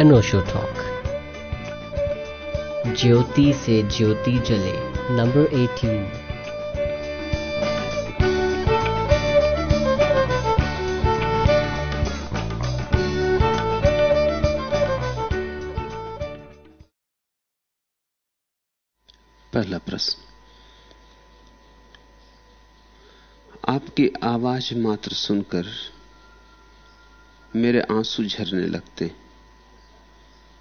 अनोशो talk ज्योति से ज्योति जले number 18 पहला प्रश्न। आपकी आवाज़ मात्र सुनकर मेरे आँसू झरने लगते।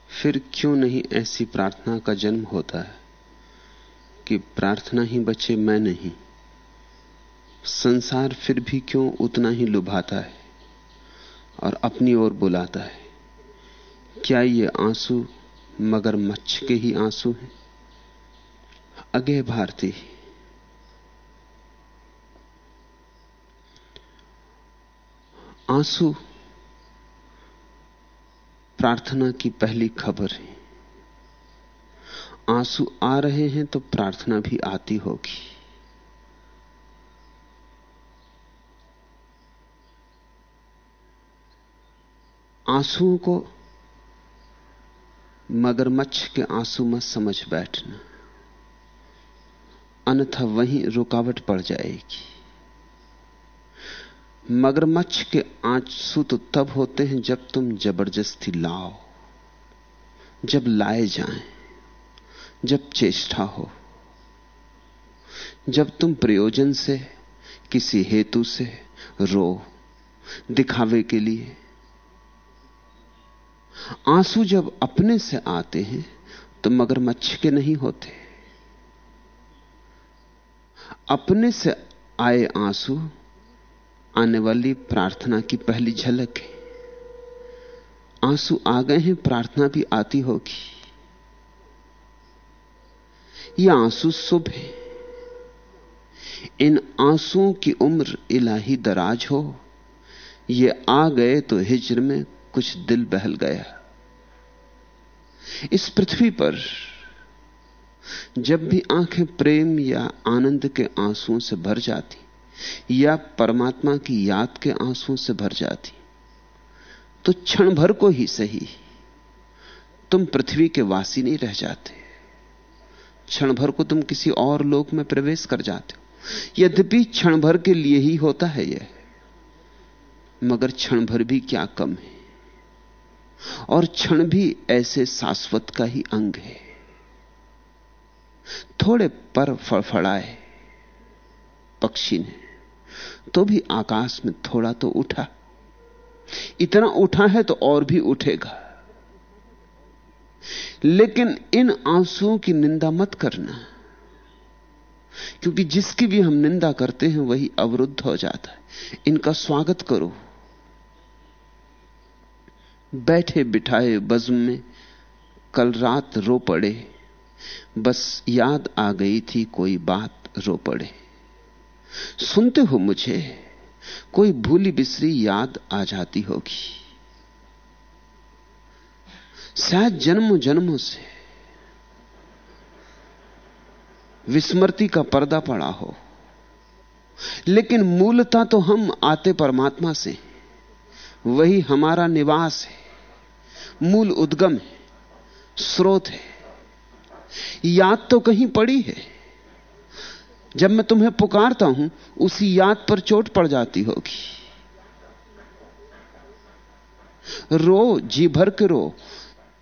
फिर क्यों नहीं ऐसी प्रार्थना का जन्म होता है? कि प्रार्थना ही बचे मैं नहीं। संसार फिर भी क्यों उतना ही लुभाता है और अपनी ओर बुलाता है? क्या ये आँसू मगर मच्छ के ही आँसू हैं? अगे भारती। आँसू प्रार्थना की पहली खबर है। आँसू आ रहे हैं तो प्रार्थना भी आती होगी। आंसुओं को मगरमच्छ के आँसू मत समझ बैठना। अन्यथा वहीं रुकावट पड़ जाएगी। मगरमच्छ के आँसू तो तब होते हैं जब तुम ज़बरदस्ती लाओ जब लाए जाएँ, जब चेष्टा हो जब तुम प्रयोजन से किसी हेतु से रो दिखावे के लिए। आँसू जब अपने से आते हैं तो मगरमच्छ के नहीं होते। अपने से आए आँसू आने वाली प्रार्थना की पहली झलक है। आँसू आ गए हैं, प्रार्थना भी आती होगी। यह आँसू शुभ है। इन आंसुओं की उम्र इलाही दराज हो। ये आ गए तो हिजर में कुछ दिल बहल गया। इस पृथ्वी पर जब भी आँखें प्रेम या आनंद के आंसुओं से भर जाती या परमात्मा की याद के आंसुओं से भर जाती। तो क्षण भर को ही सही। तुम पृथ्वी के वासी नहीं रह जाते। क्षण भर को तुम किसी और लोक में प्रवेश कर जाते हो। यद्यपि क्षण भर के लिए ही होता है यह। मगर क्षण भर भी क्या कम है? और क्षण भी ऐसे शाश्वत का ही अंग है। थोड़े पर फड़फड़ाए, पक्षी ने। तो भी आकाश में थोड़ा तो उठा। इतना उठा है तो और भी उठेगा। लेकिन इन आंसुओं की निंदा मत करना, क्योंकि जिसकी भी हम निंदा करते हैं, वही अवरुद्ध हो जाता है। इनका स्वागत करो। बैठे बिठाए बज्म में, कल रात रो पड़े। बस याद आ गई थी कोई बात, रो पड़े। सुनते हो मुझे, कोई भूली बिसरी याद आ जाती होगी। शायद जन्म जन्मों से विस्मृति का पर्दा पड़ा हो, लेकिन मूलता तो हम आते परमात्मा से। वही हमारा निवास है, मूल उद्गम है, स्रोत है। याद तो कहीं पड़ी है जब मैं तुम्हें पुकारता हूँ, उसी याद पर चोट पड़ जाती होगी। रो, जी भर के रो।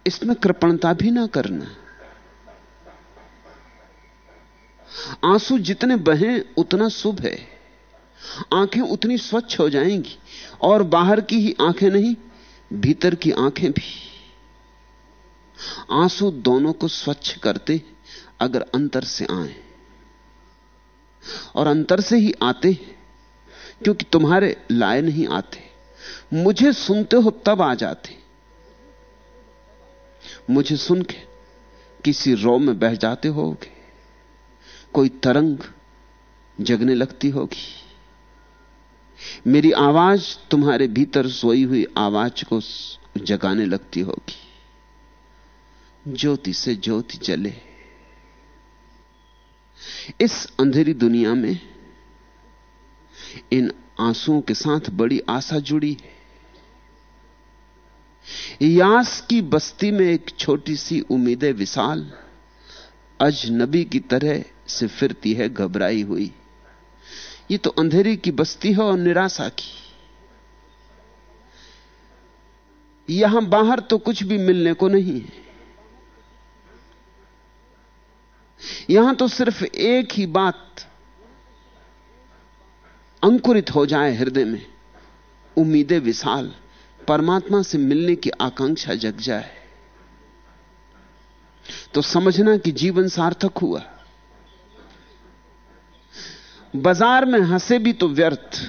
इसमें कृपणता भी ना करना। आँसू जितने बहें, उतना शुभ है। आँखें उतनी स्वच्छ हो जाएँगी, और बाहर की ही आँखें नहीं, भीतर की आँखें भी। आँसू दोनों को स्वच्छ करते, अगर अंतर से आए। और अंतर से ही आते हैं, क्योंकि तुम्हारे लाए नहीं आते। मुझे सुनते हो तब आ जाते। मुझे सुन के किसी रो में बह जाते होगे। कोई तरंग जगने लगती होगी। मेरी आवाज़ तुम्हारे भीतर सोई हुई आवाज़ को जगाने लगती होगी। ज्योति से ज्योति जले इस अंधेरी दुनिया में इन आंसुओं के साथ बड़ी आशा जुड़ी है। यास की बस्ती में एक छोटी सी उम्मीदें विशाल, अजनबी की तरह से फिरती है, घबराई हुई। ये तो अंधेरी की बस्ती है और निराशा की। यहाँ बाहर तो कुछ भी मिलने को नहीं है। यहाँ तो सिर्फ़ एक ही बात अंकुरित हो जाए हृदय में, उम्मीदें विशाल, परमात्मा से मिलने की आकांक्षा जग जाए। तो समझना कि जीवन सार्थक हुआ। बाज़ार में हंसे भी तो व्यर्थ,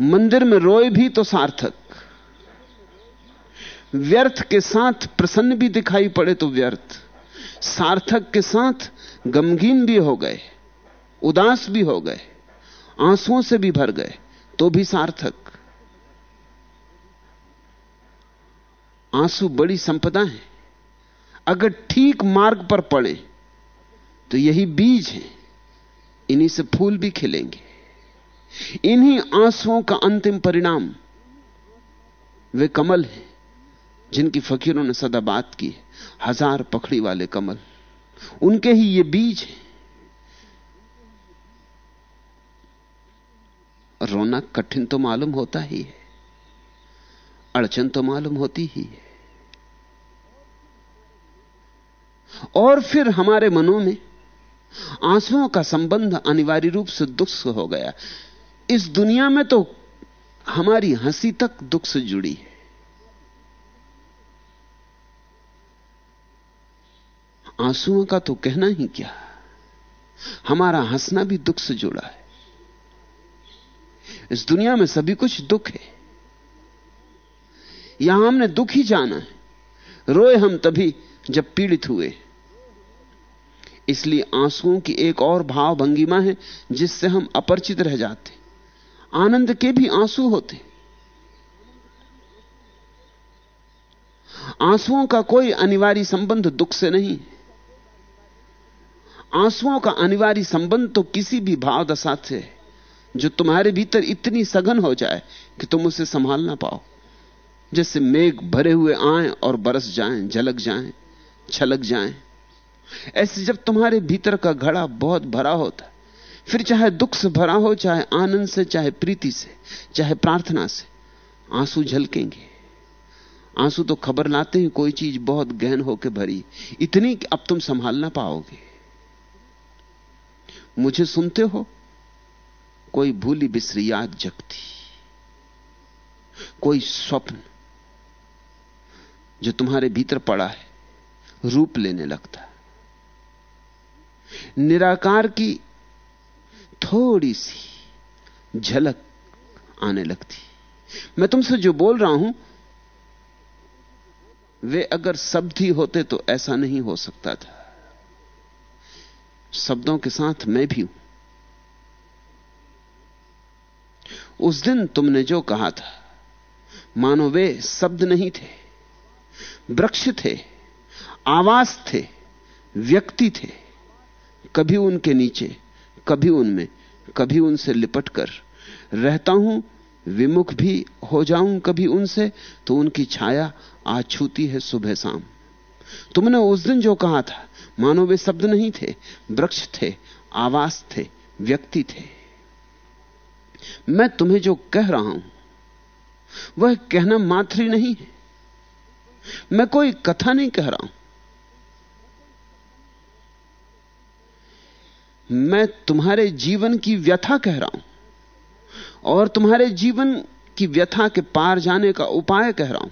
मंदिर में रोए भी तो सार्थक। व्यर्थ के साथ प्रसन्न भी दिखाई पड़े तो व्यर्थ, सार्थक के साथ गमगीन भी हो गए, उदास भी हो गए, आंसुओं से भी भर गए तो भी सार्थक। आँसू बड़ी संपदा है। अगर ठीक मार्ग पर पड़े तो यही बीज है। इन्हीं से फूल भी खिलेंगे। इन्हीं आंसुओं का अंतिम परिणाम वे कमल हैं, जिनकी फकीरों ने सदा बात की, हज़ार पखड़ी वाले कमल। उनके ही ये बीज हैं। रोना कठिन तो मालूम होता ही है, अड़चन तो मालूम होती ही है। और फिर हमारे मनों में आंसुओं का संबंध अनिवार्य रूप से दुख से हो गया। इस दुनिया में तो हमारी हँसी तक दुख से जुड़ी है। आंसुओं का तो कहना ही क्या? हमारा हंसना भी दुख से जुड़ा है। इस दुनिया में सभी कुछ दुख है। यहाँ हमने दुख ही जाना है। रोए हम तभी जब पीड़ित हुए। इसलिए आंसुओं की एक और भाव भंगिमा है, जिससे हम अपरिचित रह जाते। आनंद के भी आँसू होते। आंसुओं का कोई अनिवार्य संबंध दुख से नहीं। आंसुओं का अनिवार्य संबंध तो किसी भी भाव दशा से है जो तुम्हारे भीतर इतनी सघन हो जाए कि तुम उसे संभाल ना पाओ। जैसे मेघ भरे हुए आए और बरस जाएँ, झलक जाएँ, छलक जाएँ। ऐसे जब तुम्हारे भीतर का घड़ा बहुत भरा होता फिर चाहे दुख से भरा हो चाहे आनंद से चाहे प्रीति से चाहे प्रार्थना से आँसू झलकेंगे। आँसू तो खबर लाते हैं कोई चीज़ बहुत गहन होकर भरी इतनी कि अब तुम संभाल ना पाओगे। मुझे सुनते हो? कोई भूली बिसरी याद जगती। कोई स्वप्न जो तुम्हारे भीतर पड़ा है, रूप लेने लगता। निराकार की थोड़ी सी झलक आने लगती। मैं तुमसे जो बोल रहा हूँ, वे अगर शब्द ही होते तो ऐसा नहीं हो सकता था। शब्दों के साथ मैं भी हूँ। उस दिन तुमने जो कहा था, मानो वे शब्द नहीं थे, वृक्ष थे, आवास थे, व्यक्ति थे, कभी उनके नीचे, कभी उनमें, कभी उनसे लिपट कर रहता हूँ, विमुख भी हो जाऊँ कभी उनसे तो उनकी छाया आज छूती है सुबह शाम। तुमने उस दिन जो कहा था मानो वे शब्द नहीं थे, वृक्ष थे, आवास थे, व्यक्ति थे। मैं तुम्हें जो कह रहा हूँ, वह कहना मात्र नहीं है। मैं कोई कथा नहीं कह रहा हूँ। मैं तुम्हारे जीवन की व्यथा कह रहा हूँ और तुम्हारे जीवन की व्यथा के पार जाने का उपाय कह रहा हूँ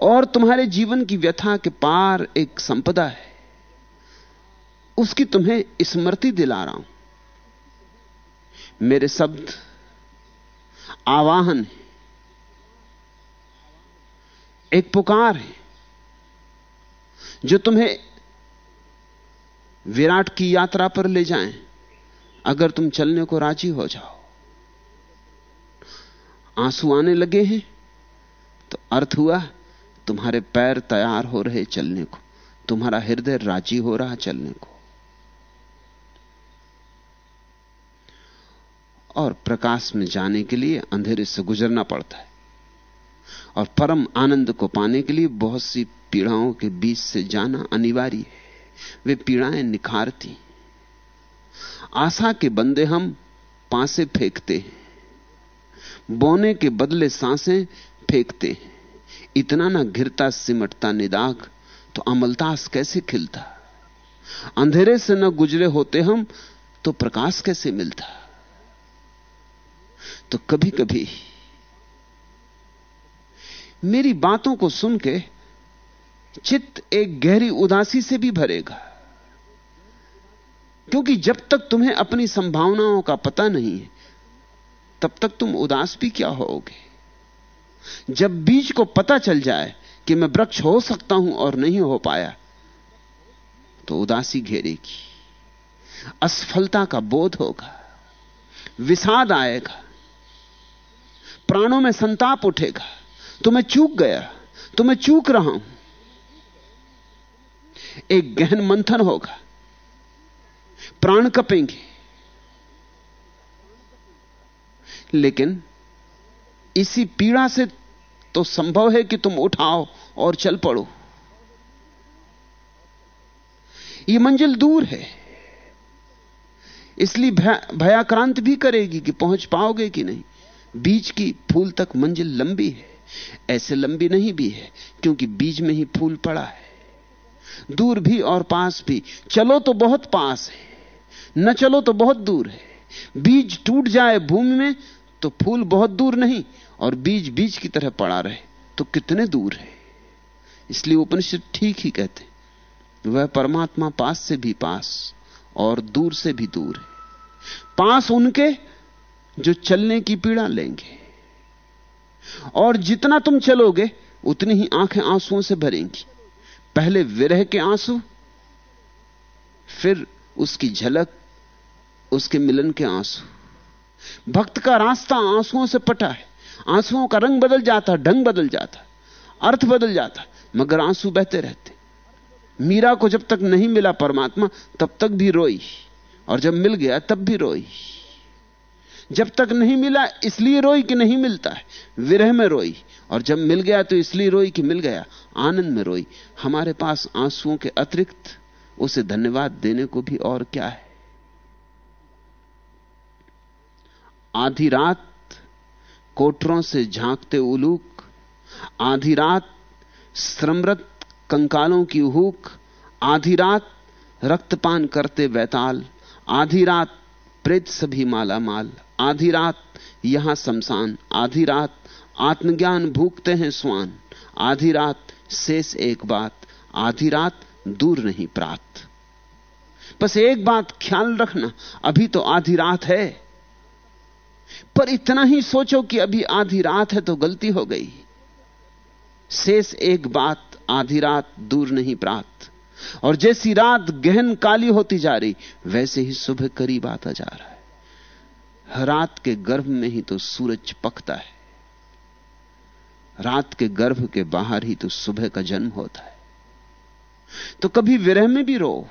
और तुम्हारे जीवन की व्यथा के पार एक संपदा है। उसकी तुम्हें स्मृति दिला रहा हूँ। मेरे शब्द आवाहन है। एक पुकार है, जो तुम्हें विराट की यात्रा पर ले जाएँ, अगर तुम चलने को राज़ी हो जाओ। आँसू आने लगे हैं तो अर्थ हुआ, तुम्हारे पैर तैयार हो रहे चलने को, तुम्हारा हृदय राज़ी हो रहा चलने को। और प्रकाश में जाने के लिए अंधेरे से गुजरना पड़ता है। और परम आनंद को पाने के लिए बहुत सी पीड़ाओं के बीच से जाना अनिवार्य है। वे पीड़ाएँ निखारती आशा के बंदे हम पासे फेंकते हैं। बोने के बदले साँसें फेंकते इतना ना घिरता, सिमटता, निदाग तो अमलतास कैसे खिलता? अंधेरे से न गुजरे होते हम तो प्रकाश कैसे मिलता? तो कभी कभी मेरी बातों को सुन के चित्त एक गहरी उदासी से भी भरेगा। क्योंकि जब तक तुम्हें अपनी संभावनाओं का पता नहीं है, तब तक तुम उदास भी क्या होगे? जब बीज को पता चल जाए कि मैं वृक्ष हो सकता हूँ और नहीं हो पाया तो उदासी घेरेगी। असफलता का बोध होगा, विषाद आएगा। प्राणों में संताप उठेगा। तो मैं चूक गया तो मैं चूक रहा हूँ। एक गहन मंथन होगा। प्राण कपेंगे। लेकिन इसी पीड़ा से तो संभव है कि तुम उठाओ और चल पड़ो। ये मंजिल दूर है। इसलिए भयाक्रांत भी करेगी कि पहुँच पाओगे कि नहीं। बीज की फूल तक मंजिल लंबी है। ऐसे लंबी नहीं भी है, क्योंकि बीज में ही फूल पड़ा है। दूर भी और पास भी, चलो तो बहुत पास है, न चलो तो बहुत दूर है। बीज टूट जाए भूमि में तो फूल बहुत दूर नहीं, और बीज बीज की तरह पड़ा रहे तो कितने दूर है। इसलिए उपनिषद ठीक ही कहते वह परमात्मा पास से भी पास, और दूर से भी दूर है। पास उनके जो चलने की पीड़ा लेंगे। और जितना तुम चलोगे, उतनी ही आँखें आंसुओं से भरेंगी। पहले विरह के आँसू, फिर उसकी झलक, उसके मिलन के आँसू। भक्त का रास्ता आंसुओं से पटा है। आंसुओं का रंग बदल जाता, ढंग बदल जाता, अर्थ बदल जाता, मगर आँसू बहते रहते। मीरा को जब तक नहीं मिला परमात्मा, तब तक भी रोई। और जब मिल गया, तब भी रोई। जब तक नहीं मिला, इसलिए रोई कि नहीं मिलता है। विरह में रोई, और जब मिल गया तो इसलिए रोई कि मिल गया। आनंद में रोई। हमारे पास आंसुओं के अतिरिक्त उसे धन्यवाद देने को भी और क्या है? आधी रात कोटरों से झांकते उलूक, आधी रात श्रमरत कंकालों की हुक, आधी रात रक्तपान करते वैताल आधी रात प्रेत सभी माला माल। आधी रात, यहाँ शमशान। आधी रात, आत्मज्ञान भूखते हैं स्वान। आधी रात, शेष एक बात। आधी रात, दूर नहीं प्राप्त बस एक बात ख्याल रखना, अभी तो आधी रात है। पर इतना ही सोचो कि अभी आधी रात है तो गलती हो गई। शेष एक बात, आधी रात, दूर नहीं प्राप्त और जैसी रात गहन काली होती जा रही, वैसे ही सुबह करीब आता जा रहा है। रात के गर्भ में ही तो सूरज पकता है। रात के गर्भ के बाहर ही तो सुबह का जन्म होता है। तो कभी विरह में भी रो,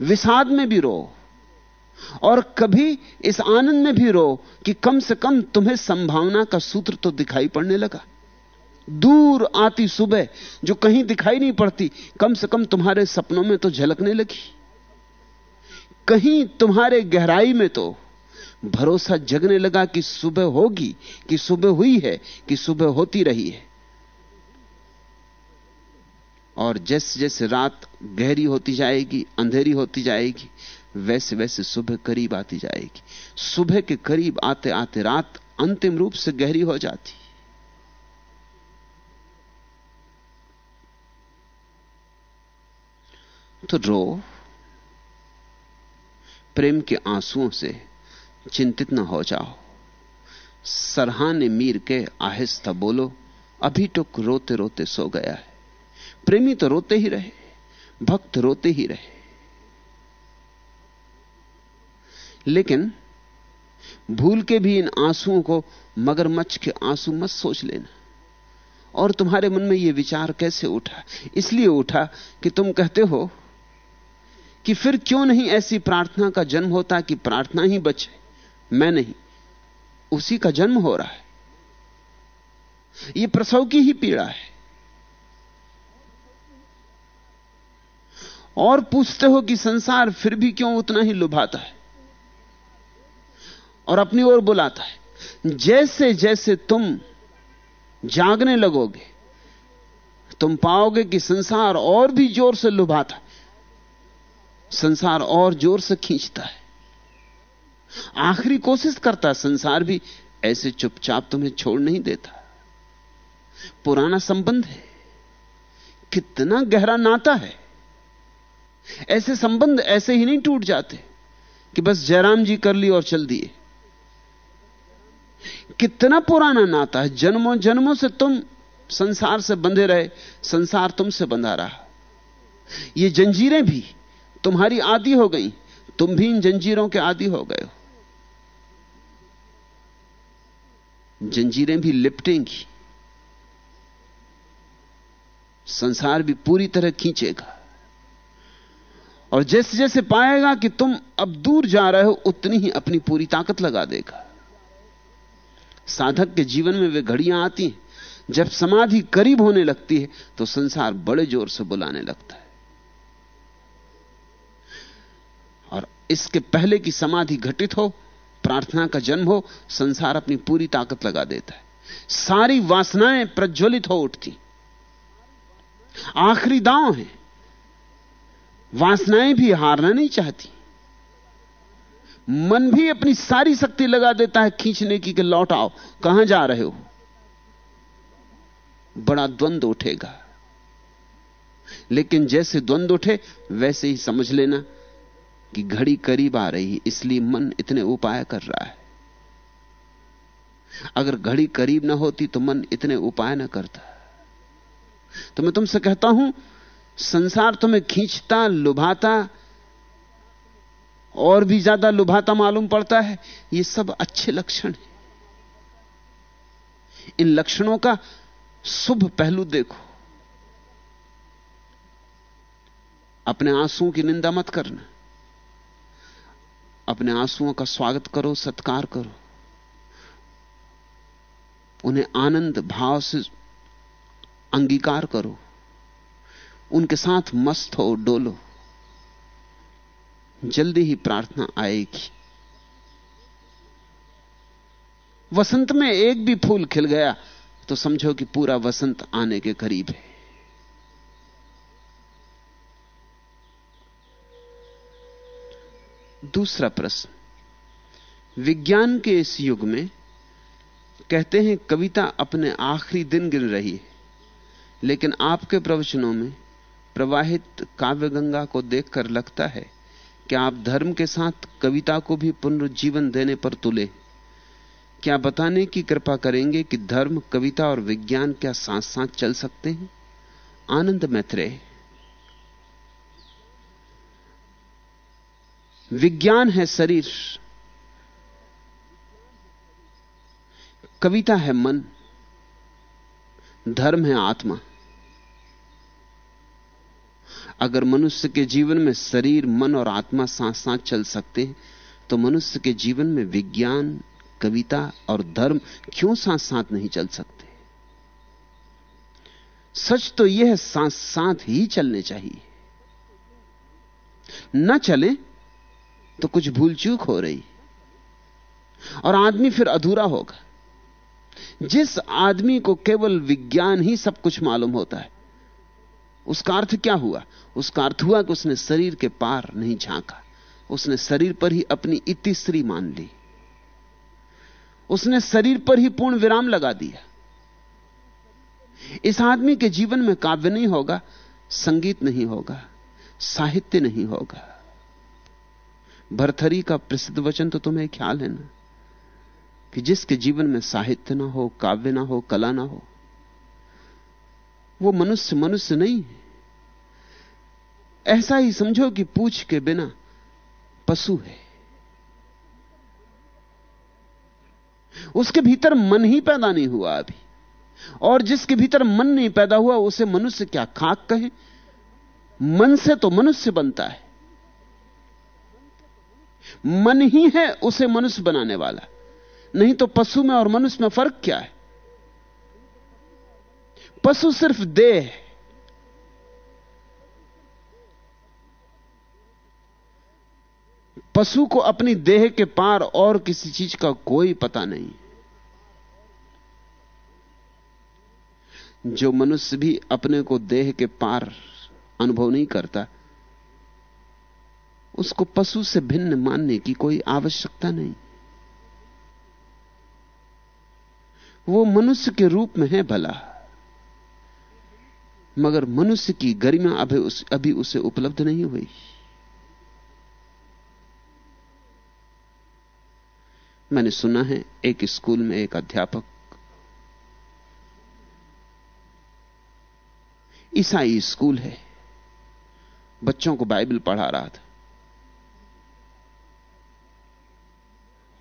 विषाद में भी रो, और कभी इस आनंद में भी रो कि कम से कम तुम्हें संभावना का सूत्र तो दिखाई पड़ने लगा। दूर आती सुबह जो कहीं दिखाई नहीं पड़ती, कम से कम तुम्हारे सपनों में तो झलकने लगी। कहीं तुम्हारे गहराई में तो भरोसा जगने लगा कि सुबह होगी, कि सुबह हुई है, कि सुबह होती रही है। और जैसे जैसे रात गहरी होती जाएगी, अंधेरी होती जाएगी वैसे वैसे सुबह करीब आती जाएगी। सुबह के करीब आते आते रात अंतिम रूप से गहरी हो जाती। तो रो। प्रेम के आंसुओं से चिंतित न हो जाओ। सरहाने मीर के आहिस्ता बोलो, अभी तो रोते रोते सो गया है। प्रेमी तो रोते ही रहे, भक्त रोते ही रहे। लेकिन भूल के भी इन आंसुओं को मगरमच्छ के आँसू मत सोच लेना। और तुम्हारे मन में यह विचार कैसे उठा? इसलिए उठा कि तुम कहते हो कि फिर क्यों नहीं ऐसी प्रार्थना का जन्म होता कि प्रार्थना ही बचे? मैं नहीं, उसी का जन्म हो रहा है। यह प्रसव की ही पीड़ा है। और पूछते हो कि संसार फिर भी क्यों उतना ही लुभाता है? और अपनी ओर बुलाता है, जैसे जैसे तुम जागने लगोगे, तुम पाओगे कि संसार और भी ज़ोर से लुभाता है, संसार और ज़ोर से खींचता है। आखिरी कोशिश करता संसार भी ऐसे चुपचाप तुम्हें छोड़ नहीं देता। पुराना संबंध है, कितना गहरा नाता है। ऐसे संबंध ऐसे ही नहीं टूट जाते कि बस जयराम जी कर ली और चल दिए। कितना पुराना नाता है, जन्मों जन्मों से तुम संसार से बंधे रहे, संसार तुमसे बंधा रहा। ये जंजीरें भी तुम्हारी आदि हो गई, तुम भी इन जंजीरों के आदि हो गए हो। जंजीरें भी लिपटेंगी। संसार भी पूरी तरह खींचेगा। और जैसे जैसे पाएगा कि तुम अब दूर जा रहे हो, उतनी ही अपनी पूरी ताकत लगा देगा। साधक के जीवन में वे घड़ियाँ आती हैं। जब समाधि करीब होने लगती है तो संसार बड़े ज़ोर से बुलाने लगता है। और इसके पहले की समाधि घटित हो प्रार्थना का जन्म हो, संसार अपनी पूरी ताकत लगा देता है। सारी वासनाएँ प्रज्वलित हो उठती। आखिरी दांव है। वासनाएँ भी हारना नहीं चाहती। मन भी अपनी सारी शक्ति लगा देता है, खींचने की कि लौट आओ, कहाँ जा रहे हो? बड़ा द्वंद उठेगा। लेकिन जैसे द्वंद उठे, वैसे ही समझ लेना। कि घड़ी करीब आ रही इसलिए मन इतने उपाय कर रहा है। अगर घड़ी करीब ना होती तो मन इतने उपाय ना करता। तो मैं तुमसे कहता हूँ, संसार तुम्हें खींचता, लुभाता, और भी ज़्यादा लुभाता मालूम पड़ता है। ये सब अच्छे लक्षण हैं। इन लक्षणों का शुभ पहलू देखो। अपने आंसुओं की निंदा मत करना। अपने आंसुओं का स्वागत करो, सत्कार करो। उन्हें आनंद, भाव से अंगीकार करो। उनके साथ मस्त हो, डोलो। जल्दी ही प्रार्थना आएगी। वसंत में एक भी फूल खिल गया तो समझो कि पूरा वसंत आने के करीब है। दूसरा प्रश्न। विज्ञान के इस युग में कहते हैं, कविता अपने आखिरी दिन गिन रही है, लेकिन आपके प्रवचनों में प्रवाहित काव्य गंगा को देखकर लगता है कि आप धर्म के साथ कविता को भी पुनर्जीवन देने पर तुले। क्या बताने की कृपा करेंगे कि धर्म, कविता और विज्ञान क्या साथ साथ चल सकते हैं? आनंद मैत्रेय। विज्ञान है शरीर। कविता है मन। धर्म है आत्मा। अगर मनुष्य के जीवन में शरीर, मन और आत्मा साथ साथ चल सकते हैं तो मनुष्य के जीवन में विज्ञान, कविता और धर्म क्यों साथ साथ नहीं चल सकते? सच तो यह साथ साथ ही चलने चाहिए। न चले तो कुछ भूल चूक हो रही। और आदमी फिर अधूरा होगा। जिस आदमी को केवल विज्ञान ही सब कुछ मालूम होता है, उसका अर्थ क्या हुआ? उसका अर्थ हुआ कि उसने शरीर के पार नहीं झांका। उसने शरीर पर ही अपनी इतिश्री मान ली। उसने शरीर पर ही पूर्ण विराम लगा दिया। इस आदमी के जीवन में काव्य नहीं होगा, संगीत नहीं होगा, साहित्य नहीं होगा। भरथरी का प्रसिद्ध वचन तो तुम्हें ख्याल है ना? कि जिसके जीवन में साहित्य ना हो, काव्य ना हो, कला ना हो, वो मनुष्य मनुष्य नहीं है। ऐसा ही समझो कि पूछ के बिना पशु है। उसके भीतर मन ही पैदा नहीं हुआ अभी। और जिसके भीतर मन नहीं पैदा हुआ, उसे मनुष्य क्या खाक कहे? मन से तो मनुष्य बनता है। मन ही है उसे मनुष्य बनाने वाला। नहीं तो पशु में और मनुष्य में फ़र्क क्या है? पशु सिर्फ़ देह पशु को अपनी देह के पार और किसी चीज़ का कोई पता नहीं। जो मनुष्य भी अपने को देह के पार अनुभव नहीं करता उसको पशु से भिन्न मानने की कोई आवश्यकता नहीं। वो मनुष्य के रूप में है भला। मगर मनुष्य की गरिमा अभी उस, अभी उसे उपलब्ध नहीं हुई। मैंने सुना है एक स्कूल में एक अध्यापक ईसाई स्कूल है। बच्चों को बाइबल पढ़ा रहा था।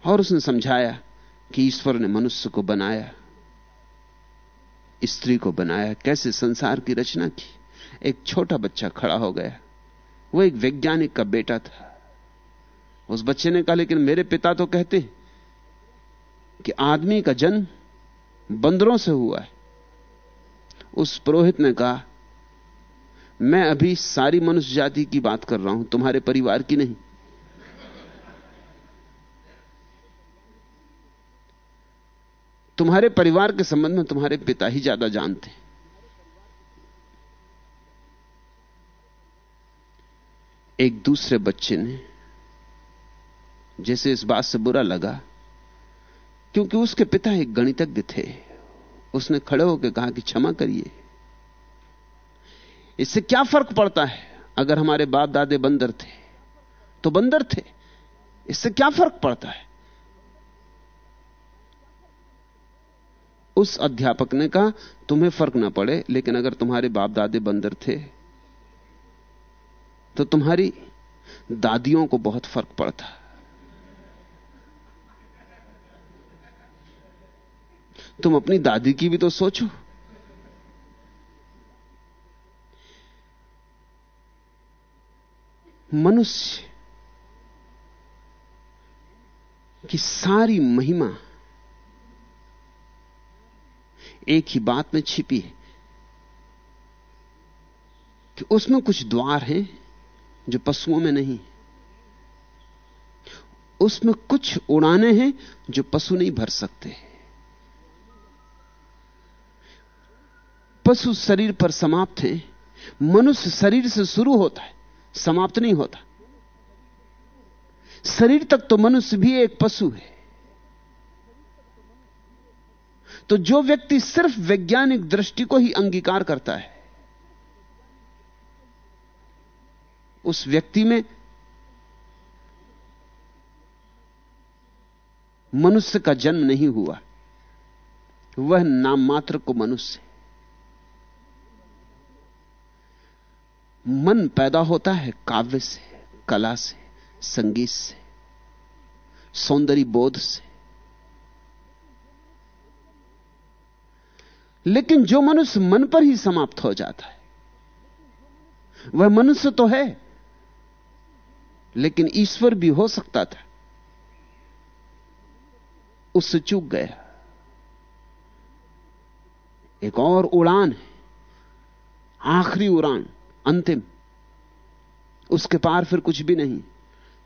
और उसने समझाया कि ईश्वर ने मनुष्य को बनाया, स्त्री को बनाया, कैसे संसार की रचना की। एक छोटा बच्चा खड़ा हो गया। वो एक वैज्ञानिक का बेटा था। उस बच्चे ने कहा, लेकिन मेरे पिता तो कहते कि आदमी का जन्म बंदरों से हुआ है। उस पुरोहित ने कहा, मैं अभी सारी मनुष्य जाति की बात कर रहा हूँ, तुम्हारे परिवार की नहीं। तुम्हारे परिवार के संबंध में तुम्हारे पिता ही ज़्यादा जानते हैं। एक दूसरे बच्चे ने जैसे इस बात से बुरा लगा, क्योंकि उसके पिता एक गणितज्ञ थे। उसने खड़े होकर कहा कि क्षमा करिए। इससे क्या फ़र्क पड़ता है? अगर हमारे बाप दादे बंदर थे तो बंदर थे। इससे क्या फ़र्क पड़ता है? उस अध्यापक ने कहा, तुम्हें फ़र्क ना पड़े, लेकिन अगर तुम्हारे बाप दादे बंदर थे तो तुम्हारी दादियों को बहुत फ़र्क पड़ता। तुम अपनी दादी की भी तो सोचो। मनुष्य की सारी महिमा एक ही बात में छिपी है कि उसमें कुछ द्वार हैं जो पशुओं में नहीं उसमें कुछ उड़ाने हैं जो पशु नहीं भर सकते। पशु शरीर पर समाप्त है, मनुष्य शरीर से शुरू होता है, समाप्त नहीं होता। शरीर तक तो मनुष्य भी एक पशु है। तो जो व्यक्ति सिर्फ़ वैज्ञानिक दृष्टि को ही अंगीकार करता है, उस व्यक्ति में मनुष्य का जन्म नहीं हुआ। वह नाम मात्र को मनुष्य मन पैदा होता है काव्य से, कला से, संगीत से, सौंदर्य बोध से। लेकिन जो मनुष्य मन पर ही समाप्त हो जाता है, वह मनुष्य तो है, लेकिन ईश्वर भी हो सकता था। उससे चूक गया। एक और उड़ान है, आखिरी उड़ान, अंतिम। उसके पार फिर कुछ भी नहीं,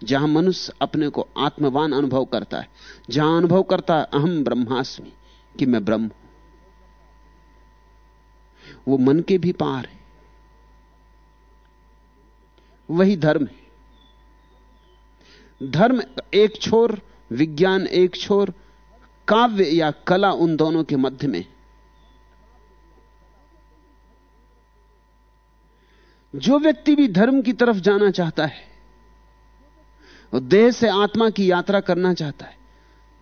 जहाँ मनुष्य अपने को आत्मवान अनुभव करता है। जहाँ अनुभव करता है, अहम ब्रह्मास्मि, कि मैं ब्रह्म हूँ। वो मन के भी पार है। वही धर्म है। धर्म एक छोर, विज्ञान एक छोर, काव्य या कला उन दोनों के मध्य में। जो व्यक्ति भी धर्म की तरफ़ जाना चाहता है, और देह से आत्मा की यात्रा करना चाहता है,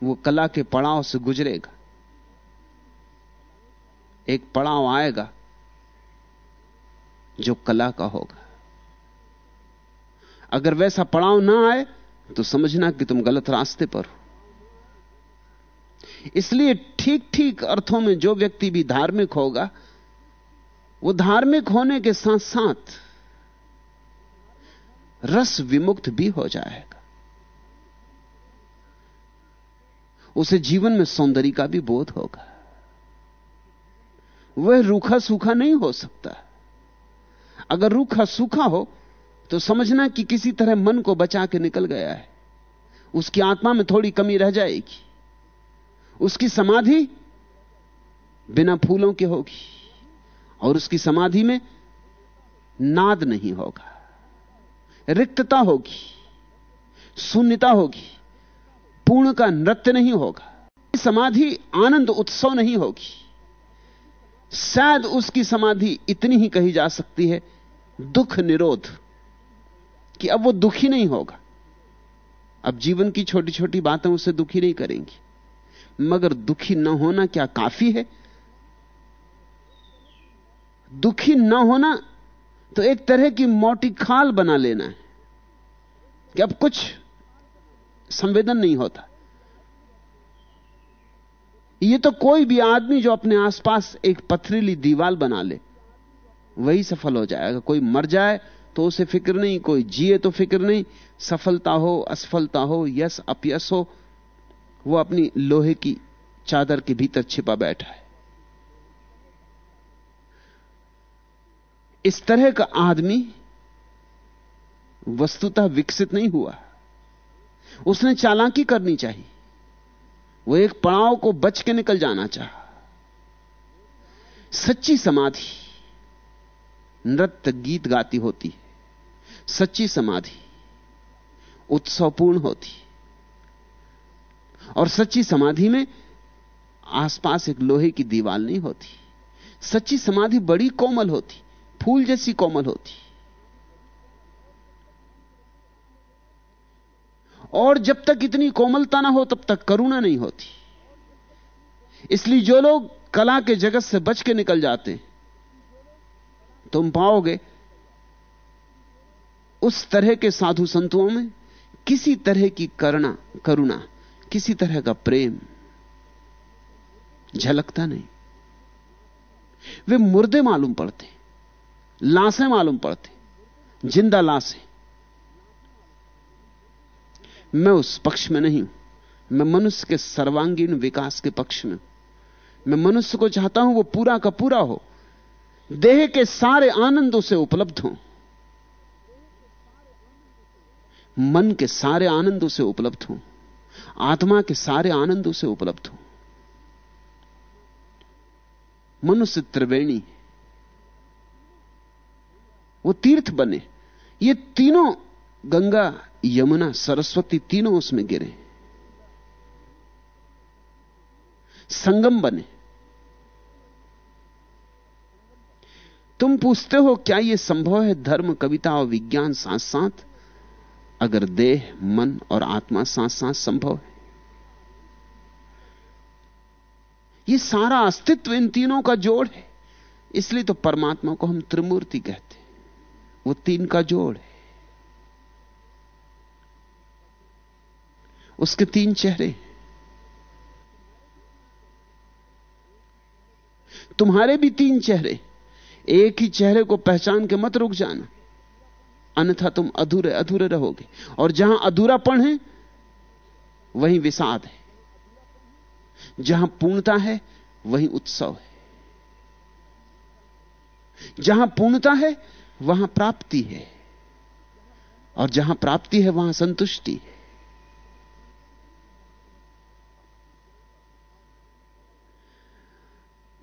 वो कला के पड़ाव से गुजरेगा। एक पड़ाव आएगा जो कला का होगा। अगर वैसा पड़ाव ना आए तो समझना कि तुम गलत रास्ते पर हो। इसलिए ठीक ठीक अर्थों में जो व्यक्ति भी धार्मिक होगा, वो धार्मिक होने के साथ साथ रस विमुक्त भी हो जाएगा। उसे जीवन में सौंदर्य का भी बोध होगा। वह रूखा सूखा नहीं हो सकता। अगर रूखा सूखा हो तो समझना कि किसी तरह मन को बचा के निकल गया है। उसकी आत्मा में थोड़ी कमी रह जाएगी। उसकी समाधि बिना फूलों के होगी और उसकी समाधि में नाद नहीं होगा। रिक्तता होगी, शून्यता होगी, पूर्ण का नृत्य नहीं होगा। समाधि आनंद उत्सव नहीं होगी। शायद उसकी समाधि इतनी ही कही जा सकती है दुख निरोध कि अब वो दुखी नहीं होगा। अब जीवन की छोटी छोटी बातें उसे दुखी नहीं करेंगी। मगर दुखी न होना क्या काफ़ी है? दुखी न होना तो एक तरह की मोटी खाल बना लेना है कि अब कुछ संवेदन नहीं होता। यह तो कोई भी आदमी जो अपने आसपास एक पथरीली दीवाल बना ले वही सफल हो जाएगा कोई मर जाए तो उसे फ़िक्र नहीं, कोई जिए तो फ़िक्र नहीं। सफलता हो, असफलता हो यश अपयश हो, वो अपनी लोहे की चादर के भीतर छिपा बैठा है। इस तरह का आदमी वस्तुतः विकसित नहीं हुआ। उसने चालाकी करनी चाहिए। वो एक पड़ाव को बच के निकल जाना चाहा। सच्ची समाधि। नृत्य गीत गाती होती, सच्ची समाधि, उत्सवपूर्ण होती। और सच्ची समाधि में आसपास एक लोहे की दीवार नहीं होती। सच्ची समाधि बड़ी कोमल होती, फूल जैसी कोमल होती। और जब तक इतनी कोमलता ना हो, तब तक करुणा नहीं होती। इसलिए जो लोग कला के जगत से बच के निकल जाते तुम पाओगे? उस तरह के साधु संतों में किसी तरह की करुणा करुणा, किसी तरह का प्रेम झलकता नहीं। वे मुर्दे मालूम पड़ते, लाशें मालूम पड़ते, ज़िंदा लाशें। मैं उस पक्ष में नहीं हूँ, मैं मनुष्य के सर्वांगीण विकास के पक्ष में मैं मनुष्य को चाहता हूँ वो पूरा का पूरा हो देह के सारे आनंद उसे उपलब्ध हो। मन के सारे आनंद उसे उपलब्ध हो। आत्मा के सारे आनंद उसे उपलब्ध हो। मनुष्य त्रिवेणी, वो तीर्थ बने। ये तीनों गंगा, यमुना, सरस्वती तीनों उसमें गिरे। संगम बने। तुम पूछते हो, क्या यह संभव है धर्म, कविता और विज्ञान साथ साथ अगर देह, मन और आत्मा साथ साथ संभव है। यह सारा अस्तित्व इन तीनों का जोड़ है। इसलिए तो परमात्मा को हम त्रिमूर्ति कहते हैं। वो तीन का जोड़ है। उसके तीन चेहरे तुम्हारे भी तीन चेहरे एक ही चेहरे को पहचान के मत रुक जाना। अन्यथा तुम अधूरे अधूरे रहोगे। और जहाँ अधूरापन है, वहीं विषाद है। जहाँ पूर्णता है, वहीं उत्सव है। जहाँ पूर्णता है, वहाँ प्राप्ति है। और जहाँ प्राप्ति है, वहाँ संतुष्टि है।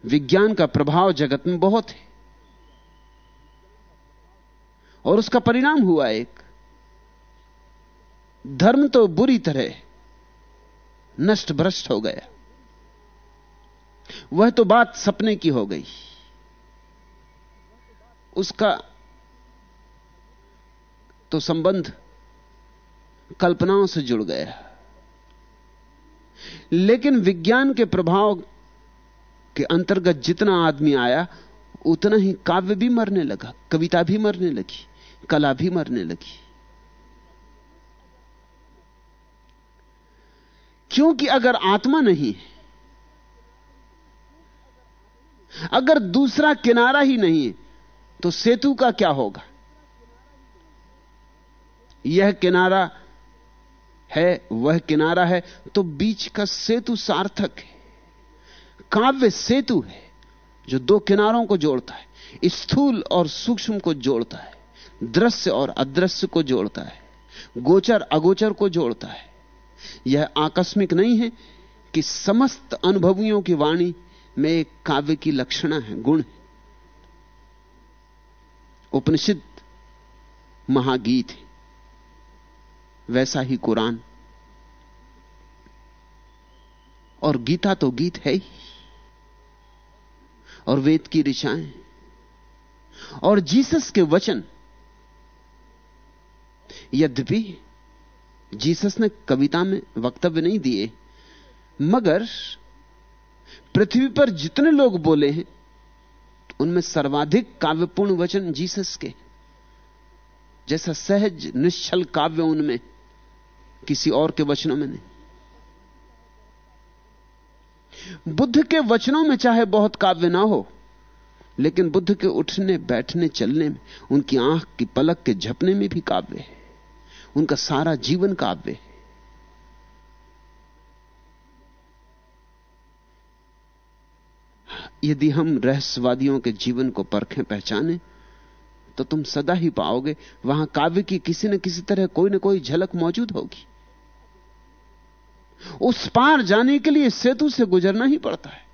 विज्ञान का प्रभाव जगत में बहुत है। और उसका परिणाम हुआ एक। धर्म तो बुरी तरह नष्ट भ्रष्ट हो गया। वह तो बात सपने की हो गई। उसका तो संबंध कल्पनाओं से जुड़ गया। लेकिन विज्ञान के प्रभाव के अंतर्गत जितना आदमी आया, उतना ही काव्य भी मरने लगा, कविता भी मरने लगी। कला भी मरने लगी। क्योंकि अगर आत्मा नहीं है, अगर दूसरा किनारा ही नहीं है तो सेतु का क्या होगा? यह किनारा है, वह किनारा है तो बीच का सेतु सार्थक है। काव्य सेतु है, जो दो किनारों को जोड़ता है, स्थूल और सूक्ष्म को जोड़ता है। दृश्य और अदृश्य को जोड़ता है। गोचर, अगोचर को जोड़ता है। यह आकस्मिक नहीं है कि समस्त अनुभवियों की वाणी में एक काव्य की लक्षणा है, गुण है। उपनिषद महागीत है। वैसा ही कुरान। और गीता तो गीत है ही। और वेद की ऋचाएँ और जीसस के वचन यद्यपि जीसस ने कविता में वक्तव्य नहीं दिए, मगर पृथ्वी पर जितने लोग बोले हैं, उनमें सर्वाधिक काव्यपूर्ण वचन जीसस के। जैसा सहज, निश्चल काव्य उनमें, किसी और के वचनों में नहीं। बुद्ध के वचनों में चाहे बहुत काव्य ना हो, लेकिन बुद्ध के उठने, बैठने, चलने में, उनकी आँख की पलक के झपने में भी काव्य है। उनका सारा जीवन काव्य है। यदि हम रहस्यवादियों के जीवन को परखें पहचाने तो तुम सदा ही पाओगे, वहाँ काव्य की किसी न किसी तरह कोई ना कोई झलक मौजूद होगी। उस पार जाने के लिए सेतु से गुजरना ही पड़ता है।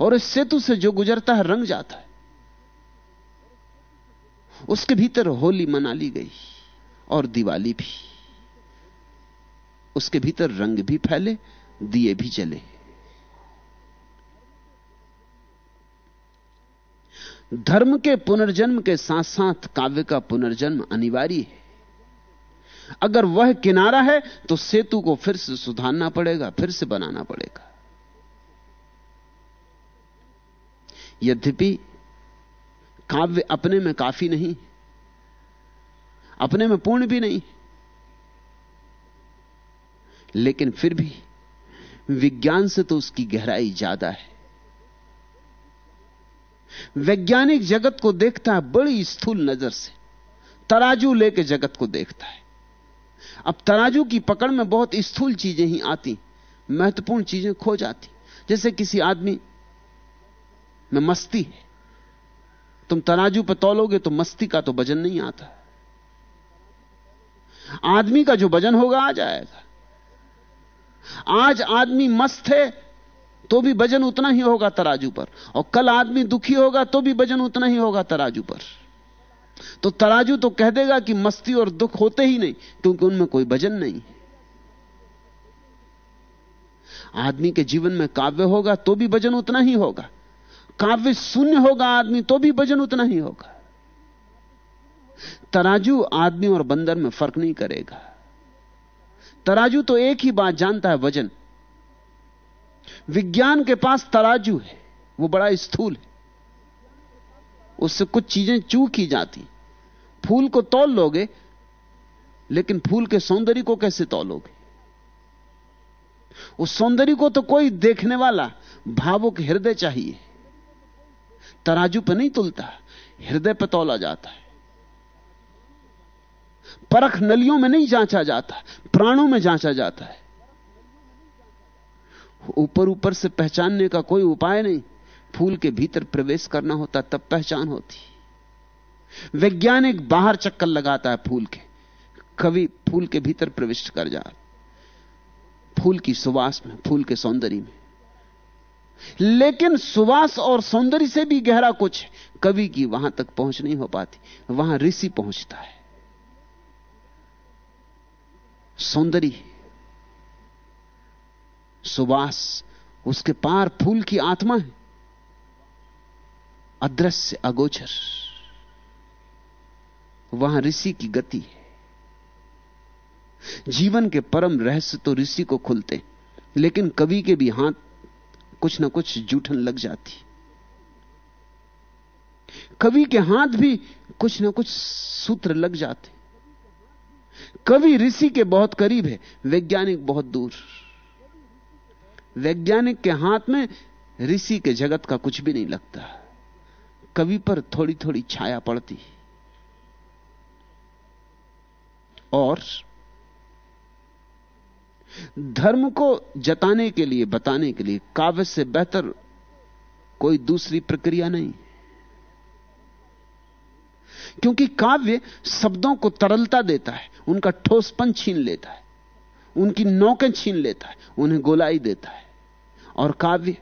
और इस सेतु से जो गुजरता है, रंग जाता है। उसके भीतर होली मना ली गई और दिवाली भी। उसके भीतर रंग भी फैले, दिए भी जले। धर्म के पुनर्जन्म के साथ साथ काव्य का पुनर्जन्म अनिवार्य है। अगर वह किनारा है तो सेतु को फिर से सुधारना पड़ेगा, फिर से बनाना पड़ेगा। यद्यपि काव्य अपने में काफ़ी नहीं, अपने में पूर्ण भी नहीं, लेकिन फिर भी विज्ञान से तो उसकी गहराई ज़्यादा है। वैज्ञानिक जगत को देखता है, बड़ी स्थूल नज़र से, तराजू लेके जगत को देखता है। अब तराजू की पकड़ में बहुत स्थूल चीज़ें ही आती, महत्वपूर्ण चीज़ें खो जाती। जैसे किसी आदमी में मस्ती है तुम तराजू पर तोलोगे तो मस्ती का तो वज़न नहीं आता। आदमी का जो वज़न होगा, आ जाएगा। आज आदमी मस्त है तो भी वज़न उतना ही होगा तराजू पर। और कल आदमी दुखी होगा तो भी वज़न उतना ही होगा तराजू पर। तो तराजू तो कह देगा कि मस्ती और दुख होते ही नहीं, क्योंकि उनमें कोई वज़न नहीं आदमी के जीवन में काव्य होगा तो भी वज़न उतना ही होगा। काव्य शून्य होगा आदमी तो भी वज़न उतना ही होगा। तराजू आदमी और बंदर में फ़र्क नहीं करेगा। तराजू तो एक ही बात जानता है, वज़न। विज्ञान के पास तराजू है, वो बड़ा स्थूल है। उससे कुछ चीज़ें चूक ही जाती। फूल को तोल लोगे, लेकिन फूल के सौंदर्य को कैसे तोलोगे? उस सौंदर्य को तो कोई देखने वाला भावुक हृदय चाहिए। तराजू पर नहीं तुलता हृदय पर तोला जाता है। परख नलियों में नहीं जांचा जाता, प्राणों में जांचा जाता है। ऊपर ऊपर से पहचानने का कोई उपाय नहीं, फूल के भीतर प्रवेश करना होता तब पहचान होती। वैज्ञानिक बाहर चक्कर लगाता है फूल के, कवि फूल के भीतर प्रविष्ट कर जा फूल की सुवास में, फूल के सौंदर्य में। लेकिन सुवास और सौंदर्य से भी गहरा कुछ कवि की वहाँ तक पहुँच नहीं हो पाती। वहाँ ऋषि पहुँचता है। सौंदर्य, सुवास, उसके पार फूल की आत्मा है। अदृश्य, अगोचर। वहाँ ऋषि की गति है। जीवन के परम रहस्य तो ऋषि को खुलते लेकिन कवि के भी हाथ कुछ ना कुछ जूठन लग जाती। कवि के हाथ भी कुछ ना कुछ सूत्र लग जाते। कवि ऋषि के बहुत करीब है, वैज्ञानिक बहुत दूर। वैज्ञानिक के हाथ में ऋषि के जगत का कुछ भी नहीं लगता। कवि पर थोड़ी थोड़ी छाया पड़ती। और धर्म को जताने के लिए, बताने के लिए काव्य से बेहतर कोई दूसरी प्रक्रिया नहीं। क्योंकि काव्य शब्दों को तरलता देता है, उनका ठोसपन छीन लेता है, उनकी नौकें छीन लेता है, उन्हें गोलाई देता है। और काव्य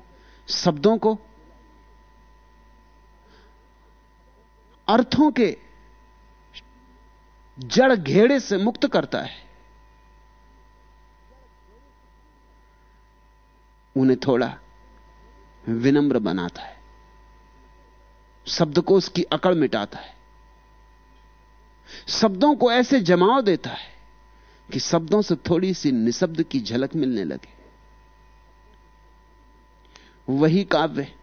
शब्दों को अर्थों के जड़ घेड़े से मुक्त करता है। उन्हें थोड़ा विनम्र बनाता है। शब्द को उसकी अकड़ मिटाता है। शब्दों को ऐसे जमाव देता है कि शब्दों से थोड़ी सी निशब्द की झलक मिलने लगे। वही काव्य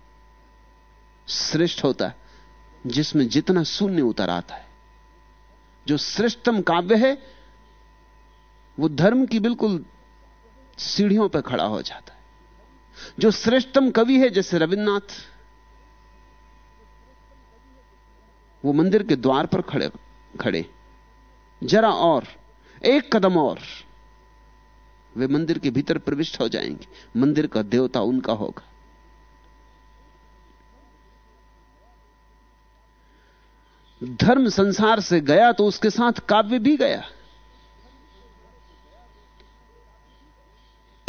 श्रेष्ठ होता है, जिसमें जितना शून्य उतर आता है। जो श्रेष्ठतम काव्य है, वो धर्म की बिल्कुल सीढ़ियों पर खड़ा हो जाता है। जो श्रेष्ठतम कवि है जैसे रविन्द्रनाथ, वो मंदिर के द्वार पर खड़े खड़े। जरा और, एक कदम और, वे मंदिर के भीतर प्रविष्ट हो जाएँगे। मंदिर का देवता उनका होगा। धर्म संसार से गया तो उसके साथ काव्य भी गया।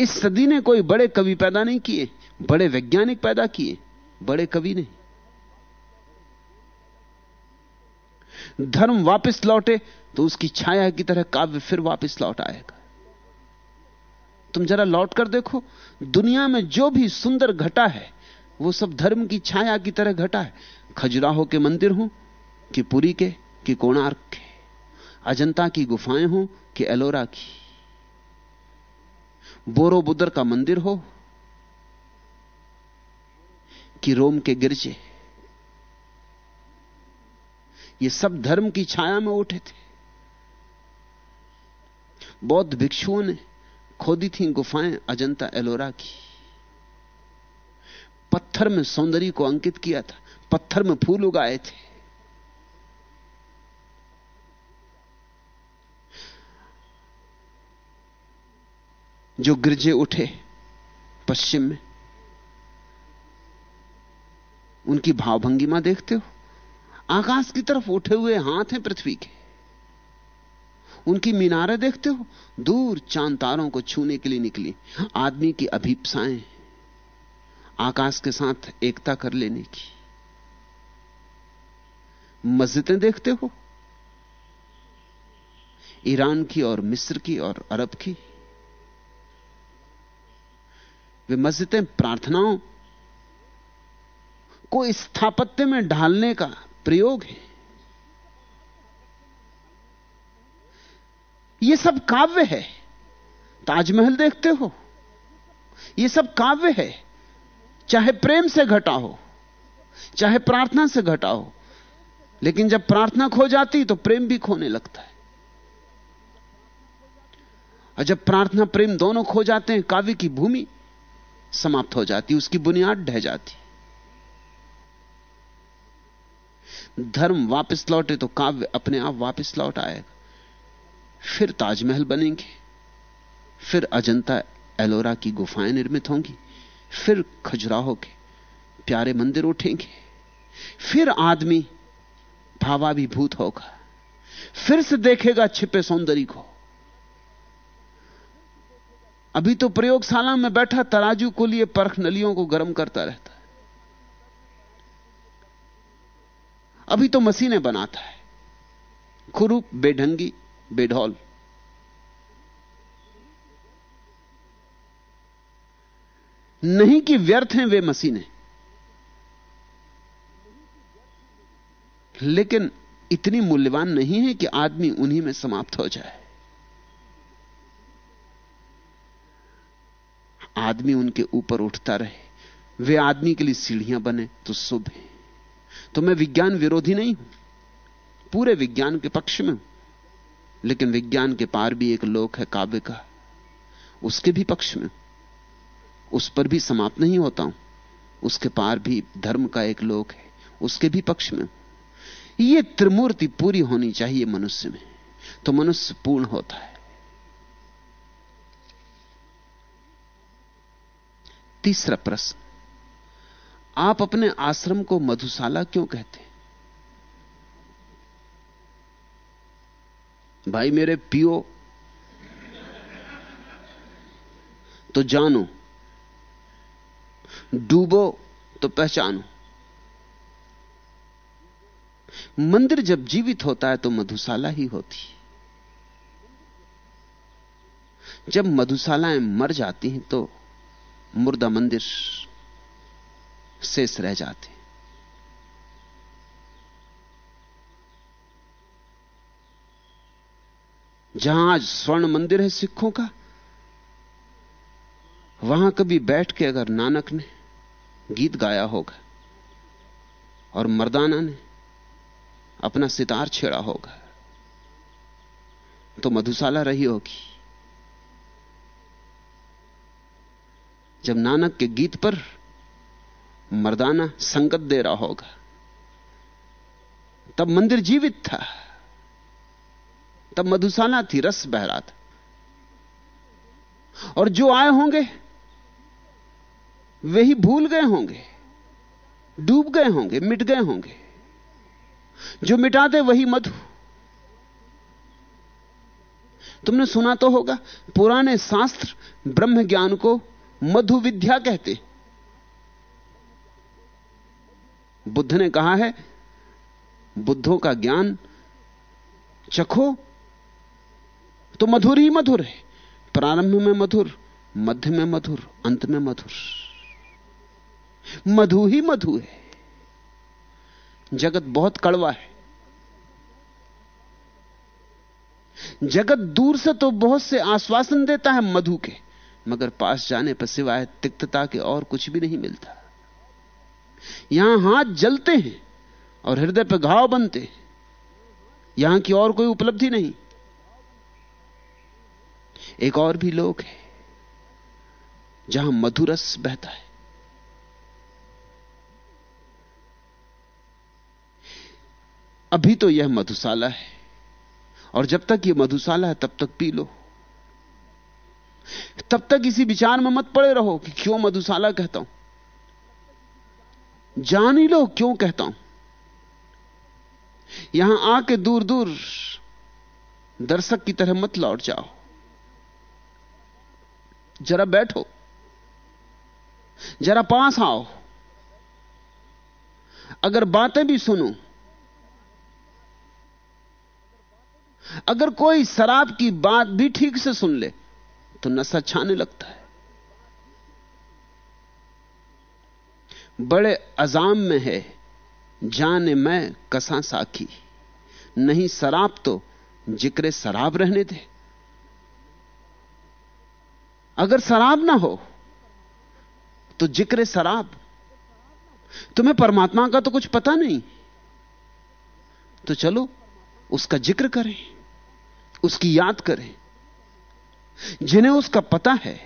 इस सदी ने कोई बड़े कवि पैदा नहीं किए, बड़े वैज्ञानिक पैदा किए, बड़े कवि नहीं धर्म वापस लौटे तो उसकी छाया की तरह काव्य फिर वापस लौट आएगा। तुम जरा लौट कर देखो, दुनिया में जो भी सुंदर घटा है, वो सब धर्म की छाया की तरह घटा है। खजुराहो के मंदिर हों, कि पुरी के, कि कोणार्क के। अजंता की गुफाएँ हो, कि एलोरा की। बोरो बुद्र का मंदिर हो कि रोम के गिरजे। ये सब धर्म की छाया में उठे थे। बौद्ध भिक्षुओं ने खोदी थी गुफाएँ अजंता एलोरा की। पत्थर में सौंदर्य को अंकित किया था, पत्थर में फूल उगाए थे। जो गिरजे उठे पश्चिम में, उनकी भावभंगिमा देखते हो? आकाश की तरफ़ उठे हुए हाथ हैं पृथ्वी के। उनकी मीनारें देखते हो? दूर चाँद तारों को छूने के लिए निकली। आदमी की अभीपसाएँ आकाश के साथ एकता कर लेने की। मस्जिदें देखते हो? ईरान की और मिस्र की और अरब की। वे मस्जिदें प्रार्थनाओं को स्थापत्य में ढालने का प्रयोग है। यह सब काव्य है। ताजमहल देखते हो। यह सब काव्य है। चाहे प्रेम से घटा हो, चाहे प्रार्थना से घटा हो, लेकिन जब प्रार्थना खो जाती तो प्रेम भी खोने लगता है। और जब प्रार्थना प्रेम दोनों खो जाते हैं, काव्य की भूमि समाप्त हो जाती, उसकी बुनियाद ढह जाती। धर्म वापस लौटे तो काव्य अपने आप वापस लौट आएगा। फिर ताजमहल बनेंगे, फिर अजंता एलोरा की गुफाएँ निर्मित होंगी, फिर खजुराहो के प्यारे मंदिर उठेंगे, फिर आदमी भावाभिभूत होगा, फिर से देखेगा छिपे सौंदर्य को। अभी तो प्रयोगशाला में बैठा तराजू को लिए परख नलियों को गर्म करता रहता है। अभी तो मशीनें बनाता है। खुरूप, बेढंगी, बेढौल। नहीं कि व्यर्थ हैं वे मशीनें। लेकिन इतनी मूल्यवान नहीं है कि आदमी उन्हीं में समाप्त हो जाए। आदमी उनके ऊपर उठता रहे। वे आदमी के लिए सीढ़ियाँ बने तो शुभ है। तो मैं विज्ञान विरोधी नहीं हूँ। पूरे विज्ञान के पक्ष में हूँ। लेकिन विज्ञान के पार भी एक लोक है काव्य का। उसके भी पक्ष में उस पर भी समाप्त नहीं होता हूँ। उसके पार भी धर्म का एक लोक है। उसके भी पक्ष में यह त्रिमूर्ति पूरी होनी चाहिए मनुष्य में। तो मनुष्य पूर्ण होता है। तीसरा प्रश्न, आप अपने आश्रम को मधुशाला क्यों कहते हैं? भाई मेरे पियो तो जानो, डूबो तो पहचानो। मंदिर जब जीवित होता है तो मधुशाला ही होती है। जब मधुशालाएँ मर जाती हैं तो मुर्दा मंदिर शेष रह जाते। जहाँ आज स्वर्ण मंदिर है सिखों का, वहाँ कभी बैठ के अगर नानक ने गीत गाया होगा और मर्दाना ने अपना सितार छेड़ा होगा तो मधुशाला रही होगी। जब नानक के गीत पर मर्दाना संगत दे रहा होगा, तब मंदिर जीवित था, तब मधुशाला थी, रस बह रहा था। और जो आए होंगे, वे ही भूल गए होंगे, डूब गए होंगे, मिट गए होंगे। जो मिटा दे, वही मधु। तुमने सुना तो होगा, पुराने शास्त्र ब्रह्म ज्ञान को मधु विद्या कहते। बुद्ध ने कहा है, बुद्धों का ज्ञान चखो तो मधुर ही मधुर है। प्रारंभ में मधुर, मध्य में मधुर, अंत में मधुर। मधु ही मधु है। जगत बहुत कड़वा है। जगत दूर से तो बहुत से आश्वासन देता है मधु के। मगर पास जाने पर सिवाय तिक्तता के और कुछ भी नहीं मिलता। यहाँ हाथ जलते हैं और हृदय पर घाव बनते हैं। यहाँ की और कोई उपलब्धि नहीं। एक और भी लोग है जहाँ मधुरस बहता है। अभी तो यह मधुशाला है और जब तक यह मधुशाला है तब तक पी लो। तब तक इसी विचार में मत पड़े रहो कि क्यों मधुशाला कहता हूँ। जान ही लो क्यों कहता हूँ। यहाँ आके दूर दूर दर्शक की तरह मत लौट जाओ। जरा बैठो। जरा पास आओ। अगर बातें भी सुनो। अगर कोई शराब की बात भी ठीक से सुन ले। तो नशा छाने लगता है। बड़े अजाम में है, जाने मैं कसा साखी। नहीं शराब तो ज़िक्र शराब रहने दे। अगर शराब ना हो तो ज़िक्र शराब। तुम्हें परमात्मा का तो कुछ पता नहीं। तो चलो उसका ज़िक्र करें, उसकी याद करें। जिन्हें उसका पता है,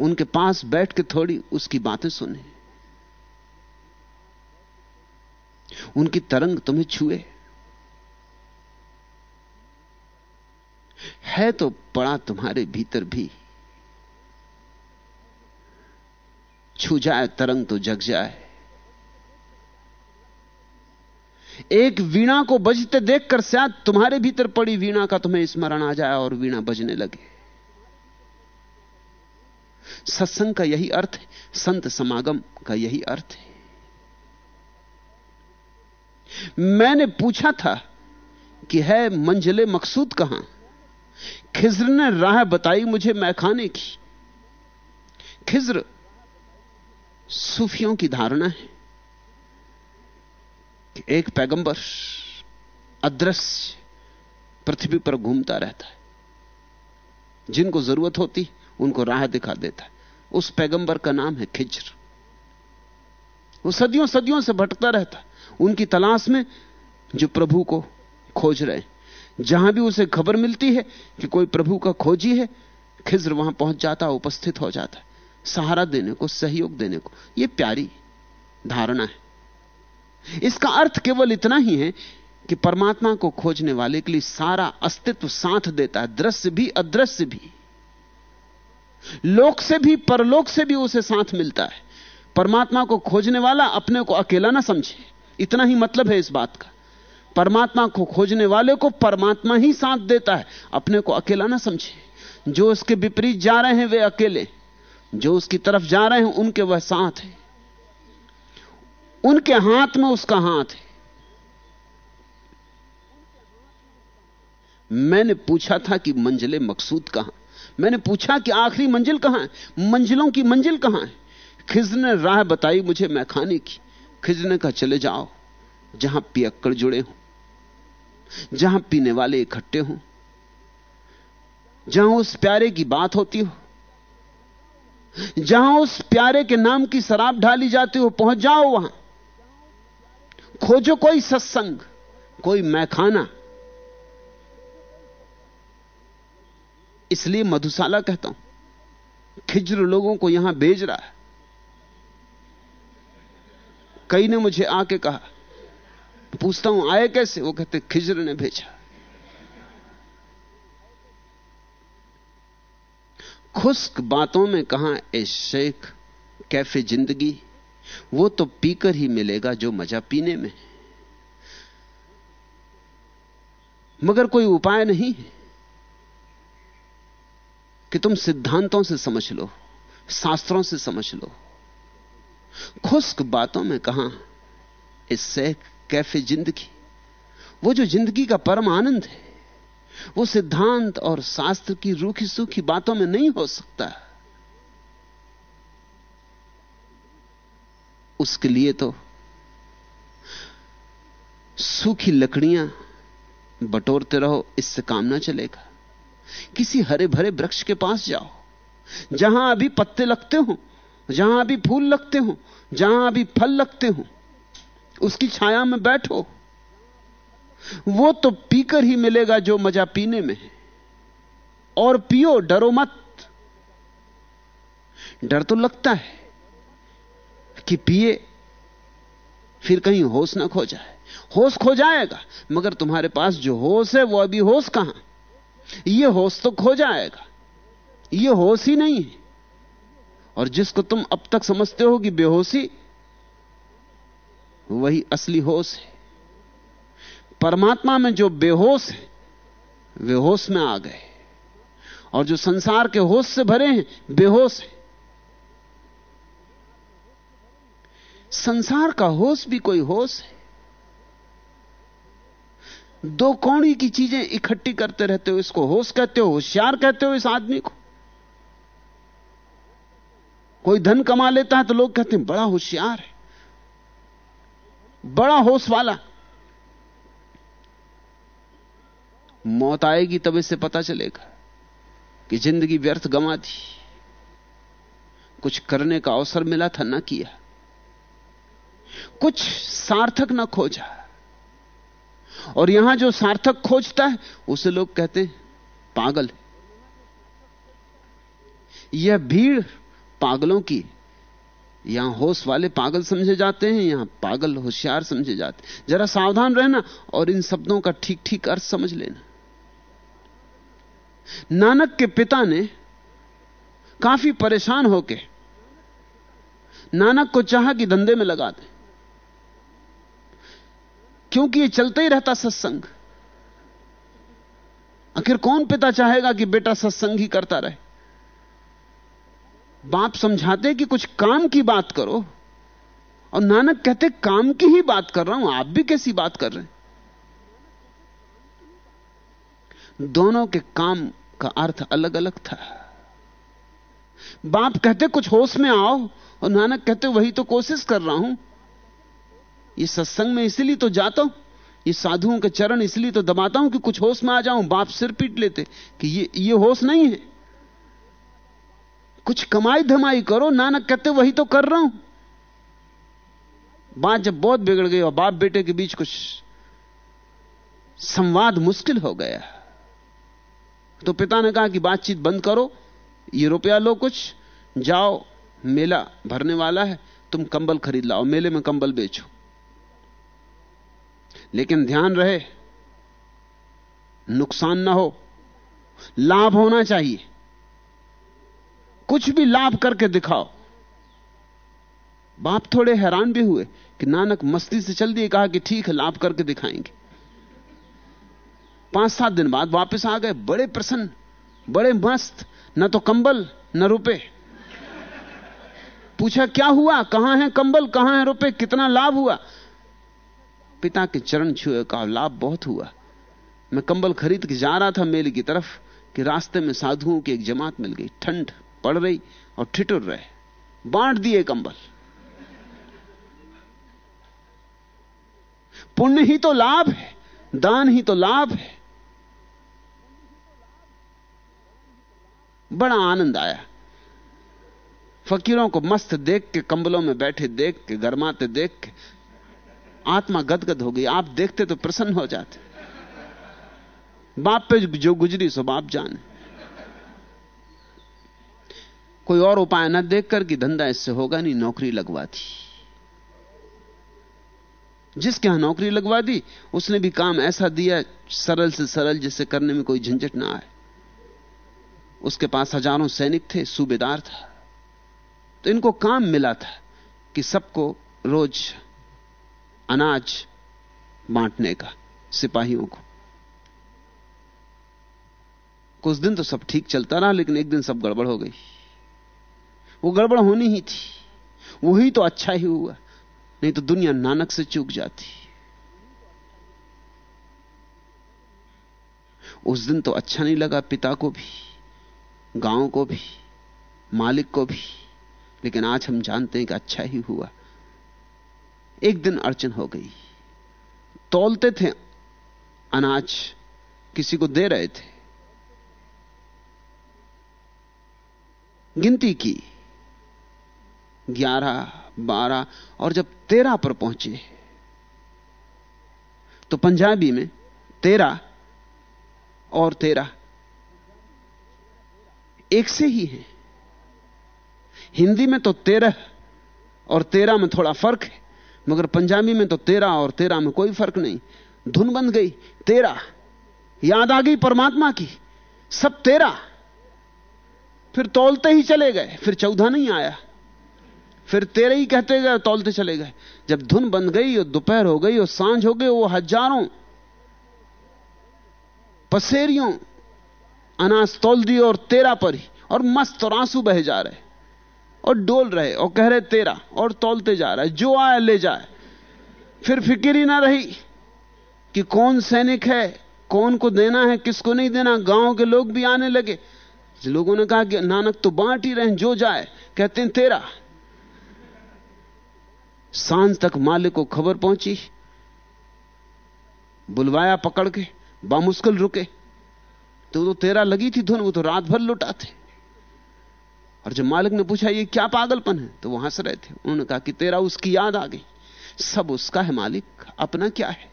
उनके पास बैठ के थोड़ी उसकी बातें सुने। उनकी तरंग तुम्हें छुए। है तो पड़ा तुम्हारे भीतर भी। छू जाए, तरंग तो जग जाए। एक वीणा को बजते देखकर शायद तुम्हारे भीतर पड़ी वीणा का तुम्हें स्मरण आ जाए और वीणा बजने लगे। सत्संग का यही अर्थ है, संत समागम का यही अर्थ है। मैंने पूछा था कि है मंजिले मकसूद कहाँ? खिज्र ने राह बताई मुझे मैखाने की। खिज्र सूफियों की धारणा है कि एक पैगंबर अदृश्य पृथ्वी पर घूमता रहता है, जिनको ज़रूरत होती उनको राह दिखा देता है। उस पैगंबर का नाम है खिज्र। वो सदियों सदियों से भटकता रहता उनकी तलाश में जो प्रभु को खोज रहे जहाँ भी उसे खबर मिलती है कि कोई प्रभु का खोजी है, खिज्र वहाँ पहुँच जाता उपस्थित हो जाता सहारा देने को, सहयोग देने को। यह प्यारी धारणा है। इसका अर्थ केवल इतना ही है कि परमात्मा को खोजने वाले के लिए सारा अस्तित्व साथ देता है। दृश्य भी, अदृश्य भी। लोक से भी, परलोक से भी उसे साथ मिलता है। परमात्मा को खोजने वाला अपने को अकेला ना समझे। इतना ही मतलब है इस बात का। परमात्मा को खोजने वाले को परमात्मा ही साथ देता है। अपने को अकेला ना समझे। जो उसके विपरीत जा रहे हैं, वे अकेले। जो उसकी तरफ़ जा रहे हैं, उनके वह साथ है। उनके हाथ में उसका हाथ है। मैंने पूछा था कि मंजिले मकसूद कहाँ? मैंने पूछा कि आखिरी मंजिल कहाँ है? मंजिलों की मंजिल कहाँ है? खिज ने राह बताई मुझे मैं खाने की। खिज ने कहा चले जाओ, जहाँ पियक्कड़ जुड़े हो, जहाँ पीने वाले इकट्ठे हो, जहाँ उस प्यारे की बात होती हो, जहाँ उस प्यारे के नाम की शराब ढाली जाती हो, पहुँच जाओ वहाँ। खोजो कोई सत्संग, कोई मैखाना इसलिए मधुशाला कहता हूँ, खिज्र लोगों को यहाँ भेज रहा है। कई ने मुझे आके कहा, पूछता हूँ, आए कैसे? वो कहते, खिज्र ने भेजा। खुश्क बातों में कहा, ए शेख, कैफ़े ज़िंदगी, वो तो पीकर ही मिलेगा जो मज़ा पीने में मगर कोई उपाय नहीं है। कि तुम सिद्धांतों से समझ लो, शास्त्रों से समझ लो। खुश्क बातों में कहा, इससे कैफ़े ज़िंदगी। वो जो ज़िंदगी का परम आनंद है, वो सिद्धांत और शास्त्र की रूखी सूखी बातों में नहीं हो सकता। उसके लिए तो सूखी लकड़ियाँ बटोरते रहो, इससे काम ना चलेगा। किसी हरे भरे वृक्ष के पास जाओ। जहाँ अभी पत्ते लगते हो, जहाँ अभी फूल लगते हो, जहाँ अभी फल लगते हो, उसकी छाया में बैठो। वो तो पीकर ही मिलेगा जो मज़ा पीने में है। और पियो, डरो मत। डर तो लगता है कि पिए, फिर कहीं होश ना खो जाए। होश खो जाएगा, मगर तुम्हारे पास जो होश है, वो अभी होश कहाँ? ये होश तो खो जाएगा। ये होश ही नहीं है। और जिसको तुम अब तक समझते हो कि बेहोशी, वही असली होश है। परमात्मा में जो बेहोश है, वे होश में आ गए। और जो संसार के होश से भरे हैं, बेहोश है। संसार का होश भी कोई होश है। दो कौड़ी की चीज़ें इकट्ठी करते रहते हो, इसको होश कहते हो, होशियार कहते हो इस आदमी को। कोई धन कमा लेता है तो लोग कहते हैं, बड़ा होशियार है, बड़ा होश वाला। मौत आएगी तब इससे पता चलेगा कि ज़िंदगी व्यर्थ गंवा दी कुछ करने का अवसर मिला था, ना किया। कुछ सार्थक ना खोजा। और यहाँ जो सार्थक खोजता है, उसे लोग कहते हैं, पागल यह भीड़ पागलों की यहाँ होश वाले पागल समझे जाते हैं, यहाँ पागल होशियार समझे जाते हैं। जरा सावधान रहना और इन शब्दों का ठीक ठीक अर्थ समझ लेना। नानक के पिता ने काफ़ी परेशान होके नानक को चाहा कि धंधे में लगा दे। क्योंकि ये चलता ही रहता सत्संग। आखिर कौन पिता चाहेगा कि बेटा सत्संग ही करता रहे? बाप समझाते कि कुछ काम की बात करो, और नानक कहते, काम की ही बात कर रहा हूँ, आप भी कैसी बात कर रहे हैं? दोनों के काम का अर्थ अलग अलग था। बाप कहते, कुछ होश में आओ, और नानक कहते, वही तो कोशिश कर रहा हूँ ये सत्संग में इसलिए तो जाता हूँ ये साधुओं के चरण इसलिए तो दबाता हूँ कि कुछ होश में आ जाऊँ, बाप सिर पीट लेते कि ये ये होश नहीं है। कुछ कमाई धमाई करो, नानक कहते वही तो कर रहा हूँ। बात जब बहुत बिगड़ गई और बाप बेटे के बीच कुछ संवाद मुश्किल हो गया। तो पिता ने कहा कि बातचीत बंद करो, ये रुपया लो कुछ, जाओ, मेला भरने वाला है, तुम कंबल खरीद लाओ, मेले में कंबल बेचो। लेकिन ध्यान रहे, नुकसान ना हो, लाभ होना चाहिए। कुछ भी लाभ करके दिखाओ। बाप थोड़े हैरान भी हुए कि नानक मस्ती से चल दिए कहा कि ठीक है, लाभ करके दिखाएँगे। पाँच सात दिन बाद वापस आ गए, बड़े प्रसन्न, बड़े मस्त, न तो कंबल, न रुपए। पूछा, क्या हुआ? कहाँ है कंबल, कहाँ है रुपए? कितना लाभ हुआ? पिता के चरण छुए का लाभ बहुत हुआ। मैं कंबल खरीद के जा रहा था मेले की तरफ़ कि रास्ते में साधुओं की एक जमात मिल गई। ठंड पड़ रही और ठिठुर रहे। बांट दिए कंबल। पुण्य ही तो लाभ है, दान ही तो लाभ है। बड़ा आनंद आया। फकीरों को मस्त देख के, कंबलों में बैठे देख के, गरमाते देख के आत्मा गदगद हो गई, आप देखते तो प्रसन्न हो जाते। बाप पे जो गुजरी सो बाप जाने। कोई और उपाय न देखकर कि धंधा इससे होगा नहीं, नौकरी लगवा दी। जिसके यहाँ नौकरी लगवा दी, उसने भी काम ऐसा दिया, सरल से सरल, जिससे करने में कोई झंझट ना आए। उसके पास हज़ारों सैनिक थे, सूबेदार था। तो इनको काम मिला था कि सबको रोज अनाज बांटने का, सिपाहियों को। कुछ दिन तो सब ठीक चलता रहा, लेकिन एक दिन सब गड़बड़ हो गई। वो गड़बड़ होनी ही थी। वही तो अच्छा ही हुआ, नहीं तो दुनिया नानक से चूक जाती। उस दिन तो अच्छा नहीं लगा पिता को भी, गाँव को भी, मालिक को भी, लेकिन आज हम जानते हैं कि अच्छा ही हुआ। एक दिन अड़चन हो गई। तोलते थे अनाज, किसी को दे रहे थे। गिनती की, ग्यारह, बारह, और जब तेरह पर पहुँचे तो पंजाबी में तेरह और तेरह, एक से ही है। हिंदी में तो तेरह और तेरह में थोड़ा फ़र्क है। मगर पंजाबी में तो तेरह और तेरह में कोई फ़र्क नहीं। धुन बन गई तेरह याद आ गई परमात्मा की, सब तेरह फिर तोलते ही चले गए, फिर चौदह नहीं आया। फिर तेरे ही कहते गए तोलते चले गए। जब धुन बन गई और दोपहर हो गई और साँझ हो गई, वो हज़ारों पसेरियों अनाज तोल दिए और तेरा पर ही, और मस्त और आँसू बह जा रहे। और डोल रहे और कह रहे, तेरा और तौलते जा रहा है, जो आए ले जाए फिर फ़िक्र ही ना रही कि कौन सैनिक है, कौन को देना है, किसको नहीं देना। गाँव के लोग भी आने लगे। लोगों ने कहा कि, नानक तो बांट ही रहे जो जाए। कहते हैं, तेरा। साँझ तक मालिक को खबर पहुँची। बुलवाया पकड़ के, बामुश्किल रुके। तो तो तेरा लगी थी धुन, वो तो रात भर लुटा थे। और जब मालिक ने पूछा, ये क्या पागलपन है? तो वो हंस रहे थे। उन्होंने कहा कि, तेरा उसकी याद आ गई। सब उसका है मालिक। अपना क्या है?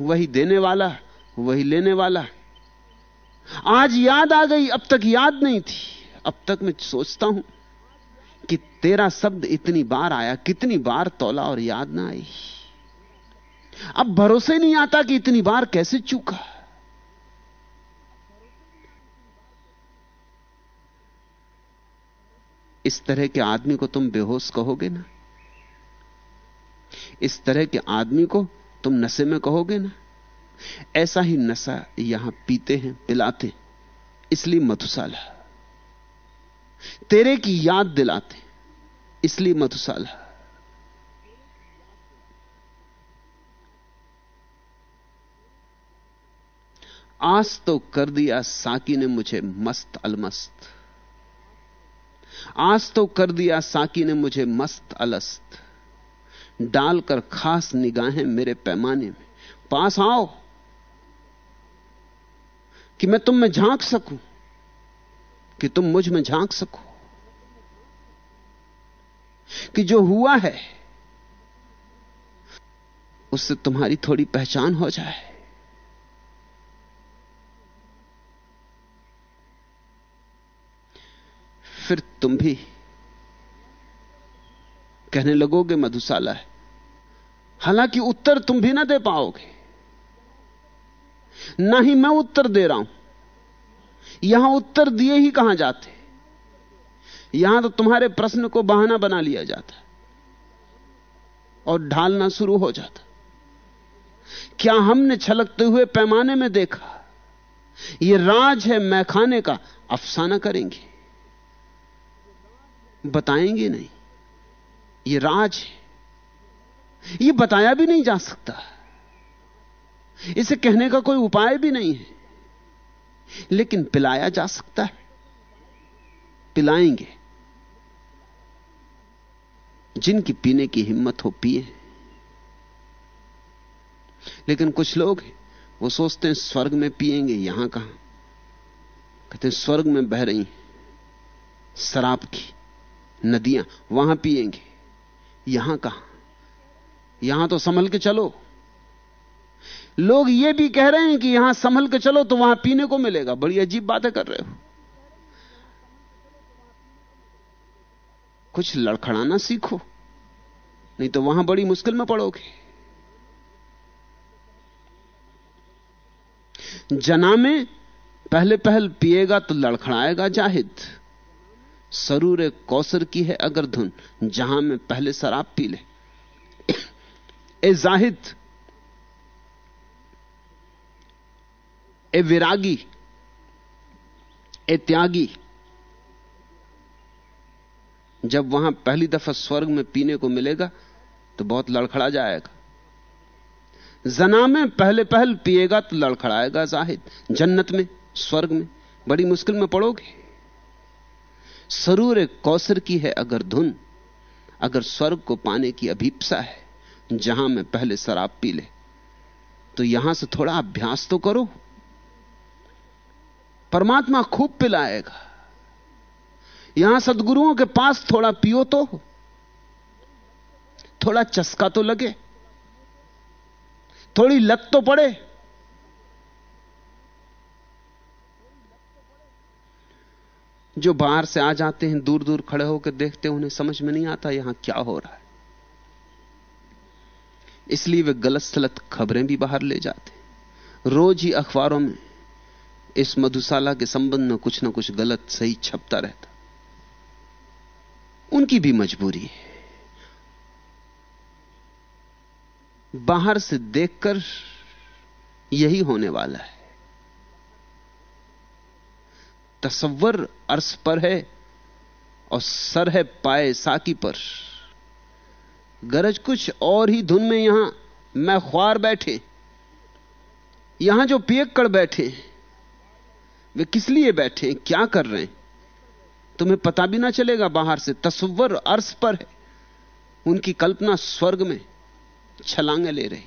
वही देने वाला वही लेने वाला आज याद आ गई, अब तक याद नहीं थी। अब तक मैं सोचता हूँ कि तेरा शब्द इतनी बार आया, कितनी बार तोला और याद ना आई। अब भरोसे नहीं आता कि इतनी बार कैसे चूका। इस तरह के आदमी को तुम बेहोश कहोगे ना? इस तरह के आदमी को तुम नशे में कहोगे ना? ऐसा ही नशा यहाँ पीते हैं, पिलाते इसलिए मधुशाला। तेरे की याद दिलाते इसलिए मधुशाला। आज तो कर दिया साकी ने मुझे मस्त अलमस्त। आज तो कर दिया साकी ने मुझे मस्त अलस्त। डालकर खास निगाहें मेरे पैमाने में। पास आओ। कि मैं तुम में झाँक सकूँ। कि तुम मुझमें झाँक सको। कि जो हुआ है, उससे तुम्हारी थोड़ी पहचान हो जाए। फिर तुम भी कहने लगोगे, मधुशाला है। हालाँकि उत्तर तुम भी ना दे पाओगे। ना ही मैं उत्तर दे रहा हूँ। यहाँ उत्तर दिए ही कहाँ जाते? यहाँ तो तुम्हारे प्रश्न को बहाना बना लिया जाता। और ढालना शुरू हो जाता। क्या हमने छलकते हुए पैमाने में देखा? यह राज है मैखाने का अफसाना करेंगे। बताएँगे नहीं। ये राज है। यह बताया भी नहीं जा सकता। इसे कहने का कोई उपाय भी नहीं है। लेकिन पिलाया जा सकता है। पिलाएँगे। जिनकी पीने की हिम्मत हो, पिए। लेकिन कुछ लोग वो सोचते हैं, स्वर्ग में पिएँगे, यहाँ कहाँ? कहते हैं, स्वर्ग में बह रही शराब की। नदियाँ वहाँ पिएँगे। यहाँ कहाँ? यहाँ तो संभल के चलो। लोग ये भी कह रहे हैं कि यहाँ संभल के चलो तो वहाँ पीने को मिलेगा। बड़ी अजीब बातें कर रहे हो। कुछ लड़खड़ाना सीखो, नहीं तो वहाँ बड़ी मुश्किल में पड़ोगे। जना में पहले पहल पिएगा तो लड़खड़ाएगा जाहिद। सरूर कौसर की है अगर धुन, जहाँ में पहले शराब पी ले। ए जाहिद, ए विरागी, ए त्यागी, जब वहाँ पहली दफ़ा स्वर्ग में पीने को मिलेगा तो बहुत लड़खड़ा जाएगा। जना में पहले पहल पिएगा तो लड़खड़ाएगा जाहिद। जन्नत में, स्वर्ग में, बड़ी मुश्किल में पड़ोगे। सरूर कौसर की है अगर धुन, अगर स्वर्ग को पाने की अभीपसा है, जहाँ मैं पहले शराब पी ले तो यहाँ से थोड़ा अभ्यास तो करो। परमात्मा खूब पिलाएगा। यहाँ सदगुरुओं के पास थोड़ा पियो तो थोड़ा चस्का तो लगे, थोड़ी लत तो पड़े जो बाहर से आ जाते हैं दूर दूर खड़े होकर देखते उन्हें समझ में नहीं आता यहाँ क्या हो रहा है। इसलिए वे गलत सलत खबरें भी बाहर ले जाते रोज ही अखबारों में इस मधुशाला के संबंध में कुछ ना कुछ गलत सही छपता रहता। उनकी भी मजबूरी है। बाहर से देखकर यही होने वाला है। तसव्वर अर्श पर है और सर है पाए साकी पर। गरज कुछ और ही धुन में यहाँ मैं ख्वार बैठे, यहाँ जो पियक्कड़ बैठे, वे किस लिए बैठे, क्या कर रहे हैं? तुम्हें पता भी ना चलेगा बाहर से तस्वर अर्श पर है। उनकी कल्पना स्वर्ग में छलांगे ले रही,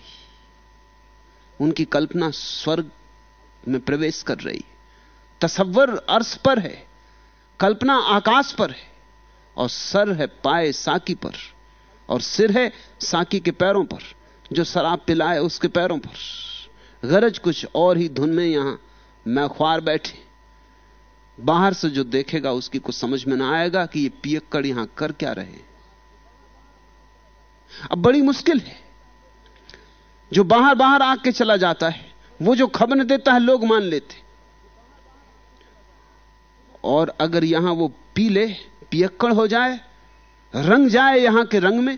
उनकी कल्पना स्वर्ग में प्रवेश कर रही। तस्वर अर्श पर है, कल्पना आकाश पर है, और सर है पाए साकी पर, और सिर है साकी के पैरों पर, जो शराब पिलाए उसके पैरों पर। गरज कुछ और ही धुन में यहाँ मैं ख्वार बैठे। बाहर से जो देखेगा उसकी कुछ समझ में ना आएगा कि ये पियक्कड़ यहाँ कर क्या रहे अब बड़ी मुश्किल है। जो बाहर बाहर आके चला जाता है, वो जो खबर देता है, लोग मान लेते और अगर यहाँ वो पी ले, पियक्कड़ हो जाए, रंग जाए यहाँ के रंग में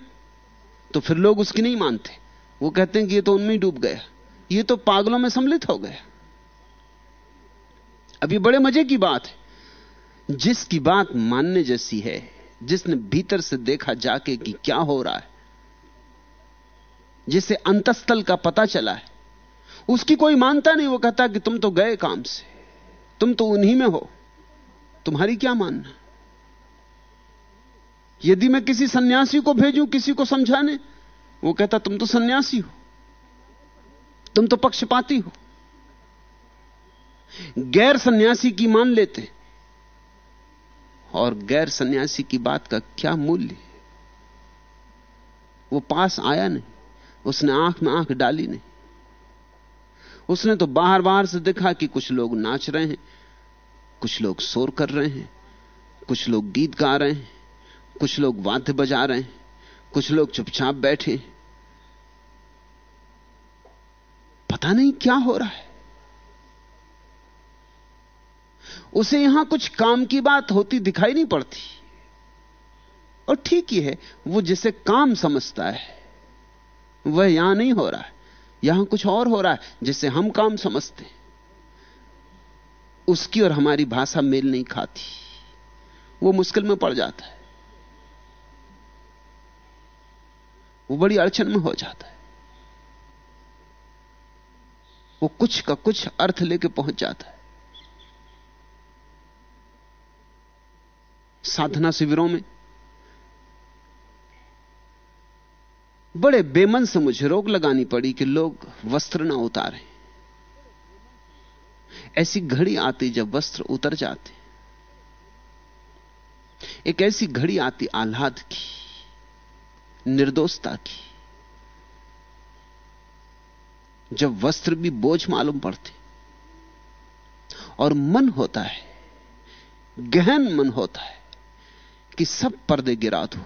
तो फिर लोग उसकी नहीं मानते। वो कहते हैं कि ये तो उनमें डूब गया। ये तो पागलों में सम्मिलित हो गया। अब ये बड़े मज़े की बात है। जिसकी बात मानने जैसी है, जिसने भीतर से देखा जाके कि क्या हो रहा है, जिसे अंतस्थल का पता चला है, उसकी कोई मानता नहीं, वो कहता कि तुम तो गए काम से, तुम तो उन्हीं में हो। तुम्हारी क्या मानना? यदि मैं किसी सन्यासी को भेजूं, किसी को समझाने, वो कहता, तुम तो सन्यासी हो। तुम तो पक्षपाती हो। गैर सन्यासी की मान लेते और गैर सन्यासी की बात का क्या मूल्य वो पास आया नहीं। उसने आँख में आँख डाली नहीं। उसने तो बाहर बाहर से देखा कि कुछ लोग नाच रहे हैं। कुछ लोग शोर कर रहे हैं, कुछ लोग गीत गा रहे हैं, कुछ लोग वाद्य बजा रहे हैं, कुछ लोग चुपचाप बैठे पता नहीं क्या हो रहा है। उसे यहाँ कुछ काम की बात होती दिखाई नहीं पड़ती। और ठीक ही है, वो जिसे काम समझता है, वह यहाँ नहीं हो रहा है। यहाँ कुछ और हो रहा है, जिसे हम काम समझते हैं। उसकी और हमारी भाषा मेल नहीं खाती। वो मुश्किल में पड़ जाता है। वो बड़ी अड़चन में हो जाता है। वो कुछ का कुछ अर्थ लेके पहुँच जाता है। साधना शिविरों में बड़े बेमन से मुझे रोक लगानी पड़ी कि लोग वस्त्र ना उतारें। ऐसी घड़ी आती जब वस्त्र उतर जाते। एक ऐसी घड़ी आती आह्लाद की, निर्दोषता की, जब वस्त्र भी बोझ मालूम पड़ते। और मन होता है, गहन मन होता है, कि सब पर्दे गिरा दो।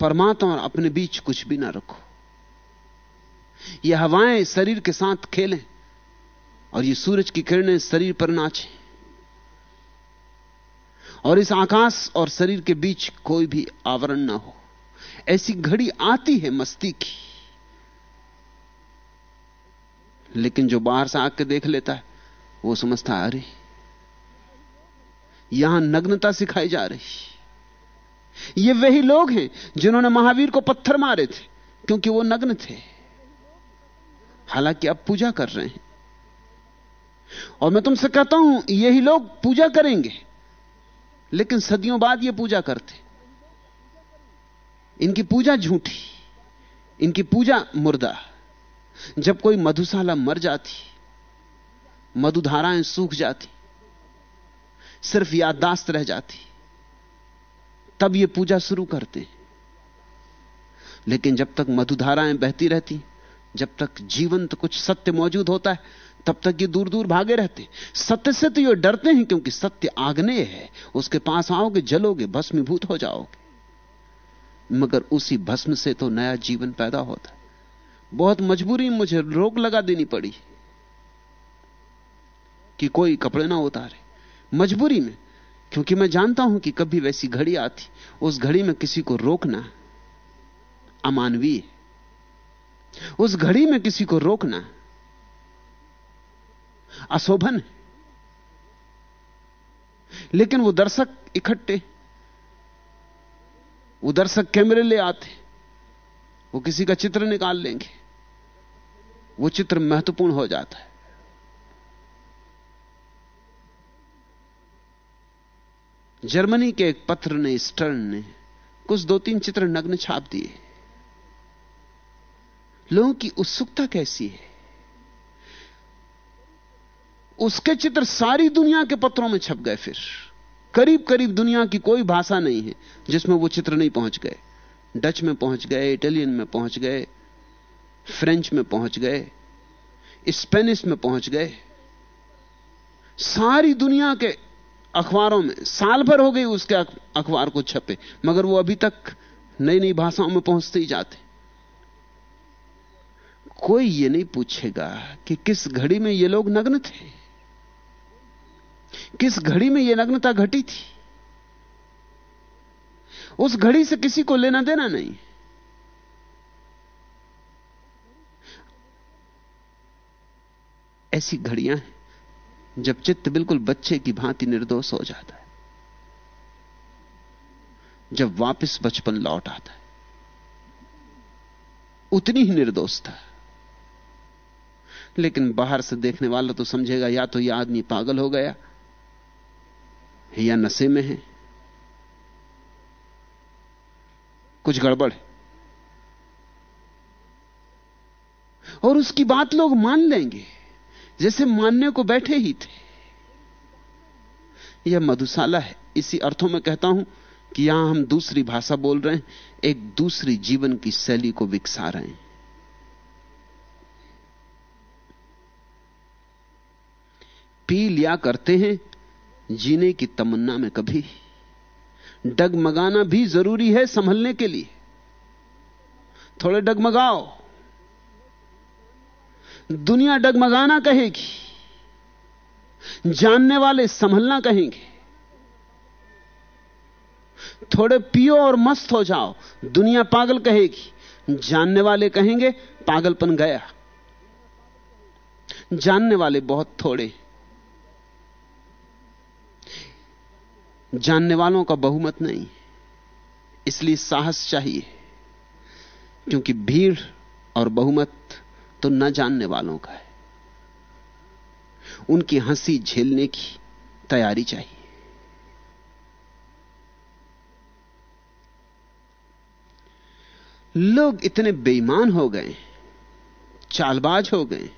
परमात्मा और अपने बीच कुछ भी ना रखो। ये हवाएँ शरीर के साथ खेलें और ये सूरज की किरणें शरीर पर नाचें। और इस आकाश और शरीर के बीच कोई भी आवरण ना हो। ऐसी घड़ी आती है मस्ती की लेकिन जो बाहर से आके देख लेता है, वो समझता अरे, यहाँ नग्नता सिखाई जा रही ये वही लोग हैं जिन्होंने महावीर को पत्थर मारे थे, क्योंकि वो नग्न थे। हालाँकि अब पूजा कर रहे हैं। और मैं तुमसे कहता हूँ, यही लोग पूजा करेंगे, लेकिन सदियों बाद ये पूजा करते। इनकी पूजा झूठी, इनकी पूजा मुर्दा। जब कोई मधुशाला मर जाती, मधुधाराएँ सूख जाती, सिर्फ़ याददाश्त रह जाती, तब ये पूजा शुरू करते। लेकिन जब तक मधुधाराएँ बहती रहती जब तक जीवंत तो कुछ सत्य मौजूद होता है, तब तक ये दूर दूर भागे रहते सत्य से तो ये डरते हैं क्योंकि सत्य आग्नेय है। उसके पास आओगे, जलोगे, भस्मीभूत हो जाओगे। मगर उसी भस्म से तो नया जीवन पैदा होता है। बहुत मजबूरी मुझे रोक लगा देनी पड़ी कि कोई कपड़े ना उतारे। मजबूरी में, क्योंकि मैं जानता हूँ कि कभी वैसी घड़ी आती, उस घड़ी में किसी को रोकना अमानवीय उस घड़ी में किसी को रोकना अशोभन है। लेकिन वो दर्शक इकट्ठे, वो दर्शक कैमरे ले आते, वो किसी का चित्र निकाल लेंगे, वो चित्र महत्वपूर्ण हो जाता है। जर्मनी के एक पत्र ने, स्टर्न ने कुछ दो तीन चित्र नग्न छाप दिए। लोगों की उत्सुकता कैसी है? उसके चित्र सारी दुनिया के पत्रों में छप गए फिर। करीब करीब दुनिया की कोई भाषा नहीं है, जिसमें वो चित्र नहीं पहुँच गए। डच में पहुँच गए, इटालियन में पहुँच गए, फ्रेंच में पहुँच गए, स्पेनिश में पहुँच गए। सारी दुनिया के अखबारों में, साल भर हो गई उसके अखबार को छपे, मगर वो अभी तक नई नई भाषाओं में पहुँचते ही जाते। कोई ये नहीं पूछेगा कि किस घड़ी में ये लोग नग्न थे? किस घड़ी में यह नग्नता घटी थी? उस घड़ी से किसी को लेना देना नहीं। ऐसी घड़ियाँ हैं, जब चित्त बिल्कुल बच्चे की भांति निर्दोष हो जाता है। जब वापस बचपन लौट आता है, उतनी ही निर्दोषता। लेकिन बाहर से देखने वाला तो समझेगा, या तो यह आदमी पागल हो गया या नशे में है। कुछ गड़बड़ और उसकी बात लोग मान लेंगे, जैसे मानने को बैठे ही थे। यह मधुशाला है। इसी अर्थों में कहता हूँ कि यहाँ हम दूसरी भाषा बोल रहे हैं, एक दूसरी जीवन की शैली को विकसा रहे हैं। पी लिया करते हैं, जीने की तमन्ना में कभी। डगमगाना भी ज़रूरी है संभलने के लिए। थोड़े डगमगाओ। दुनिया डगमगाना कहेगी। जानने वाले संभलना कहेंगे। थोड़े पियो और मस्त हो जाओ, दुनिया पागल कहेगी। जानने वाले कहेंगे, पागलपन गया। जानने वाले बहुत थोड़े। जानने वालों का बहुमत नहीं। इसलिए साहस चाहिए, क्योंकि भीड़ और बहुमत तो न जानने वालों का है। उनकी हँसी झेलने की तैयारी चाहिए। लोग इतने बेईमान हो गए, चालबाज हो गए,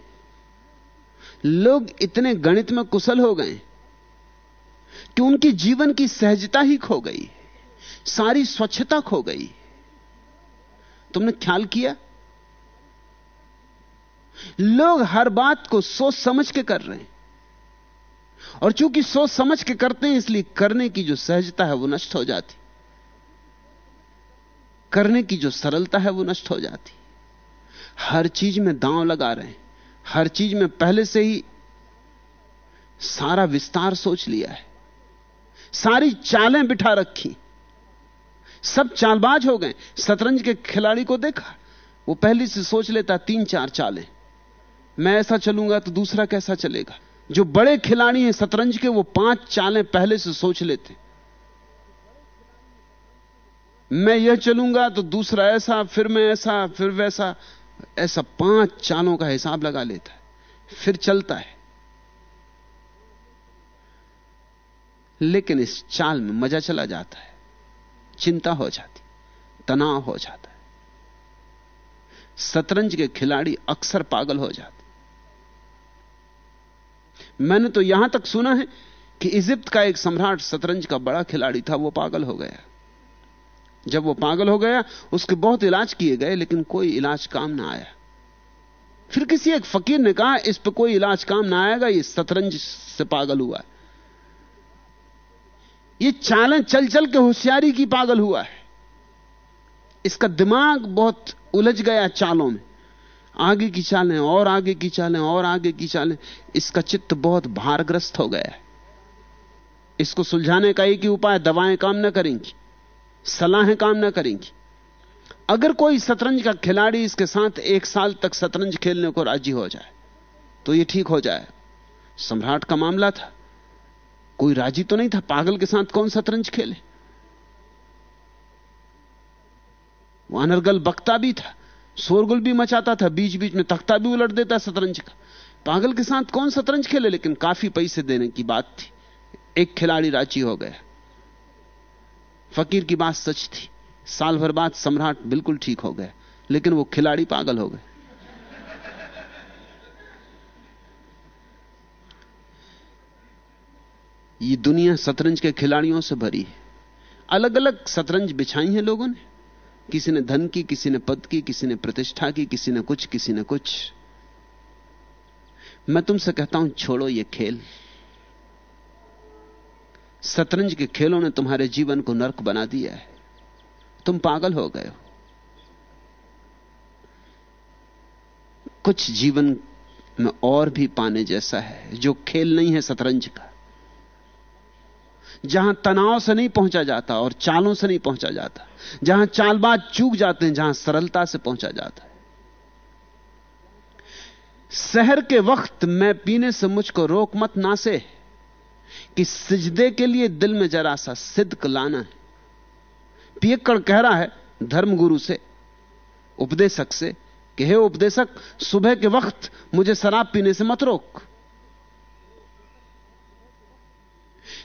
लोग इतने गणित में कुशल हो गए कि उनकी जीवन की सहजता ही खो गई, सारी स्वच्छता खो गई। तुमने ख्याल किया? लोग हर बात को सोच समझ के कर रहे हैं। और चूँकि सोच समझ के करते हैं, इसलिए करने की जो सहजता है वो नष्ट हो जाती। करने की जो सरलता है वो नष्ट हो जाती। हर चीज़ में दांव लगा रहे हैं। हर चीज़ में पहले से ही सारा विस्तार सोच लिया है। सारी चालें बिठा रखी। सब चालबाज हो गए। शतरंज के खिलाड़ी को देखा। वो पहले से सोच लेता, तीन चार चालें। मैं ऐसा चलूँगा तो दूसरा कैसा चलेगा? जो बड़े खिलाड़ी हैं शतरंज के, वो पाँच चालें पहले से सोच लेते। मैं यह चलूँगा तो दूसरा ऐसा, फिर मैं ऐसा, फिर वैसा। ऐसा पाँच चालों का हिसाब लगा लेता है। फिर चलता है। लेकिन इस चाल में मज़ा चला जाता है। चिंता हो जाती, तनाव हो जाता है। शतरंज के खिलाड़ी अक्सर पागल हो जाते। मैंने तो यहाँ तक सुना है कि इजिप्त का एक सम्राट शतरंज का बड़ा खिलाड़ी था, वो पागल हो गया। जब वो पागल हो गया, उसके बहुत इलाज किए गए, लेकिन कोई इलाज काम ना आया। फिर किसी एक फकीर ने कहा, इस पर कोई इलाज काम ना आएगा, ये शतरंज से पागल हुआ है। ये चालें चल चल के होशियारी की पागल हुआ है। इसका दिमाग बहुत उलझ गया चालों में। आगे की चालें, और आगे की चालें, और आगे की चालें। इसका चित्त बहुत भारग्रस्त हो गया है। इसको सुलझाने का एक ही उपाय, दवाएँ काम ना करेंगी, सलाहें काम ना करेंगी। अगर कोई शतरंज का खिलाड़ी इसके साथ एक साल तक शतरंज खेलने को राज़ी हो जाए तो यह ठीक हो जाए। सम्राट का मामला था। कोई राज़ी तो नहीं था? पागल के साथ कौन शतरंज खेले? वो अनर्गल बकता भी था, शोरगुल भी मचाता था बीच बीच में तख्ता भी उलट देता शतरंज का। पागल के साथ कौन शतरंज खेले? लेकिन काफ़ी पैसे देने की बात थी। एक खिलाड़ी राज़ी हो गया। फकीर की बात सच थी। साल भर बाद सम्राट बिल्कुल ठीक हो गया लेकिन वो खिलाड़ी पागल हो गए। ये दुनिया शतरंज के खिलाड़ियों से भरी है। अलग अलग शतरंज बिछाई है लोगों ने। किसी ने धन की, किसी ने पद की, किसी ने प्रतिष्ठा की, किसी ने कुछ, किसी ने कुछ। मैं तुमसे कहता हूँ, छोड़ो ये खेल। शतरंज के खेलों ने तुम्हारे जीवन को नरक बना दिया है। तुम पागल हो गए हो। कुछ जीवन में और भी पाने जैसा है, जो खेल नहीं है शतरंज का। जहाँ तनाव से नहीं पहुँचा जाता और चालों से नहीं पहुँचा जाता, जहाँ चालबाज चूक जाते हैं, जहाँ सरलता से पहुँचा जाता है। शहर के वक्त मैं पीने से मुझको रोक मत ना से कि सिजदे के लिए दिल में जरा सा सिद्क लाना है। पियक्कड़ कह रहा है धर्मगुरु से, उपदेशक से, कि हे उपदेशक, सुबह के वक्त मुझे शराब पीने से मत रोक।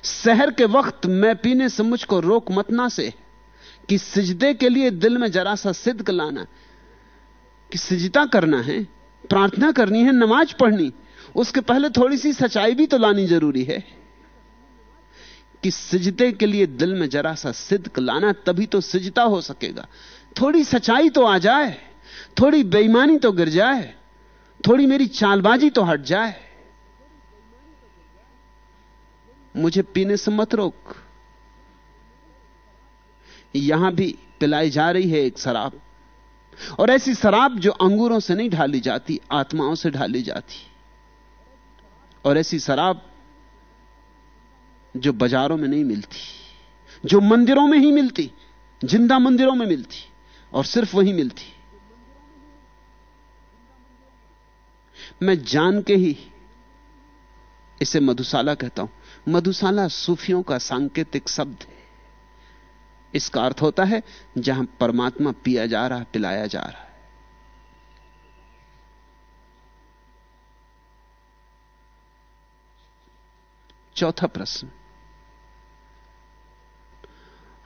शहर के वक्त मैं पीने से मुझको रोक मत ना से, कि सिजदे के लिए दिल में जरा सा सिद्ध लाना कि सिजता करना है, प्रार्थना करनी है, नमाज़ पढ़नी, उसके पहले थोड़ी सी सच्चाई भी तो लानी ज़रूरी है। कि सिजते के लिए दिल में जरा सा सिद्ध लाना, तभी तो सिजता हो सकेगा। थोड़ी सच्चाई तो आ जाए, थोड़ी बेईमानी तो गिर जाए, थोड़ी मेरी चालबाजी तो हट जाए। मुझे पीने से मत रोक। यहाँ भी पिलाई जा रही है एक शराब। और ऐसी शराब जो अंगूरों से नहीं ढाली जाती, आत्माओं से ढाली जाती। और ऐसी शराब जो बाजारों में नहीं मिलती, जो मंदिरों में ही मिलती, ज़िंदा मंदिरों में मिलती, और सिर्फ़ वही मिलती। मैं जान के ही इसे मधुशाला कहता हूँ। मधुशाला सूफियों का सांकेतिक शब्द। है इसका अर्थ होता है, जहाँ परमात्मा पिया जा रहा, पिलाया जा रहा है। चौथा प्रश्न।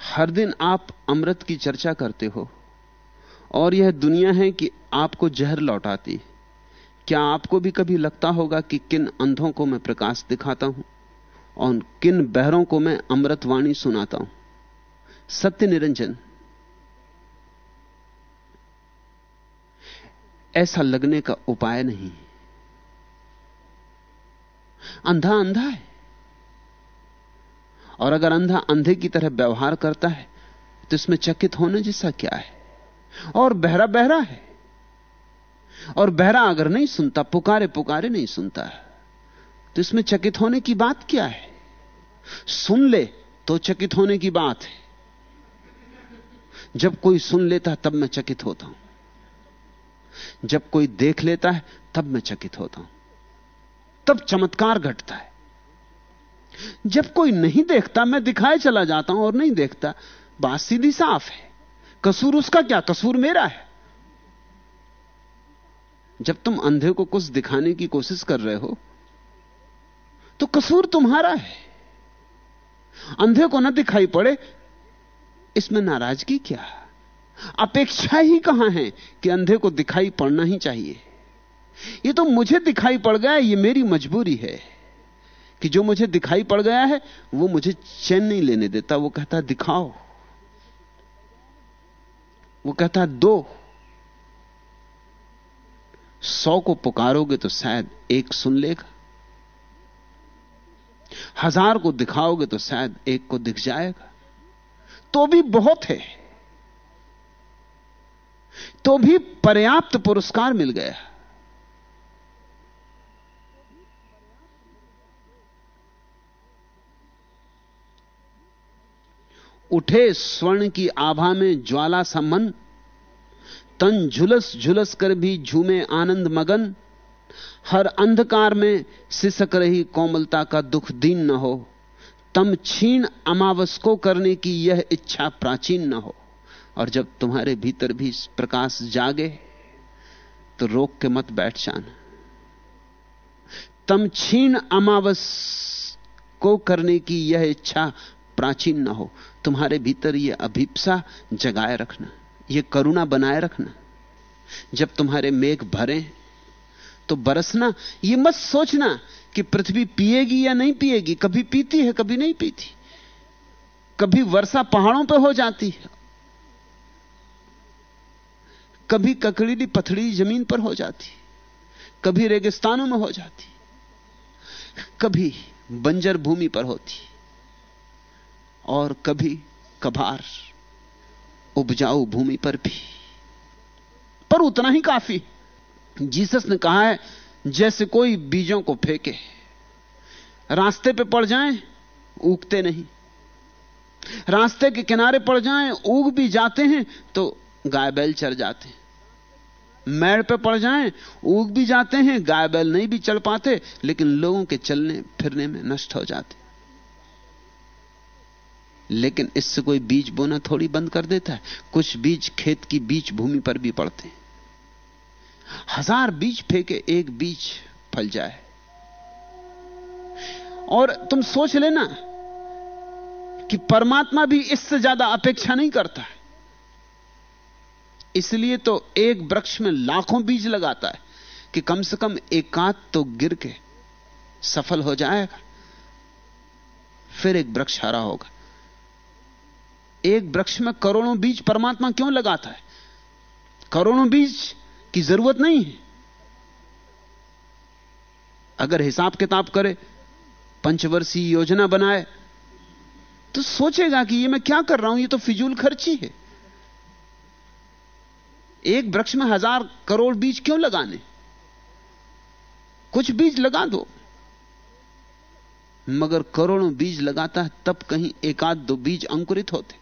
हर दिन आप अमृत की चर्चा करते हो, और यह दुनिया है कि आपको जहर लौटाती क्या आपको भी कभी लगता होगा कि किन अंधों को मैं प्रकाश दिखाता हूँ? और किन बहरों को मैं अमृतवाणी सुनाता हूँ? सत्य निरंजन। ऐसा लगने का उपाय नहीं। अंधा अंधा है। और अगर अंधा अंधे की तरह व्यवहार करता है तो इसमें चकित होने जैसा क्या है? और बहरा बहरा है। और बहरा अगर नहीं सुनता, पुकारे पुकारे नहीं सुनता तो इसमें चकित होने की बात क्या है? सुन ले तो चकित होने की बात है। जब कोई सुन लेता है, तब मैं चकित होता हूँ। जब कोई देख लेता है, तब मैं चकित होता हूँ। तब चमत्कार घटता है। जब कोई नहीं देखता, मैं दिखाए चला जाता हूँ और नहीं देखता। बात सीधी साफ़ है। कसूर उसका क्या? कसूर मेरा है। जब तुम अंधे को कुछ दिखाने की कोशिश कर रहे हो तो कसूर तुम्हारा है। अंधे को ना दिखाई पड़े, इसमें नाराज़गी क्या? अपेक्षा ही कहाँ है कि अंधे को दिखाई पड़ना ही चाहिए? यह तो मुझे दिखाई पड़ गया यह मेरी मजबूरी है कि जो मुझे दिखाई पड़ गया है, वो मुझे चैन नहीं लेने देता। वो कहता, दिखाओ। वो कहता, दो। सौ को पुकारोगे तो शायद एक सुन लेगा। हज़ार को दिखाओगे तो शायद एक को दिख जाएगा। तो भी बहुत है। तो भी पर्याप्त पुरस्कार मिल गया। उठे स्वर्ण की आभा में ज्वाला सा मन, तन झुलस झुलस कर भी झूमे आनंद मगन हर अंधकार में सिसक रही कोमलता का दुख दीन न हो। तम छीण अमावस को करने की यह इच्छा प्राचीन न हो। और जब तुम्हारे भीतर भी प्रकाश जागे तो रोक के मत बैठ जाना। तम छीण अमावस को करने की यह इच्छा प्राचीन न हो। तुम्हारे भीतर यह अभिप्सा जगाए रखना यह करुणा बनाए रखना। जब तुम्हारे मेघ भरे तो बरसना यह मत सोचना कि पृथ्वी पिएगी या नहीं पिएगी। कभी पीती है, कभी नहीं पीती। कभी वर्षा पहाड़ों पर हो जाती है। कभी ककड़ीली पथड़ी ज़मीन पर हो जाती कभी रेगिस्तानों में हो जाती कभी बंजर भूमि पर होती और कभी कभार उपजाऊ भूमि पर भी। पर उतना ही काफ़ी जीसस ने कहा है, जैसे कोई बीजों को फेंके, रास्ते पे पड़ जाएँ, उगते नहीं। रास्ते के किनारे पड़ जाएँ, उग भी जाते हैं तो गाय बैल चर जाते हैं। मैड़ पे पड़ जाएँ, उग भी जाते हैं गाय बैल नहीं भी चल पाते, लेकिन लोगों के चलने, फिरने में नष्ट हो जाते लेकिन इससे कोई बीज बोना थोड़ी बंद कर देता है। कुछ बीज खेत की बीज भूमि पर भी पड़ते हैं। हज़ार बीज फेंके, एक बीज फल जाए। और तुम सोच लेना कि परमात्मा भी इससे ज़्यादा अपेक्षा नहीं करता है। इसलिए तो एक वृक्ष में लाखों बीज लगाता है कि कम से कम एकांत तो गिर के सफल हो जाएगा। फिर एक वृक्ष हरा होगा। एक वृक्ष में करोड़ों बीज परमात्मा क्यों लगाता है? करोड़ों बीज की ज़रूरत नहीं है। अगर हिसाब किताब करे, पंचवर्षीय योजना बनाए तो सोचेगा कि ये मैं क्या कर रहा हूँ, ये तो फिजूल खर्ची है। एक वृक्ष में हज़ार करोड़ बीज क्यों लगाने? कुछ बीज लगा दो। मगर करोड़ों बीज लगाता है, तब कहीं एकाध दो बीज अंकुरित होते।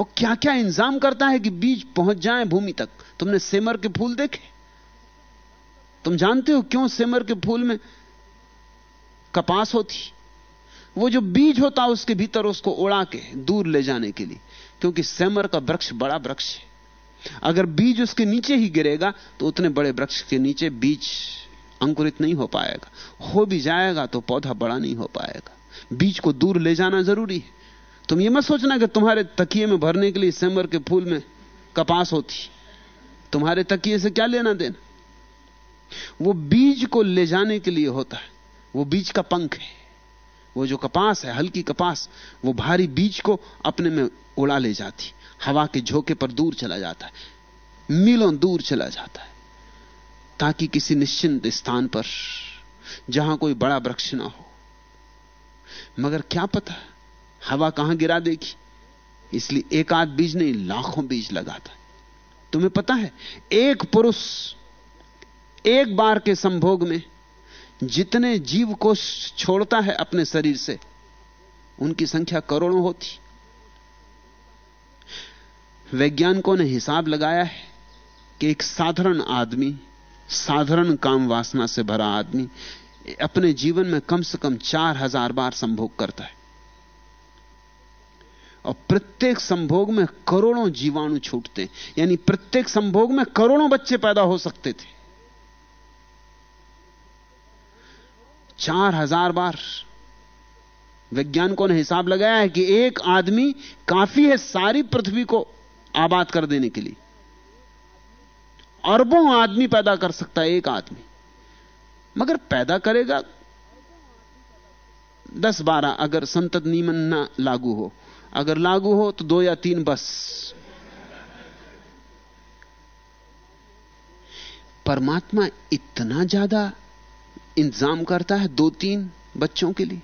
और क्या क्या इंतज़ाम करता है कि बीज पहुँच जाए भूमि तक? तुमने सेमर के फूल देखे? तुम जानते हो क्यों सेमर के फूल में कपास होती? वो जो बीज होता उसके भीतर उसको उड़ा के, दूर ले जाने के लिए। क्योंकि सेमर का वृक्ष बड़ा वृक्ष है। अगर बीज उसके नीचे ही गिरेगा तो उतने बड़े वृक्ष के नीचे बीज अंकुरित नहीं हो पाएगा। हो भी जाएगा तो पौधा बड़ा नहीं हो पाएगा। बीज को दूर ले जाना ज़रूरी है। तुम ये मत सोचना कि तुम्हारे तकिए में भरने के लिए सेमर के फूल में कपास होती। तुम्हारे तकिए से क्या लेना देना? वो बीज को ले जाने के लिए होता है। वो बीज का पंख है। वो जो कपास है, हल्की कपास, वो भारी बीज को अपने में उड़ा ले जाती। हवा के झोंके पर दूर चला जाता है। मीलों दूर चला जाता है। ताकि किसी निश्चिंत स्थान पर, जहाँ कोई बड़ा वृक्ष ना हो। मगर क्या पता हवा कहाँ गिरा देगी? इसलिए एक आध बीज नहीं, लाखों बीज लगाता है। तुम्हें पता है, एक पुरुष एक बार के संभोग में जितने जीव को छोड़ता है अपने शरीर से, उनकी संख्या करोड़ों होती। वैज्ञानिकों ने हिसाब लगाया है कि एक साधारण आदमी, साधारण काम वासना से भरा आदमी अपने जीवन में कम से कम चार हज़ार बार संभोग करता है। और प्रत्येक संभोग में करोड़ों जीवाणु छूटते यानी प्रत्येक संभोग में करोड़ों बच्चे पैदा हो सकते थे। चार हज़ार बार वैज्ञानिकों ने हिसाब लगाया है कि एक आदमी काफ़ी है सारी पृथ्वी को आबाद कर देने के लिए। अरबों आदमी पैदा कर सकता है एक आदमी। मगर पैदा करेगा दस बारह अगर संतत नियमन ना लागू हो। अगर लागू हो तो दो या तीन बस। परमात्मा इतना ज़्यादा इंतज़ाम करता है दो तीन बच्चों के लिए।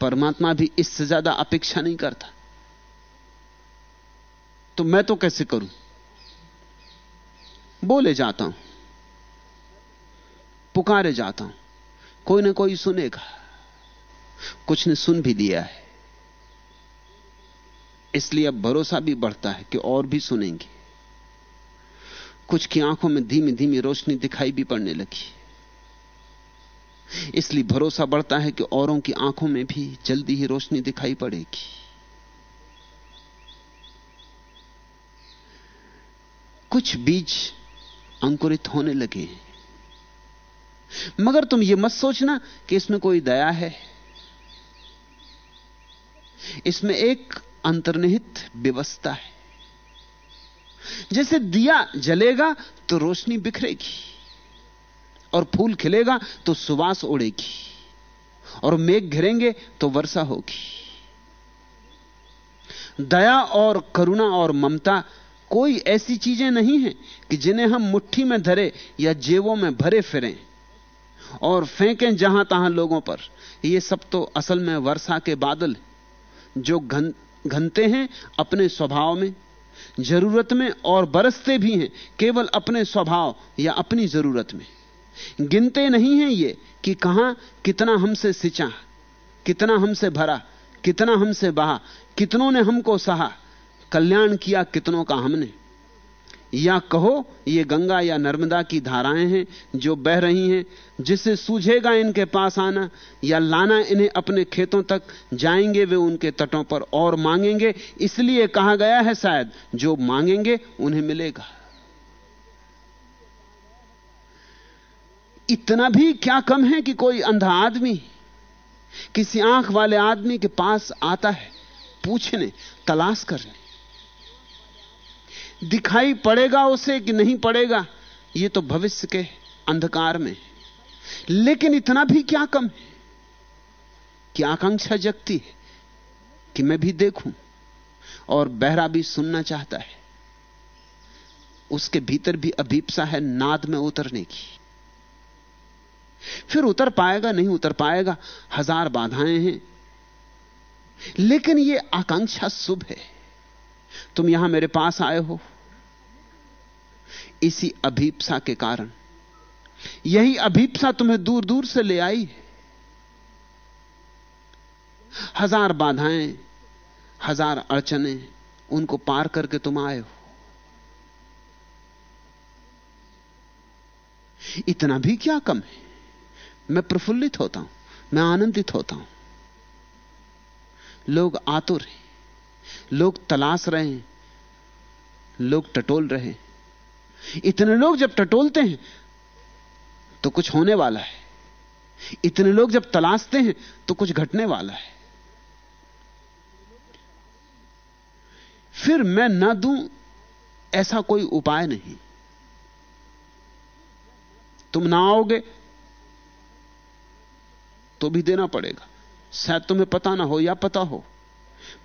परमात्मा भी इससे ज़्यादा अपेक्षा नहीं करता। तो मैं तो कैसे करूँ? बोले जाता हूँ, पुकारे जाता हूँ। कोई ना कोई सुनेगा। कुछ ने सुन भी लिया है। इसलिए अब भरोसा भी बढ़ता है कि और भी सुनेंगे। कुछ की आँखों में धीमी धीमी रोशनी दिखाई भी पड़ने लगी। इसलिए भरोसा बढ़ता है कि औरों की आँखों में भी जल्दी ही रोशनी दिखाई पड़ेगी। कुछ बीज अंकुरित होने लगे मगर तुम यह मत सोचना कि इसमें कोई दया है। इसमें एक अंतर्निहित व्यवस्था है। जैसे दिया जलेगा तो रोशनी बिखरेगी और फूल खिलेगा तो सुवास उड़ेगी और मेघ घिरेंगे तो वर्षा होगी। दया और करुणा और ममता कोई ऐसी चीज़ें नहीं हैं कि जिन्हें हम मुट्ठी में धरे या जेबों में भरे फिरें। और फेंकें जहाँ तहां लोगों पर। ये सब तो असल में वर्षा के बादल जो घन, घनते हैं अपने स्वभाव में, ज़रूरत में और बरसते भी हैं, केवल अपने स्वभाव या अपनी ज़रूरत में। गिनते नहीं हैं ये कि कहाँ कितना हमसे सिंचा, कितना हमसे भरा, कितना हमसे बहा, कितनों ने हमको सहा, कल्याण किया कितनों का हमने। या कहो, ये गंगा या नर्मदा की धाराएँ हैं जो बह रही हैं जिसे सूझेगा इनके पास आना, या लाना इन्हें अपने खेतों तक, जाएँगे वे उनके तटों पर और मांगेंगे। इसलिए कहा गया है शायद, जो मांगेंगे, उन्हें मिलेगा। इतना भी क्या कम है कि कोई अंधा आदमी, किसी आँख वाले आदमी के पास आता है, पूछने, तलाश करने दिखाई पड़ेगा उसे कि नहीं पड़ेगा यह तो भविष्य के अंधकार में लेकिन इतना भी क्या कम है कि आकांक्षा जगती है कि मैं भी देखूँ और बहरा भी सुनना चाहता है। उसके भीतर भी अभीपसा है नाद में उतरने की। फिर उतर पाएगा, नहीं उतर पाएगा, हज़ार बाधाएँ हैं। लेकिन यह आकांक्षा शुभ है। तुम यहाँ मेरे पास आए हो। इसी अभीपसा के कारण, यही अभीपसा तुम्हें दूर दूर से ले आई हज़ार बाधाएँ, हज़ार अड़चने उनको पार करके तुम आए हो। इतना भी क्या कम है? मैं प्रफुल्लित होता हूँ, मैं आनंदित होता हूँ। लोग आतुर हैं। लोग तलाश रहे हैं, लोग टटोल रहे हैं। इतने लोग जब टटोलते हैं तो कुछ होने वाला है। इतने लोग जब तलाशते हैं तो कुछ घटने वाला है। फिर मैं ना दूँ, ऐसा कोई उपाय नहीं। तुम ना आओगे तो भी देना पड़ेगा। शायद तुम्हें पता ना हो या पता हो।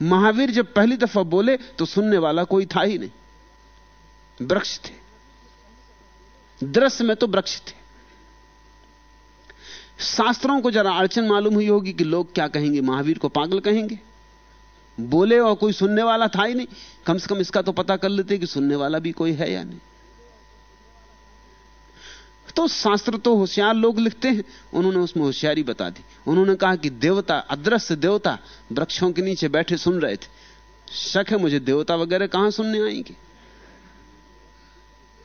महावीर जब पहली दफ़ा बोले तो सुनने वाला कोई था ही नहीं। वृक्ष थे। दृश्य में तो वृक्ष थे। शास्त्रों को जरा अड़चन मालूम हुई होगी कि लोग क्या कहेंगे, महावीर को पागल कहेंगे। बोले और कोई सुनने वाला था ही नहीं। कम से कम इसका तो पता कर लेते कि सुनने वाला भी कोई है या नहीं। तो शास्त्र तो होशियार लोग लिखते हैं। उन्होंने उसमें होशियारी बता दी। उन्होंने कहा कि देवता, अदृश्य देवता वृक्षों के नीचे बैठे सुन रहे थे। शक है मुझे देवता वगैरह कहाँ सुनने आएँगे?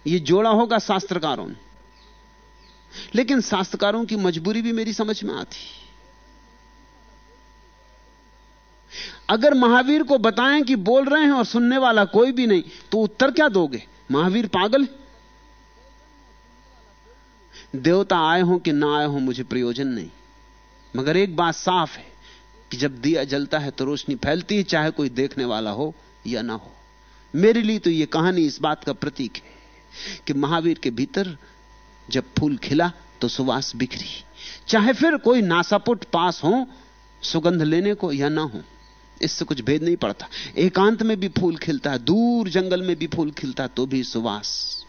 ये जोड़ा होगा शास्त्रकारों ने। लेकिन शास्त्रकारों की मजबूरी भी मेरी समझ में आती। अगर महावीर को बताएँ कि बोल रहे हैं और सुनने वाला कोई भी नहीं तो उत्तर क्या दोगे? महावीर पागल है। देवता आए हो कि ना आए हो मुझे प्रयोजन नहीं। मगर एक बात साफ़ है कि जब दिया जलता है तो रोशनी फैलती है, चाहे कोई देखने वाला हो या ना हो। मेरे लिए तो यह कहानी इस बात का प्रतीक है कि महावीर के भीतर जब फूल खिला तो सुवास बिखरी। चाहे फिर कोई नासापुट पास हो, सुगंध लेने को या ना हो, इससे कुछ भेद नहीं पड़ता। एकांत में भी फूल खिलता है, दूर जंगल में भी फूल खिलता तो भी सुवास।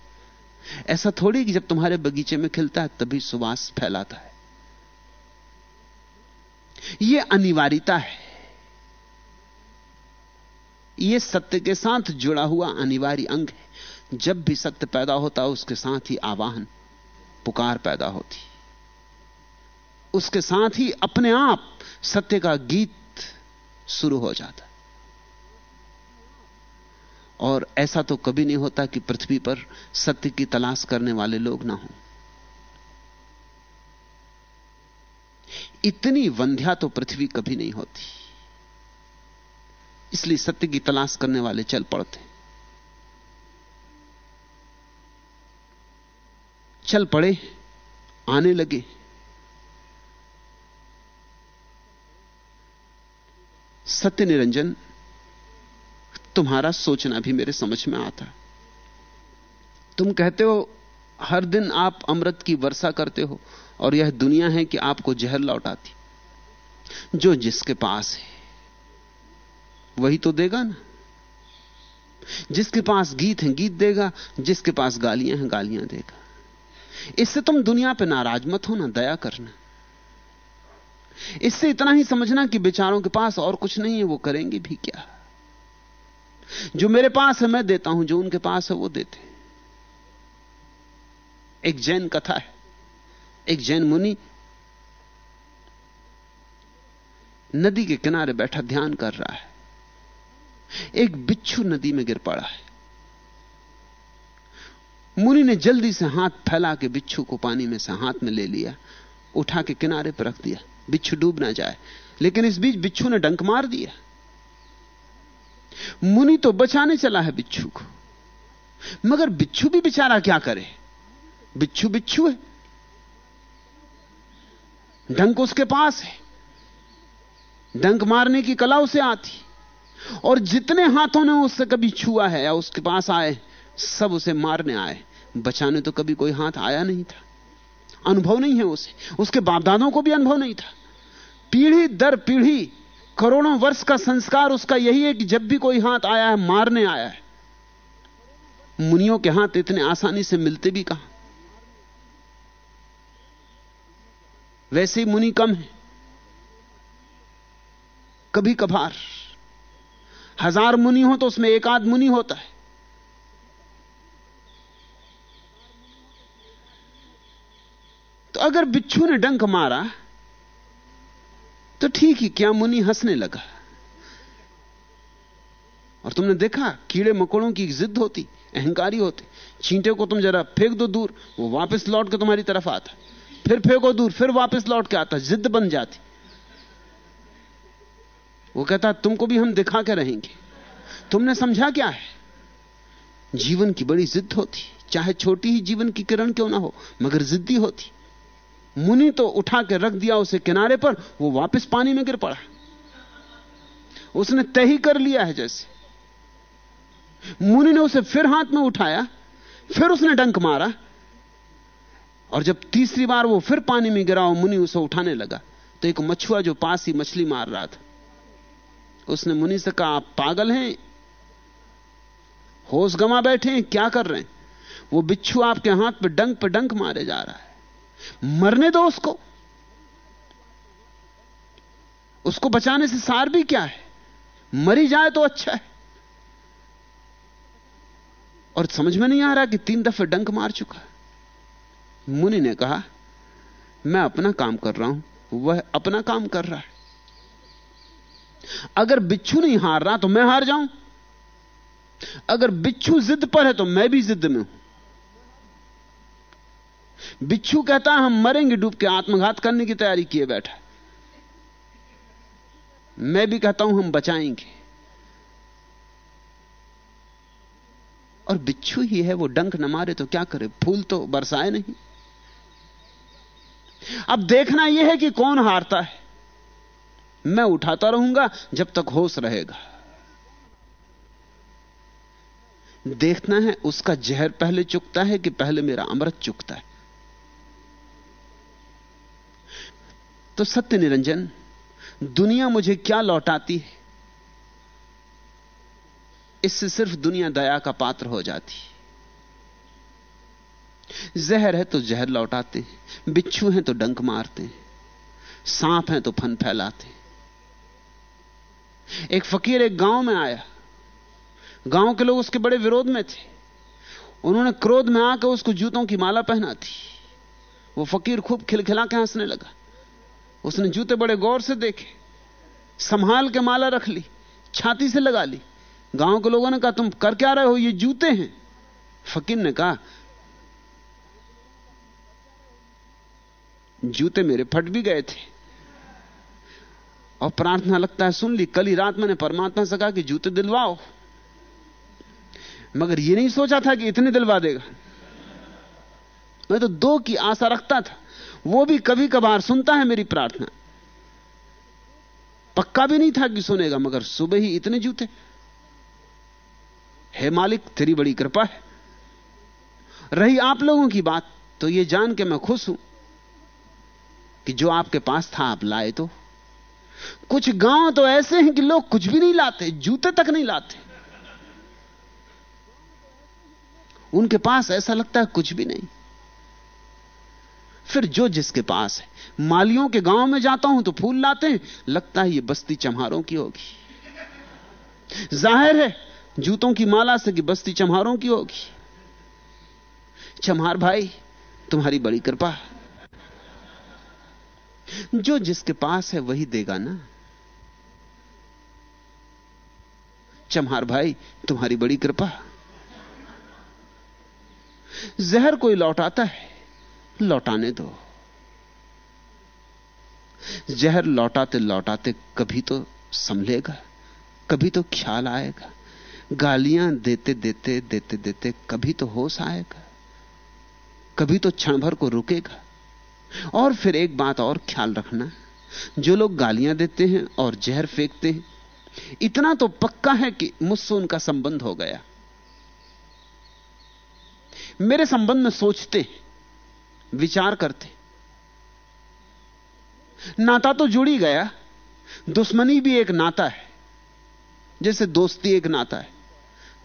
ऐसा थोड़ी कि जब तुम्हारे बगीचे में खिलता है, तभी सुवास फैलाता है। यह अनिवार्यता है। यह सत्य के साथ जुड़ा हुआ अनिवार्य अंग है। जब भी सत्य पैदा होता है उसके साथ ही आवाहन, पुकार पैदा होती। उसके साथ ही अपने आप सत्य का गीत शुरू हो जाता और ऐसा तो कभी नहीं होता कि पृथ्वी पर सत्य की तलाश करने वाले लोग ना हों। इतनी वंध्या तो पृथ्वी कभी नहीं होती। इसलिए सत्य की तलाश करने वाले चल पड़ते चल पड़े, आने लगे। सत्य निरंजन तुम्हारा सोचना भी मेरे समझ में आता। तुम कहते हो, हर दिन आप अमृत की वर्षा करते हो, और यह दुनिया है कि आपको जहर लौटाती। जो जिसके पास है, वही तो देगा ना। जिसके पास गीत है, गीत देगा, जिसके पास गालियाँ हैं, गालियाँ देगा। इससे तुम दुनिया पे नाराज़ मत हो ना दया करना। इससे इतना ही समझना कि बेचारों के पास और कुछ नहीं है, वो करेंगे भी क्या? जो मेरे पास है, मैं देता हूँ, जो उनके पास है, वो देते एक जैन कथा है। एक जैन मुनि नदी के किनारे बैठा ध्यान कर रहा है। एक बिच्छू नदी में गिर पड़ा है। मुनि ने जल्दी से हाथ फैला के बिच्छू को पानी में से हाथ में ले लिया, उठा के किनारे पर रख दिया। बिच्छू डूब ना जाए। लेकिन इस बीच बिच्छू ने डंक मार दिया। मुनि तो बचाने चला है बिच्छू को। मगर बिच्छू भी बेचारा क्या करे? बिच्छू बिच्छू है। डंक उसके पास है। डंक मारने की कला उसे आती। और जितने हाथों ने उससे कभी छुआ है या उसके पास आए, सब उसे मारने आए। बचाने तो कभी कोई हाथ आया नहीं था। अनुभव नहीं है उसे। उसके बापदादों को भी अनुभव नहीं था। पीढ़ी दर पीढ़ी करोड़ों वर्ष का संस्कार उसका यही है कि जब भी कोई हाथ आया है, मारने आया है। मुनियों के हाथ इतने आसानी से मिलते भी कहाँ? वैसे ही मुनि कम है। कभी कभार हज़ार मुनि हो तो उसमें एक आध मुनि होता है। तो अगर बिच्छू ने डंक मारा तो ठीक ही, क्या मुनि हंसने लगा? और तुमने देखा, कीड़े मकोड़ों की जिद होती, अहंकारी होती। चींटे को तुम जरा फेंक दो दूर, वो वापस लौट के तुम्हारी तरफ़ आता। फिर फेंको दूर, फिर वापस लौट के आता, जिद बन जाती। वो कहता, तुमको भी हम दिखा के रहेंगे। तुमने समझा क्या है? जीवन की बड़ी जिद होती, चाहे छोटी ही जीवन की किरण क्यों ना हो, मगर जिद्दी होती। मुनि तो उठा के रख दिया उसे किनारे पर, वो वापस पानी में गिर पड़ा। उसने तय ही कर लिया है जैसे। मुनि ने उसे फिर हाथ में उठाया, फिर उसने डंक मारा, और जब तीसरी बार वो फिर पानी में गिरा और मुनि उसे उठाने लगा तो एक मछुआ जो पास ही मछली मार रहा था, उसने मुनि से कहा, आप पागल हैं? होश गमा बैठे हैं? क्या कर रहे हैं? वो बिच्छू आपके हाथ पे डंक पे डंक मारे जा रहा है। मरने दो उसको। उसको बचाने से सार भी क्या है? मरी जाए तो अच्छा है। और समझ में नहीं आ रहा कि तीन दफे डंक मार चुका मुनि ने कहा, मैं अपना काम कर रहा हूँ, वह अपना काम कर रहा है। अगर बिच्छू नहीं हार रहा तो मैं हार जाऊँ। अगर बिच्छू जिद पर है तो मैं भी जिद में हूँ। बिच्छू कहता है, हम मरेंगे, डूब के आत्मघात करने की तैयारी किए बैठा मैं भी कहता हूँ, हम बचाएँगे। और बिच्छू ही है, वो डंक न मारे तो क्या करे? फूल तो बरसाए नहीं। अब देखना यह है कि कौन हारता है। मैं उठाता रहूँगा, जब तक होश रहेगा। देखना है, उसका जहर पहले चुकता है कि पहले मेरा अमृत चुकता है। तो सत्य निरंजन, दुनिया मुझे क्या लौटाती है? इससे सिर्फ़ दुनिया दया का पात्र हो जाती जहर है तो जहर लौटाते हैं, बिच्छू हैं तो डंक मारते हैं, सांप हैं तो फन फैलाते हैं। एक फकीर एक गाँव में आया, गाँव के लोग उसके बड़े विरोध में थे। उन्होंने क्रोध में आकर उसको जूतों की माला पहना थी वो फकीर खूब खिलखिला के हंसने लगा। उसने जूते बड़े गौर से देखे, संभाल के माला रख ली, छाती से लगा ली। गाँव के लोगों ने कहा, तुम कर क्या रहे हो? ये जूते हैं। फकीर ने कहा, जूते मेरे फट भी गए थे और प्रार्थना लगता है, सुन ली, कल ही रात मैंने परमात्मा से कहा कि जूते दिलवाओ। मगर ये नहीं सोचा था कि इतने दिलवा देगा। मैं तो दो की आशा रखता था। वो भी कभी कभार सुनता है मेरी प्रार्थना। पक्का भी नहीं था कि सुनेगा, मगर सुबह ही इतने जूते। हे मालिक, तेरी बड़ी कृपा है। रही आप लोगों की बात तो ये जान के मैं खुश हूँ कि जो आपके पास था, आप लाए तो। कुछ गाँव तो ऐसे हैं कि लोग कुछ भी नहीं लाते, जूते तक नहीं लाते। उनके पास ऐसा लगता है कुछ भी नहीं। फिर जो जिसके पास है। मालियों के गाँव में जाता हूँ तो फूल लाते हैं, लगता है ये बस्ती चम्हारों की होगी। ज़ाहिर है, जूतों की माला से कि बस्ती चम्हारों की होगी। चम्हार भाई, तुम्हारी बड़ी कृपा। जो जिसके पास है वही देगा ना। चम्हार भाई, तुम्हारी बड़ी कृपा। जहर कोई लौटाता है लौटाने दो। जहर लौटाते लौटाते कभी तो संभलेगा, कभी तो ख्याल आएगा। गालियाँ देते देते देते देते कभी तो होश आएगा, कभी तो क्षण भर को रुकेगा। और फिर एक बात और ख्याल रखना, जो लोग गालियाँ देते हैं और जहर फेंकते हैं, इतना तो पक्का है कि मुझसे उनका संबंध हो गया। मेरे संबंध में सोचते विचार करते। नाता तो जुड़ी गया, दुश्मनी भी एक नाता है, जैसे दोस्ती एक नाता है।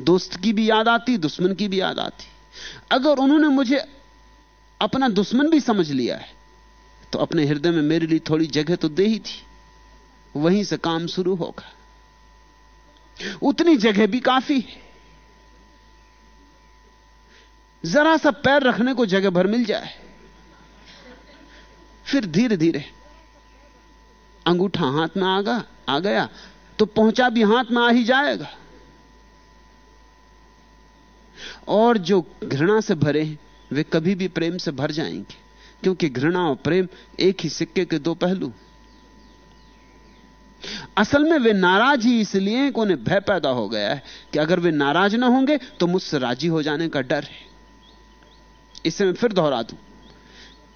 दोस्त की भी याद आती, दुश्मन की भी याद आती। अगर उन्होंने मुझे अपना दुश्मन भी समझ लिया है तो अपने हृदय में मेरे लिए थोड़ी जगह तो दे ही थी। वहीं से काम शुरू होगा। उतनी जगह भी काफ़ी है। जरा सा पैर रखने को जगह भर मिल जाए। फिर धीरे धीरे अंगूठा हाथ में आ गया आ गया तो पहुँचा भी हाथ में आ ही जाएगा। और जो घृणा से भरे हैं, वे कभी भी प्रेम से भर जाएँगे, क्योंकि घृणा और प्रेम एक ही सिक्के के दो पहलू। असल में वे नाराज़ ही इसलिए कि उन्हें भय पैदा हो गया है कि अगर वे नाराज़ ना होंगे तो मुझसे राज़ी हो जाने का डर है। इसे मैं फिर दोहरा दूँ।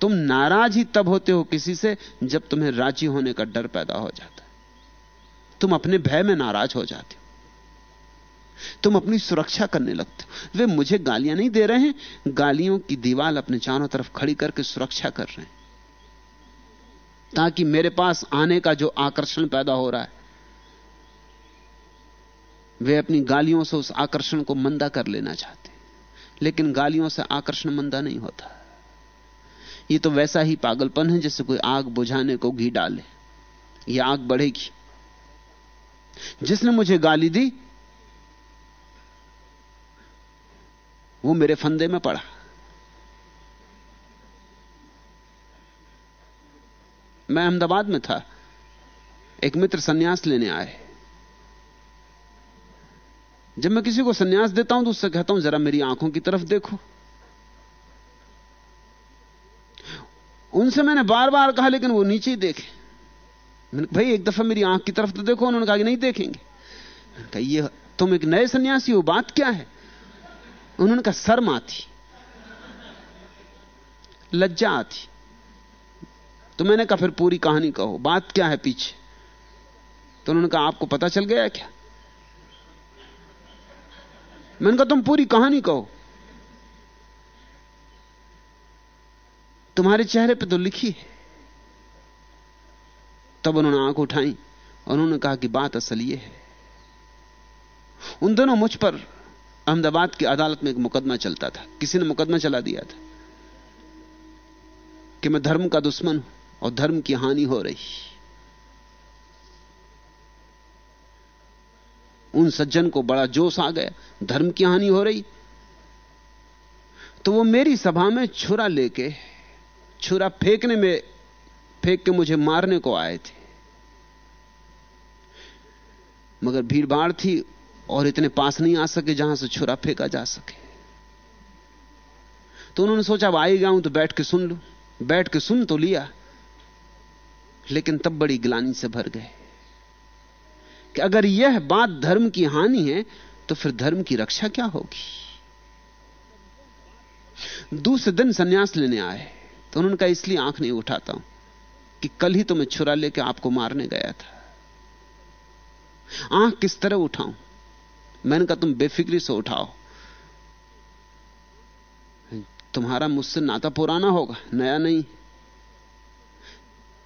तुम नाराज़ ही तब होते हो किसी से जब तुम्हें राज़ी होने का डर पैदा हो जाता है। तुम अपने भय में नाराज़ हो जाते हो। तुम अपनी सुरक्षा करने लगते हो। वे मुझे गालियाँ नहीं दे रहे हैं, गालियों की दीवार अपने चारों तरफ़ खड़ी करके सुरक्षा कर रहे हैं। ताकि मेरे पास आने का जो आकर्षण पैदा हो रहा है, वे अपनी गालियों से उस आकर्षण को मंदा कर लेना चाहते लेकिन गालियों से आकर्षण मंदा नहीं होता। ये तो वैसा ही पागलपन है जैसे कोई आग बुझाने को घी डाले। यह आग बढ़ेगी। जिसने मुझे गाली दी, वो मेरे फंदे में पड़ा। मैं अहमदाबाद में था। एक मित्र सन्यास लेने आए। जब मैं किसी को सन्यास देता हूँ तो उससे कहता हूँ, जरा मेरी आँखों की तरफ़ देखो। उनसे मैंने बार बार कहा, लेकिन वो नीचे ही देखे। मैंने भाई, एक दफ़ा मेरी आँख की तरफ़ तो देखो। उन्होंने कहा कि नहीं देखेंगे। ये, तुम एक नए सन्यासी हो, बात क्या है? उन्होंने कहा, शर्म आती, लज्जा आती। तो मैंने कहा, फिर पूरी कहानी कहो, बात क्या है पीछे? तो उन्होंने कहा, आपको पता चल गया क्या? मैंने कहा, तुम पूरी कहानी कहो। तुम्हारे चेहरे पे तो लिखी है। तब उन्होंने आँख उठाई और उन्होंने कहा कि बात असल ये है। उन दोनों मुझ पर अहमदाबाद की अदालत में एक मुकदमा चलता था। किसी ने मुकदमा चला दिया था कि मैं धर्म का दुश्मन हूँ और धर्म की हानि हो रही। उन सज्जन को बड़ा जोश आ गया। धर्म की हानि हो रही। तो वो मेरी सभा में छुरा लेके छुरा फेंकने में, फेंक के मुझे मारने को आए थे। मगर भीड़ भाड़ थी और इतने पास नहीं आ सके जहाँ से छुरा फेंका जा सके। तो उन्होंने सोचा, अब आई गया हूँ तो बैठ के सुन लू। बैठ के सुन तो लिया, लेकिन तब बड़ी गिलानी से भर गए कि अगर यह बात धर्म की हानि है तो फिर धर्म की रक्षा क्या होगी? दूसरे दिन सन्यास लेने आए। तो उन्होंने कहा, इसलिए आँख नहीं उठाता हूँ कि कल ही तो मैं छुरा लेके आपको मारने गया था। आँख किस तरह उठाऊं? मैंने कहा, तुम बेफिक्री से उठाओ। तुम्हारा मुझसे नाता पुराना होगा, नया नहीं।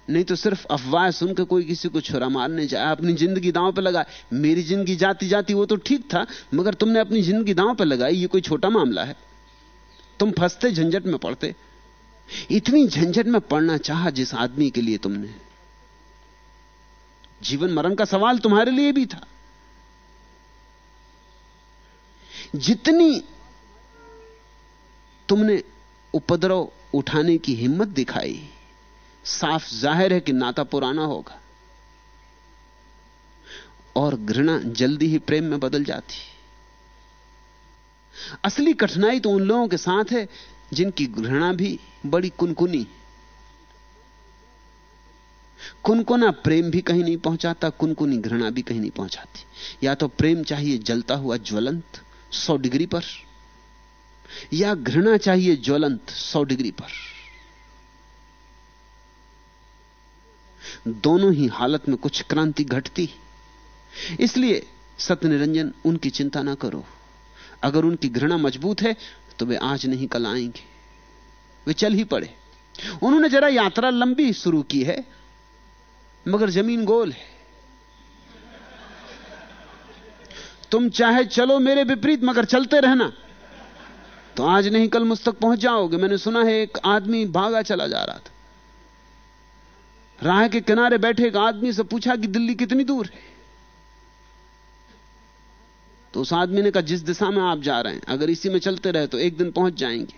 नहीं तो सिर्फ़ अफवाह सुनकर कोई किसी को छुरा मारने जाए अपनी ज़िंदगी दांव पे लगाए मेरी ज़िंदगी जाती जाती वो तो ठीक था, मगर तुमने अपनी ज़िंदगी दांव पे लगाई, ये कोई छोटा मामला है। तुम फंसते, झंझट में पड़ते। इतनी झंझट में पड़ना चाहा जिस आदमी के लिए तुमने। जीवन मरण का सवाल तुम्हारे लिए भी था। जितनी तुमने उपद्रव उठाने की हिम्मत दिखाई, साफ़ ज़ाहिर है कि नाता पुराना होगा। और घृणा जल्दी ही प्रेम में बदल जाती। असली कठिनाई तो उन लोगों के साथ है जिनकी घृणा भी बड़ी कुनकुनी। कुनकुना प्रेम भी कहीं नहीं पहुंचाता, कुनकुनी घृणा भी कहीं नहीं पहुंचाती। या तो प्रेम चाहिए जलता हुआ ज्वलंत सौ डिग्री पर, या घृणा चाहिए ज्वलंत सौ डिग्री पर। दोनों ही हालत में कुछ क्रांति घटती। इसलिए सत्य निरंजन उनकी चिंता ना करो। अगर उनकी घृणा मज़बूत है तो वे आज नहीं, कल आएँगे। वे चल ही पड़े। उन्होंने जरा यात्रा लंबी शुरू की है, मगर ज़मीन गोल है। तुम चाहे चलो मेरे विपरीत, मगर चलते रहना। तो आज नहीं, कल मुझ तक पहुँच जाओगे। मैंने सुना है, एक आदमी भागा चला जा रहा था। राह के किनारे बैठे एक आदमी से पूछा कि दिल्ली कितनी दूर है? तो उस आदमी ने कहा, जिस दिशा में आप जा रहे हैं, अगर इसी में चलते रहे तो एक दिन पहुँच जाएँगे।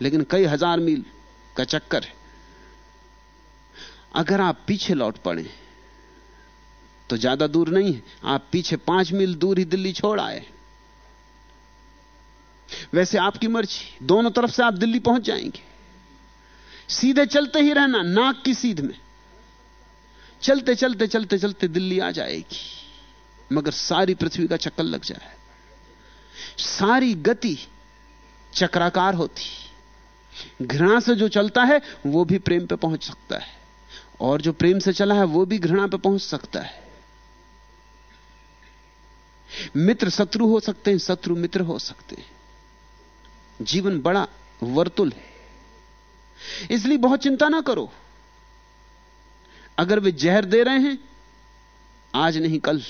लेकिन कई हज़ार मील का चक्कर है। अगर आप पीछे लौट पड़े तो ज़्यादा दूर नहीं है। आप पीछे पाँच मील दूर ही दिल्ली छोड़ आए। वैसे आपकी मर्ज़ी, दोनों तरफ़ से आप दिल्ली पहुँच जाएँगे। सीधे चलते ही रहना, नाक की सीध में। चलते चलते चलते चलते दिल्ली आ जाएगी। मगर सारी पृथ्वी का चक्कर लग जाए। सारी गति चक्राकार होती। घृणा से जो चलता है, वो भी प्रेम पे पहुँच सकता है। और जो प्रेम से चला है, वो भी घृणा पे पहुँच सकता है। मित्र शत्रु हो सकते हैं, शत्रु मित्र हो सकते हैं। जीवन बड़ा वर्तुल है। इसलिए बहुत चिंता ना करो। अगर वे जहर दे रहे हैं, आज नहीं, कल।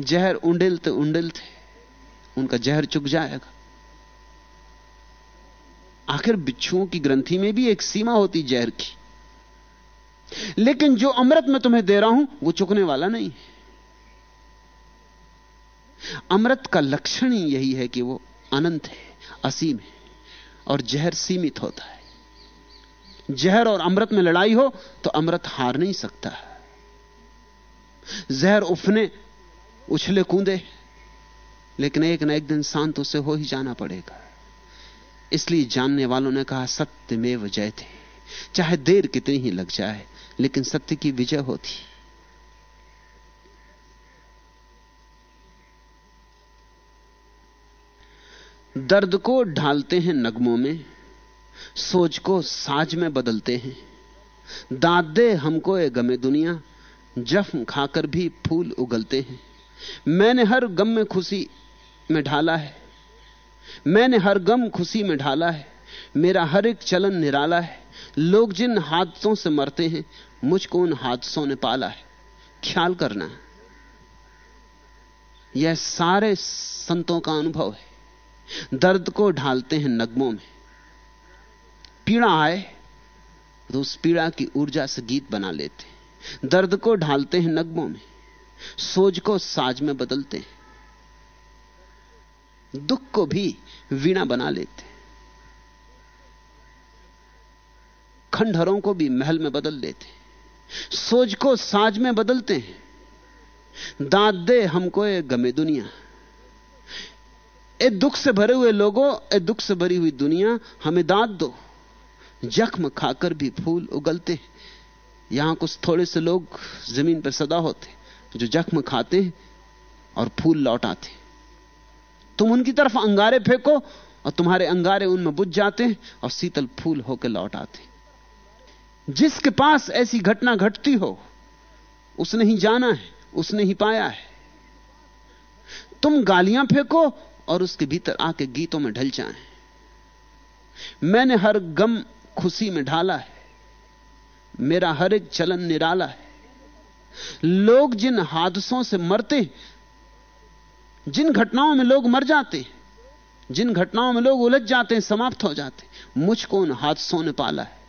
जहर उंडेलते उंडेलते उनका जहर चुक जाएगा। आखिर बिच्छुओं की ग्रंथि में भी एक सीमा होती जहर की। लेकिन जो अमृत मैं तुम्हें दे रहा हूँ, वो चुकने वाला नहीं है। अमृत का लक्षण ही यही है कि वो अनंत है, असीम है, और जहर सीमित होता है। जहर और अमृत में लड़ाई हो तो अमृत हार नहीं सकता। जहर उफने उछले कूदे, लेकिन एक न एक दिन शांत उसे हो ही जाना पड़ेगा। इसलिए जानने वालों ने कहा सत्य में जय थे। चाहे देर कितनी ही लग जाए, लेकिन सत्य की विजय होती। दर्द को ढालते हैं नगमों में सोच को साज में बदलते हैं। दाद दे हमको ए गमे दुनिया, जख्म खाकर भी फूल उगलते हैं। मैंने हर गम में खुशी में ढाला है। मैंने हर गम खुशी में ढाला है। मेरा हर एक चलन निराला है। लोग जिन हादसों से मरते हैं, मुझको उन हादसों ने पाला है। ख्याल करना। यह सारे संतों का अनुभव है। दर्द को ढालते हैं नगमों में। पीड़ा आए तो उस पीड़ा की ऊर्जा से गीत बना लेते दर्द को ढालते हैं नगमों में। सोच को साज में बदलते हैं। दुख को भी वीणा बना लेते खंडहरों को भी महल में बदल लेते सोच को साज में बदलते हैं। दाद दे हमको ये गमे दुनिया। ए दुख से भरे हुए लोगों, ए दुख से भरी हुई दुनिया, हमें दाद दो। जख्म खाकर भी फूल उगलते यहाँ कुछ थोड़े से लोग ज़मीन पर सदा होते जो जख्म खाते हैं और फूल लौटाते तुम उनकी तरफ़ अंगारे फेंको और तुम्हारे अंगारे उनमें बुझ जाते हैं और शीतल फूल होकर लौट आते जिसके पास ऐसी घटना घटती हो, उसने ही जाना है, उसने ही पाया है। तुम गालियाँ फेंको और उसके भीतर आके गीतों में ढल जाएँ। मैंने हर गम खुशी में ढाला है, मेरा हर एक चलन निराला है। लोग जिन हादसों से मरते जिन घटनाओं में लोग मर जाते जिन घटनाओं में लोग उलझ जाते हैं, समाप्त हो जाते मुझको उन हादसों ने पाला है।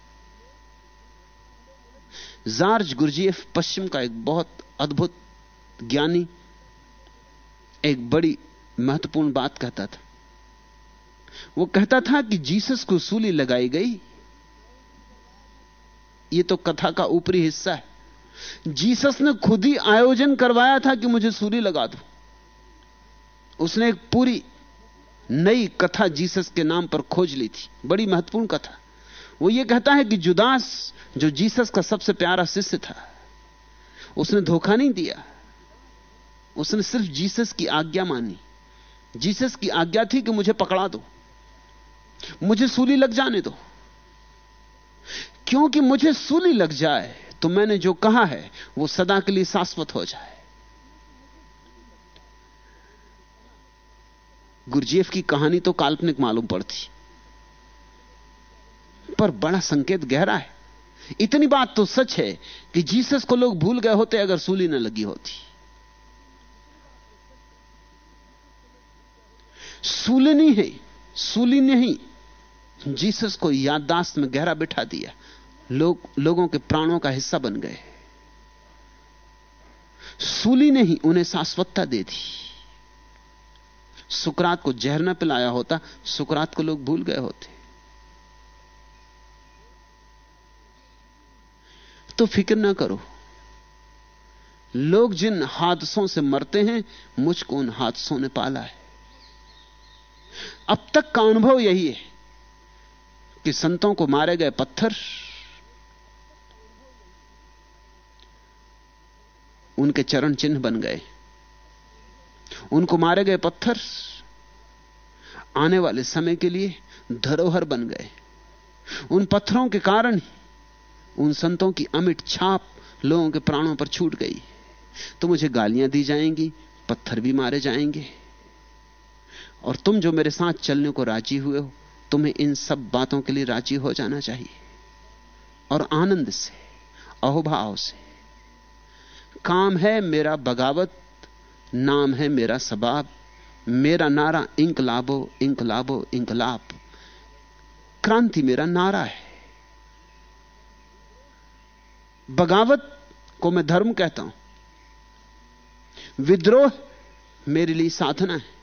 जार्ज गुरजीएफ पश्चिम का एक बहुत अद्भुत ज्ञानी, एक बड़ी महत्वपूर्ण बात कहता था। वो कहता था कि जीसस को सूली लगाई गई, ये तो कथा का ऊपरी हिस्सा है। जीसस ने खुद ही आयोजन करवाया था कि मुझे सूली लगा दो। उसने एक पूरी नई कथा जीसस के नाम पर खोज ली थी। बड़ी महत्वपूर्ण कथा। वो ये कहता है कि जुदास, जो जीसस का सबसे प्यारा शिष्य था, उसने धोखा नहीं दिया। उसने सिर्फ़ जीसस की आज्ञा मानी। जीसस की आज्ञा थी कि मुझे पकड़ा दो। मुझे सूली लग जाने दो। क्योंकि मुझे सूली लग जाए तो मैंने जो कहा है, वो सदा के लिए शाश्वत हो जाए। गुरजेफ की कहानी तो काल्पनिक मालूम पड़ती। पर बड़ा संकेत गहरा है। इतनी बात तो सच है कि जीसस को लोग भूल गए होते अगर सूली न लगी होती। सूलनी है, सूली नहीं। जीसस को याददाश्त में गहरा बिठा दिया। लोग, लोगों के प्राणों का हिस्सा बन गए। सूली ने ही उन्हें शाश्वतता दे दी। सुकरात को जहर न पिलाया होता, सुकरात को लोग भूल गए होते। तो फ़िक्र ना करो। लोग जिन हादसों से मरते हैं, मुझको उन हादसों ने पाला है। अब तक का अनुभव यही है कि संतों को मारे गए पत्थर उनके चरण चिन्ह बन गए। उनको मारे गए पत्थर। आने वाले समय के लिए धरोहर बन गए। उन पत्थरों के कारण उन संतों की अमिट छाप लोगों के प्राणों पर छूट गई। तो मुझे गालियाँ दी जाएँगी, पत्थर भी मारे जाएँगे। और तुम जो मेरे साथ चलने को राज़ी हुए हो, तुम्हें इन सब बातों के लिए राज़ी हो जाना चाहिए। और आनंद से, अहोभाव से काम है मेरा बगावत, नाम है मेरा सबाब। मेरा नारा इंकलाबो इंकलाबो, इंकलाब। क्रांति मेरा नारा है। बगावत को मैं धर्म कहता हूँ। विद्रोह मेरे लिए साधना है।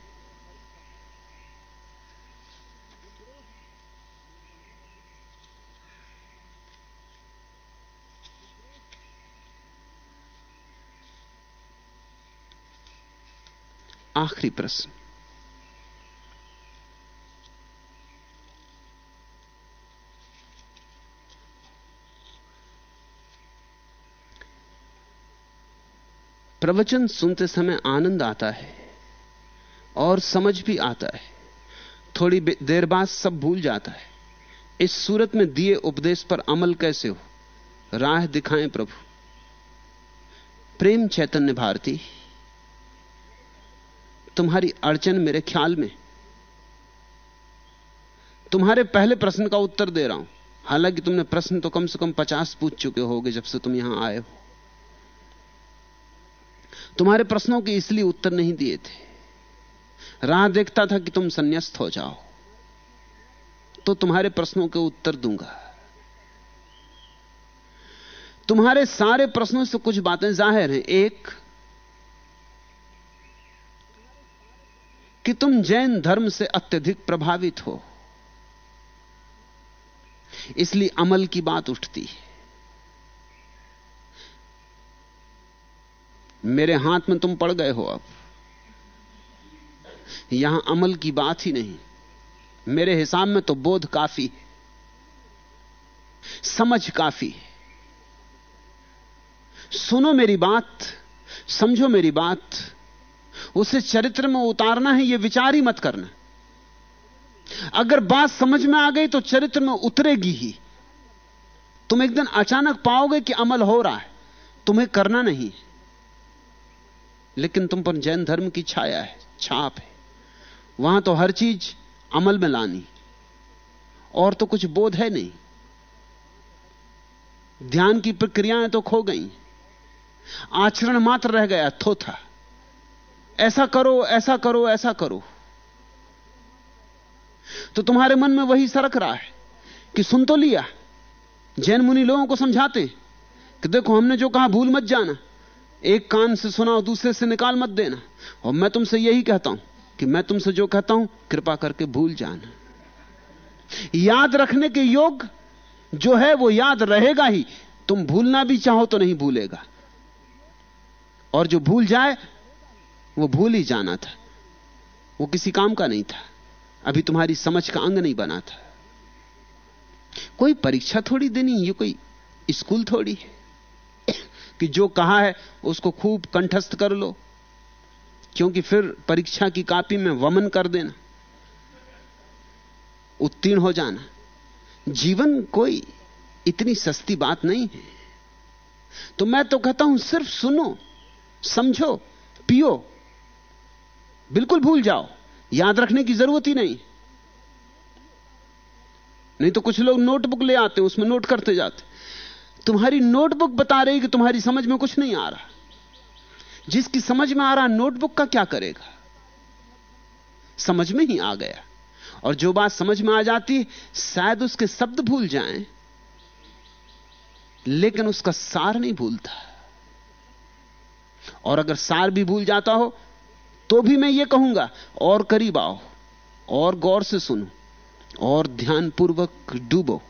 आखिरी प्रश्न प्रवचन सुनते समय आनंद आता है और समझ भी आता है। थोड़ी देर बाद सब भूल जाता है। इस सूरत में दिए उपदेश पर अमल कैसे हो? राह दिखाएँ प्रभु। प्रेम चैतन्य भारती। तुम्हारी अड़चन मेरे ख्याल में। तुम्हारे पहले प्रश्न का उत्तर दे रहा हूँ। हालाँकि तुमने प्रश्न तो कम से कम पचास पूछ चुके होगे जब से तुम यहाँ आए हो। तुम्हारे प्रश्नों के इसलिए उत्तर नहीं दिए थे। राह देखता था कि तुम संन्यास्त हो जाओ। तो तुम्हारे प्रश्नों के उत्तर दूँगा। तुम्हारे सारे प्रश्नों से कुछ बातें ज़ाहिर हैं। एक कि तुम जैन धर्म से अत्यधिक प्रभावित हो। इसलिए अमल की बात उठती है। मेरे हाथ में तुम पड़ गए हो अब। यहाँ अमल की बात ही नहीं। मेरे हिसाब में तो बोध काफ़ी है। समझ काफ़ी है। सुनो मेरी बात, समझो मेरी बात उसे चरित्र में उतारना है यह विचार ही मत करना। अगर बात समझ में आ गई तो चरित्र में उतरेगी ही। तुम एक दिन अचानक पाओगे कि अमल हो रहा है, तुम्हें करना नहीं। लेकिन तुम पर जैन धर्म की छाया है, छाप है। वहाँ तो हर चीज़ अमल में लानी। और तो कुछ बोध है नहीं। ध्यान की प्रक्रियाएँ तो खो गई। आचरण मात्र रह गया, थोथा। ऐसा करो ऐसा करो ऐसा करो। तो तुम्हारे मन में वही सरक रहा है कि सुन तो लिया। जैन मुनि लोगों को समझाते कि देखो, हमने जो कहा भूल मत जाना। एक कान से सुना और दूसरे से निकाल मत देना। और मैं तुमसे यही कहता हूँ कि मैं तुमसे जो कहता हूँ, कृपा करके भूल जाना। याद रखने के योग जो है, वो याद रहेगा ही। तुम भूलना भी चाहो तो नहीं भूलेगा। और जो भूल जाए वो भूल ही जाना था। वो किसी काम का नहीं था। अभी तुम्हारी समझ का अंग नहीं बना था। कोई परीक्षा थोड़ी देनी, ये कोई स्कूल थोड़ी है कि जो कहा है, उसको खूब कंठस्थ कर लो। क्योंकि फिर परीक्षा की कापी में वमन कर देना, उत्तीर्ण हो जाना। जीवन कोई इतनी सस्ती बात नहीं है। तो मैं तो कहता हूँ, सिर्फ़ सुनो, समझो, पियो। बिल्कुल भूल जाओ। याद रखने की ज़रूरत ही नहीं। नहीं तो कुछ लोग नोटबुक ले आते हैं, उसमें नोट करते जाते तुम्हारी नोटबुक बता रही कि तुम्हारी समझ में कुछ नहीं आ रहा। जिसकी समझ में आ रहा नोटबुक का क्या करेगा? समझ में ही आ गया। और जो बात समझ में आ जाती, शायद उसके शब्द भूल जाएँ, लेकिन उसका सार नहीं भूलता। और अगर सार भी भूल जाता हो तो भी मैं ये कहूँगा, और करीब आओ, और गौर से सुनो, और ध्यानपूर्वक डूबो।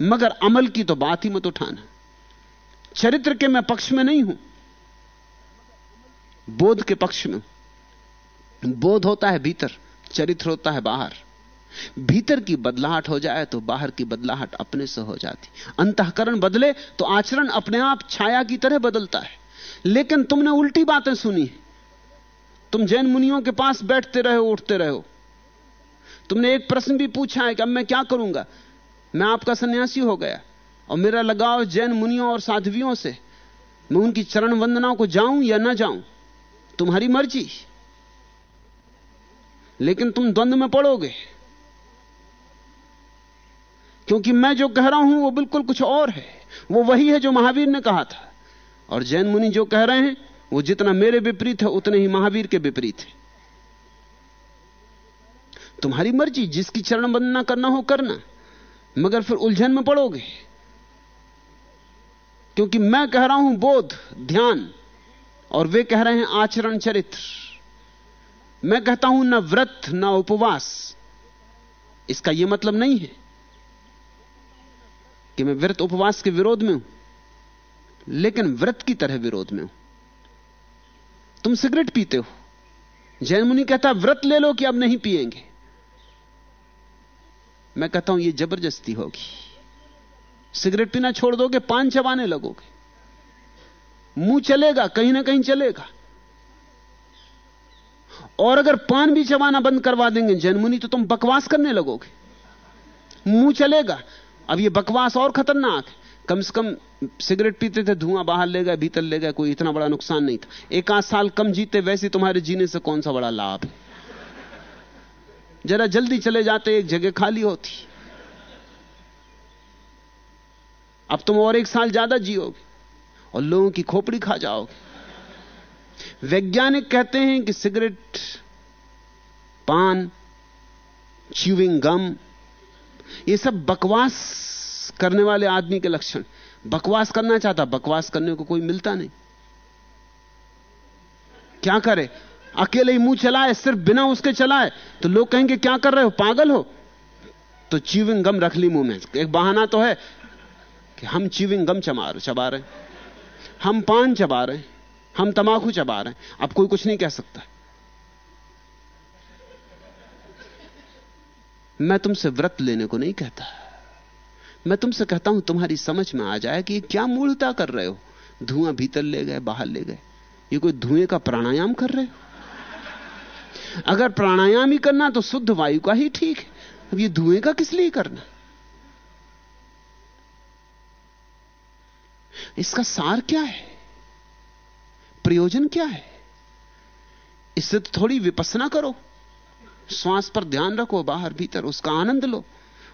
मगर अमल की तो बात ही मत उठाना। चरित्र के मैं पक्ष में नहीं हूँ, बोध के पक्ष में बोध होता है भीतर, चरित्र होता है बाहर। भीतर की बदलाहट हो जाए तो बाहर की बदलाहट अपने से हो जाती। अंतकरण बदले तो आचरण अपने आप छाया की तरह बदलता है। लेकिन तुमने उल्टी बातें सुनी तुम जैन मुनियों के पास बैठते रहे उठते रहे तुमने एक प्रश्न भी पूछा है कि अब मैं क्या करूँगा? मैं आपका सन्यासी हो गया और मेरा लगाव जैन मुनियों और साध्वियों से। मैं उनकी चरण वंदना को जाऊँ या ना जाऊँ? तुम्हारी मर्ज़ी। लेकिन तुम द्वंद्व में पड़ोगे। क्योंकि मैं जो कह रहा हूँ, वो बिल्कुल कुछ और है। वो वही है जो महावीर ने कहा था। और जैन मुनि जो कह रहे हैं वो जितना मेरे विपरीत है, उतने ही महावीर के विपरीत है। तुम्हारी मर्ज़ी, जिसकी चरण वंदना करना हो करना, मगर फिर उलझन में पड़ोगे। क्योंकि मैं कह रहा हूँ, बोध, ध्यान, और वे कह रहे हैं, आचरण चरित्र। मैं कहता हूँ, ना व्रत, ना उपवास। इसका यह मतलब नहीं है कि मैं व्रत उपवास के विरोध में हूँ, लेकिन व्रत की तरह विरोध में हूँ। तुम सिगरेट पीते हो। जैन मुनि कहता, व्रत ले लो कि अब नहीं पिएँगे मैं कहता हूँ यह ज़बरदस्ती होगी। सिगरेट पीना छोड़ दोगे, पान चबाने लगोगे। मुँह चलेगा, कहीं ना कहीं चलेगा। और अगर पान भी चबाना बंद करवा देंगे जैन तो तुम बकवास करने लगोगे। मुँह चलेगा। अब ये बकवास और खतरनाक है। कम से कम सिगरेट पीते थे, धुआँ बाहर ले गए, भीतर ले गए, कोई इतना बड़ा नुकसान नहीं था। एक आध साल कम जीते, वैसे तुम्हारे जीने से कौन सा बड़ा लाभ है? जरा जल्दी चले जाते, एक जगह खाली होती। अब तुम और एक साल ज़्यादा जियोगे और लोगों की खोपड़ी खा जाओगे। वैज्ञानिक कहते हैं कि सिगरेट, पान च्यूविंग गम, ये सब बकवास करने वाले आदमी के लक्षण। बकवास करना चाहता, बकवास करने को कोई मिलता नहीं। क्या करे? अकेले ही मुँह चलाए, सिर्फ़ बिना उसके चलाए। तो लोग कहेंगे, क्या कर रहे हो? पागल हो? तो चीविंग गम रख ली मुँह में। एक बहाना तो है कि हम चीविंग गम चमा चबा रहे हम पान चबा रहे हम तमाकू चबा रहे अब कोई कुछ नहीं कह सकता। मैं तुमसे व्रत लेने को नहीं कहता। मैं तुमसे कहता हूँ, तुम्हारी समझ में आ जाए कि क्या मूलता कर रहे हो। धुआँ भीतर ले गए, बाहर ले गए। ये कोई धुएँ का प्राणायाम कर रहे हो? अगर प्राणायाम ही करना तो शुद्ध वायु का ही ठीक है। अब ये धुएँ का किस लिए करना? इसका सार क्या है? प्रयोजन क्या है? इससे तो थोड़ी विपसना करो। श्वास पर ध्यान रखो, बाहर भीतर उसका आनंद लो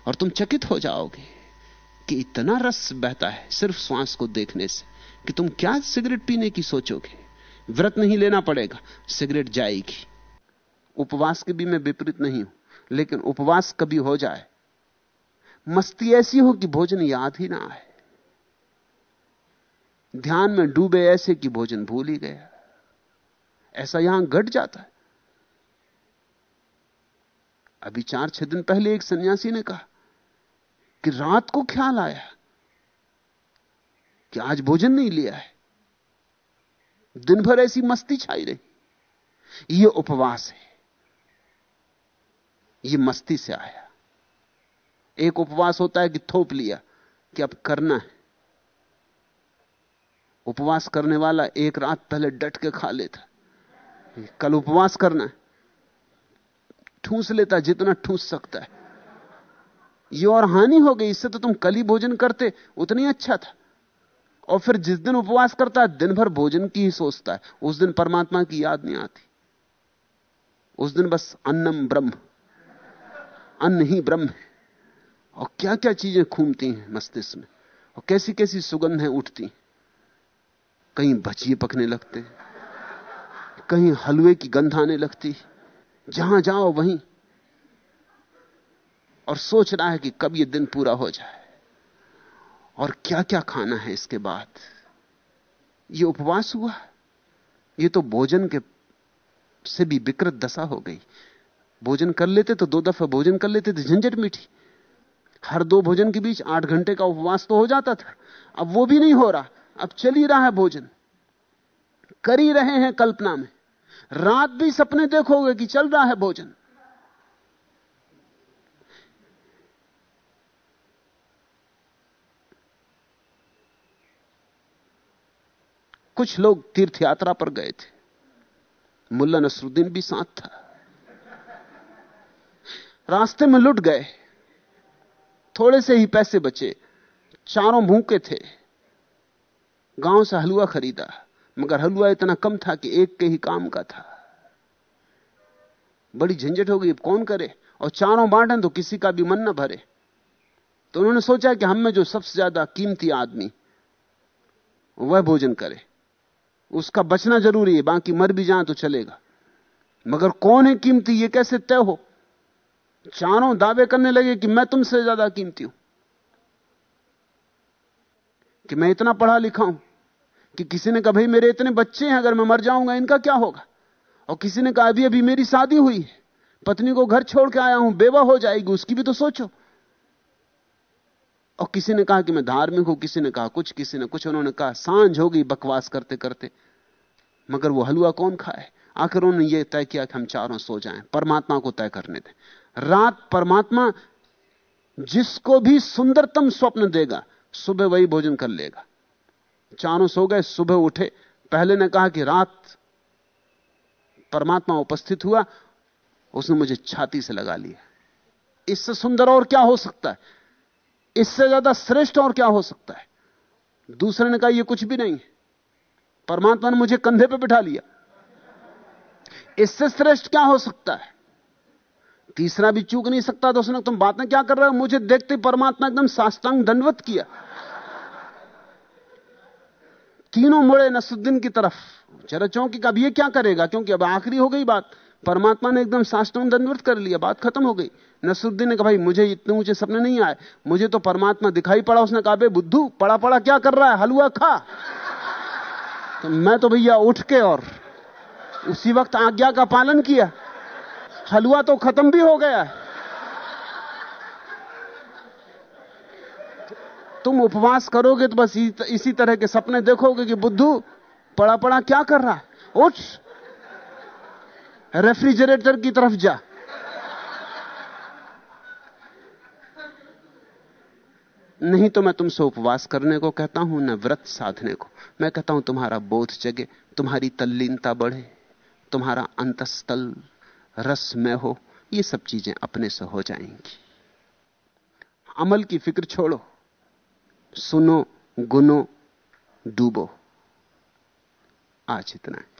और तुम चकित हो जाओगे। कि इतना रस बहता है सिर्फ़ श्वास को देखने से कि तुम क्या सिगरेट पीने की सोचोगे? व्रत नहीं लेना पड़ेगा, सिगरेट जाएगी। उपवास के भी मैं विपरीत नहीं हूँ, लेकिन उपवास कभी हो जाए, मस्ती ऐसी हो कि भोजन याद ही ना आए। ध्यान में डूबे ऐसे कि भोजन भूल ही गया। ऐसा यहाँ घट जाता है। अभी चार छह दिन पहले एक सन्यासी ने कहा कि रात को ख्याल आया कि आज भोजन नहीं लिया है? दिन भर ऐसी मस्ती छाई रही। यह उपवास है। यह मस्ती से आया। एक उपवास होता है कि थोप लिया कि अब करना है। उपवास करने वाला एक रात पहले डट के खा लेता। कल उपवास करना है। ठूस लेता जितना ठूस सकता है। ये और हानि हो गई, इससे तो तुम कल ही भोजन करते, उतनी अच्छा था। और फिर जिस दिन उपवास करता है दिन भर भोजन की ही सोचता है। उस दिन परमात्मा की याद नहीं आती। उस दिन बस अन्नम ब्रह्म। अन्न ही ब्रह्म है। और क्या क्या चीज़ें घूमती हैं मस्तिष्क में। और कैसी कैसी सुगंधें उठती कहीं भजिए पकने लगते कहीं हलवे की गंध आने लगती जहाँ जाओ, वहीं और सोच रहा है कि कब यह दिन पूरा हो जाए। और क्या क्या खाना है इसके बाद? ये उपवास हुआ? ये तो भोजन के से भी विकृत दशा हो गई। भोजन कर लेते तो दो दफ़ा भोजन कर लेते थे झंझट मीठी। हर दो भोजन के बीच आठ घंटे का उपवास तो हो जाता था। अब वो भी नहीं हो रहा। अब चल ही रहा है भोजन। कर ही रहे हैं कल्पना में। रात भी सपने देखोगे कि चल रहा है भोजन। कुछ लोग तीर्थ यात्रा पर गए थे। मुल्ला नसरुद्दीन भी साथ था। रास्ते में लुट गए। थोड़े से ही पैसे बचे। चारों भूखे थे। गाँव से हलवा खरीदा। मगर हलवा इतना कम था कि एक के ही काम का था। बड़ी झंझट हो गई कौन करे? और चारों बांटे तो किसी का भी मन न भरे। तो उन्होंने सोचा कि हम में जो सबसे ज़्यादा कीमती आदमी, वह भोजन करे। उसका बचना ज़रूरी है, बाकी मर भी जाए तो चलेगा। मगर कौन है कीमती, ये कैसे तय हो? चारों दावे करने लगे कि मैं तुमसे ज़्यादा कीमती हूँ, कि मैं इतना पढ़ा लिखा हूँ, कि किसी ने कहा, भाई मेरे इतने बच्चे हैं, अगर मैं मर जाऊँगा, इनका क्या होगा? और किसी ने कहा, अभी अभी मेरी शादी हुई है, पत्नी को घर छोड़ के आया हूँ, बेवा हो जाएगी, उसकी भी तो सोचो। और किसी ने कहा कि मैं धार्मिक हूँ, किसी ने कहा कुछ, किसी ने कुछ, उन्होंने कहा, साँझ हो गई बकवास करते करते मगर वो हलवा कौन खाए? आखिर उन्होंने ये तय किया कि हम चारों सो जाएँ, परमात्मा को तय करने दें। रात परमात्मा जिसको भी सुंदरतम स्वप्न देगा, सुबह वही भोजन कर लेगा। चारों सो गए, सुबह उठे। पहले ने कहा कि रात परमात्मा उपस्थित हुआ, उसने मुझे छाती से लगा लिया। इससे सुंदर और क्या हो सकता है? इससे ज़्यादा श्रेष्ठ और क्या हो सकता है? दूसरे ने कहा यह कुछ भी नहीं है। परमात्मा ने मुझे कंधे पर बिठा लिया। इससे श्रेष्ठ क्या हो सकता है? तीसरा भी चूक नहीं सकता तो उसने तुम बातें क्या कर रहे हो? मुझे देखते परमात्मा एकदम साष्टांग दंडवत किया। तीनों मुड़े नसुद्दीन की तरफ़। जरा चौंकी का अब ये क्या करेगा? क्योंकि अब आखिरी हो गई बात। परमात्मा ने एकदम साष्टांग दंडवत कर लिया, बात खत्म हो गई। नसरुद्दीन ने कहा, भाई, मुझे इतने ऊँचे सपने नहीं आए। मुझे तो परमात्मा दिखाई पड़ा उसने कहा बुद्धू पड़ा पड़ा क्या कर रहा है? हलवा खा। तो मैं तो भैया उठ के और उसी वक्त आज्ञा का पालन किया। हलवा तो खत्म भी हो गया तुम उपवास करोगे तो बस इसी तरह के सपने देखोगे कि बुद्धू पड़ा पड़ा क्या कर रहा है? उठ। रेफ्रिजरेटर की तरफ़ जा। नहीं तो मैं तुमसे उपवास करने को कहता हूँ, न व्रत साधने को। मैं कहता हूँ, तुम्हारा बोध जगे, तुम्हारी तल्लीनता बढ़े, तुम्हारा अंतस्थल रस में हो, ये सब चीज़ें अपने से हो जाएँगी। अमल की फ़िक्र छोड़ो, सुनो, गुनो, डूबो। आज इतना है।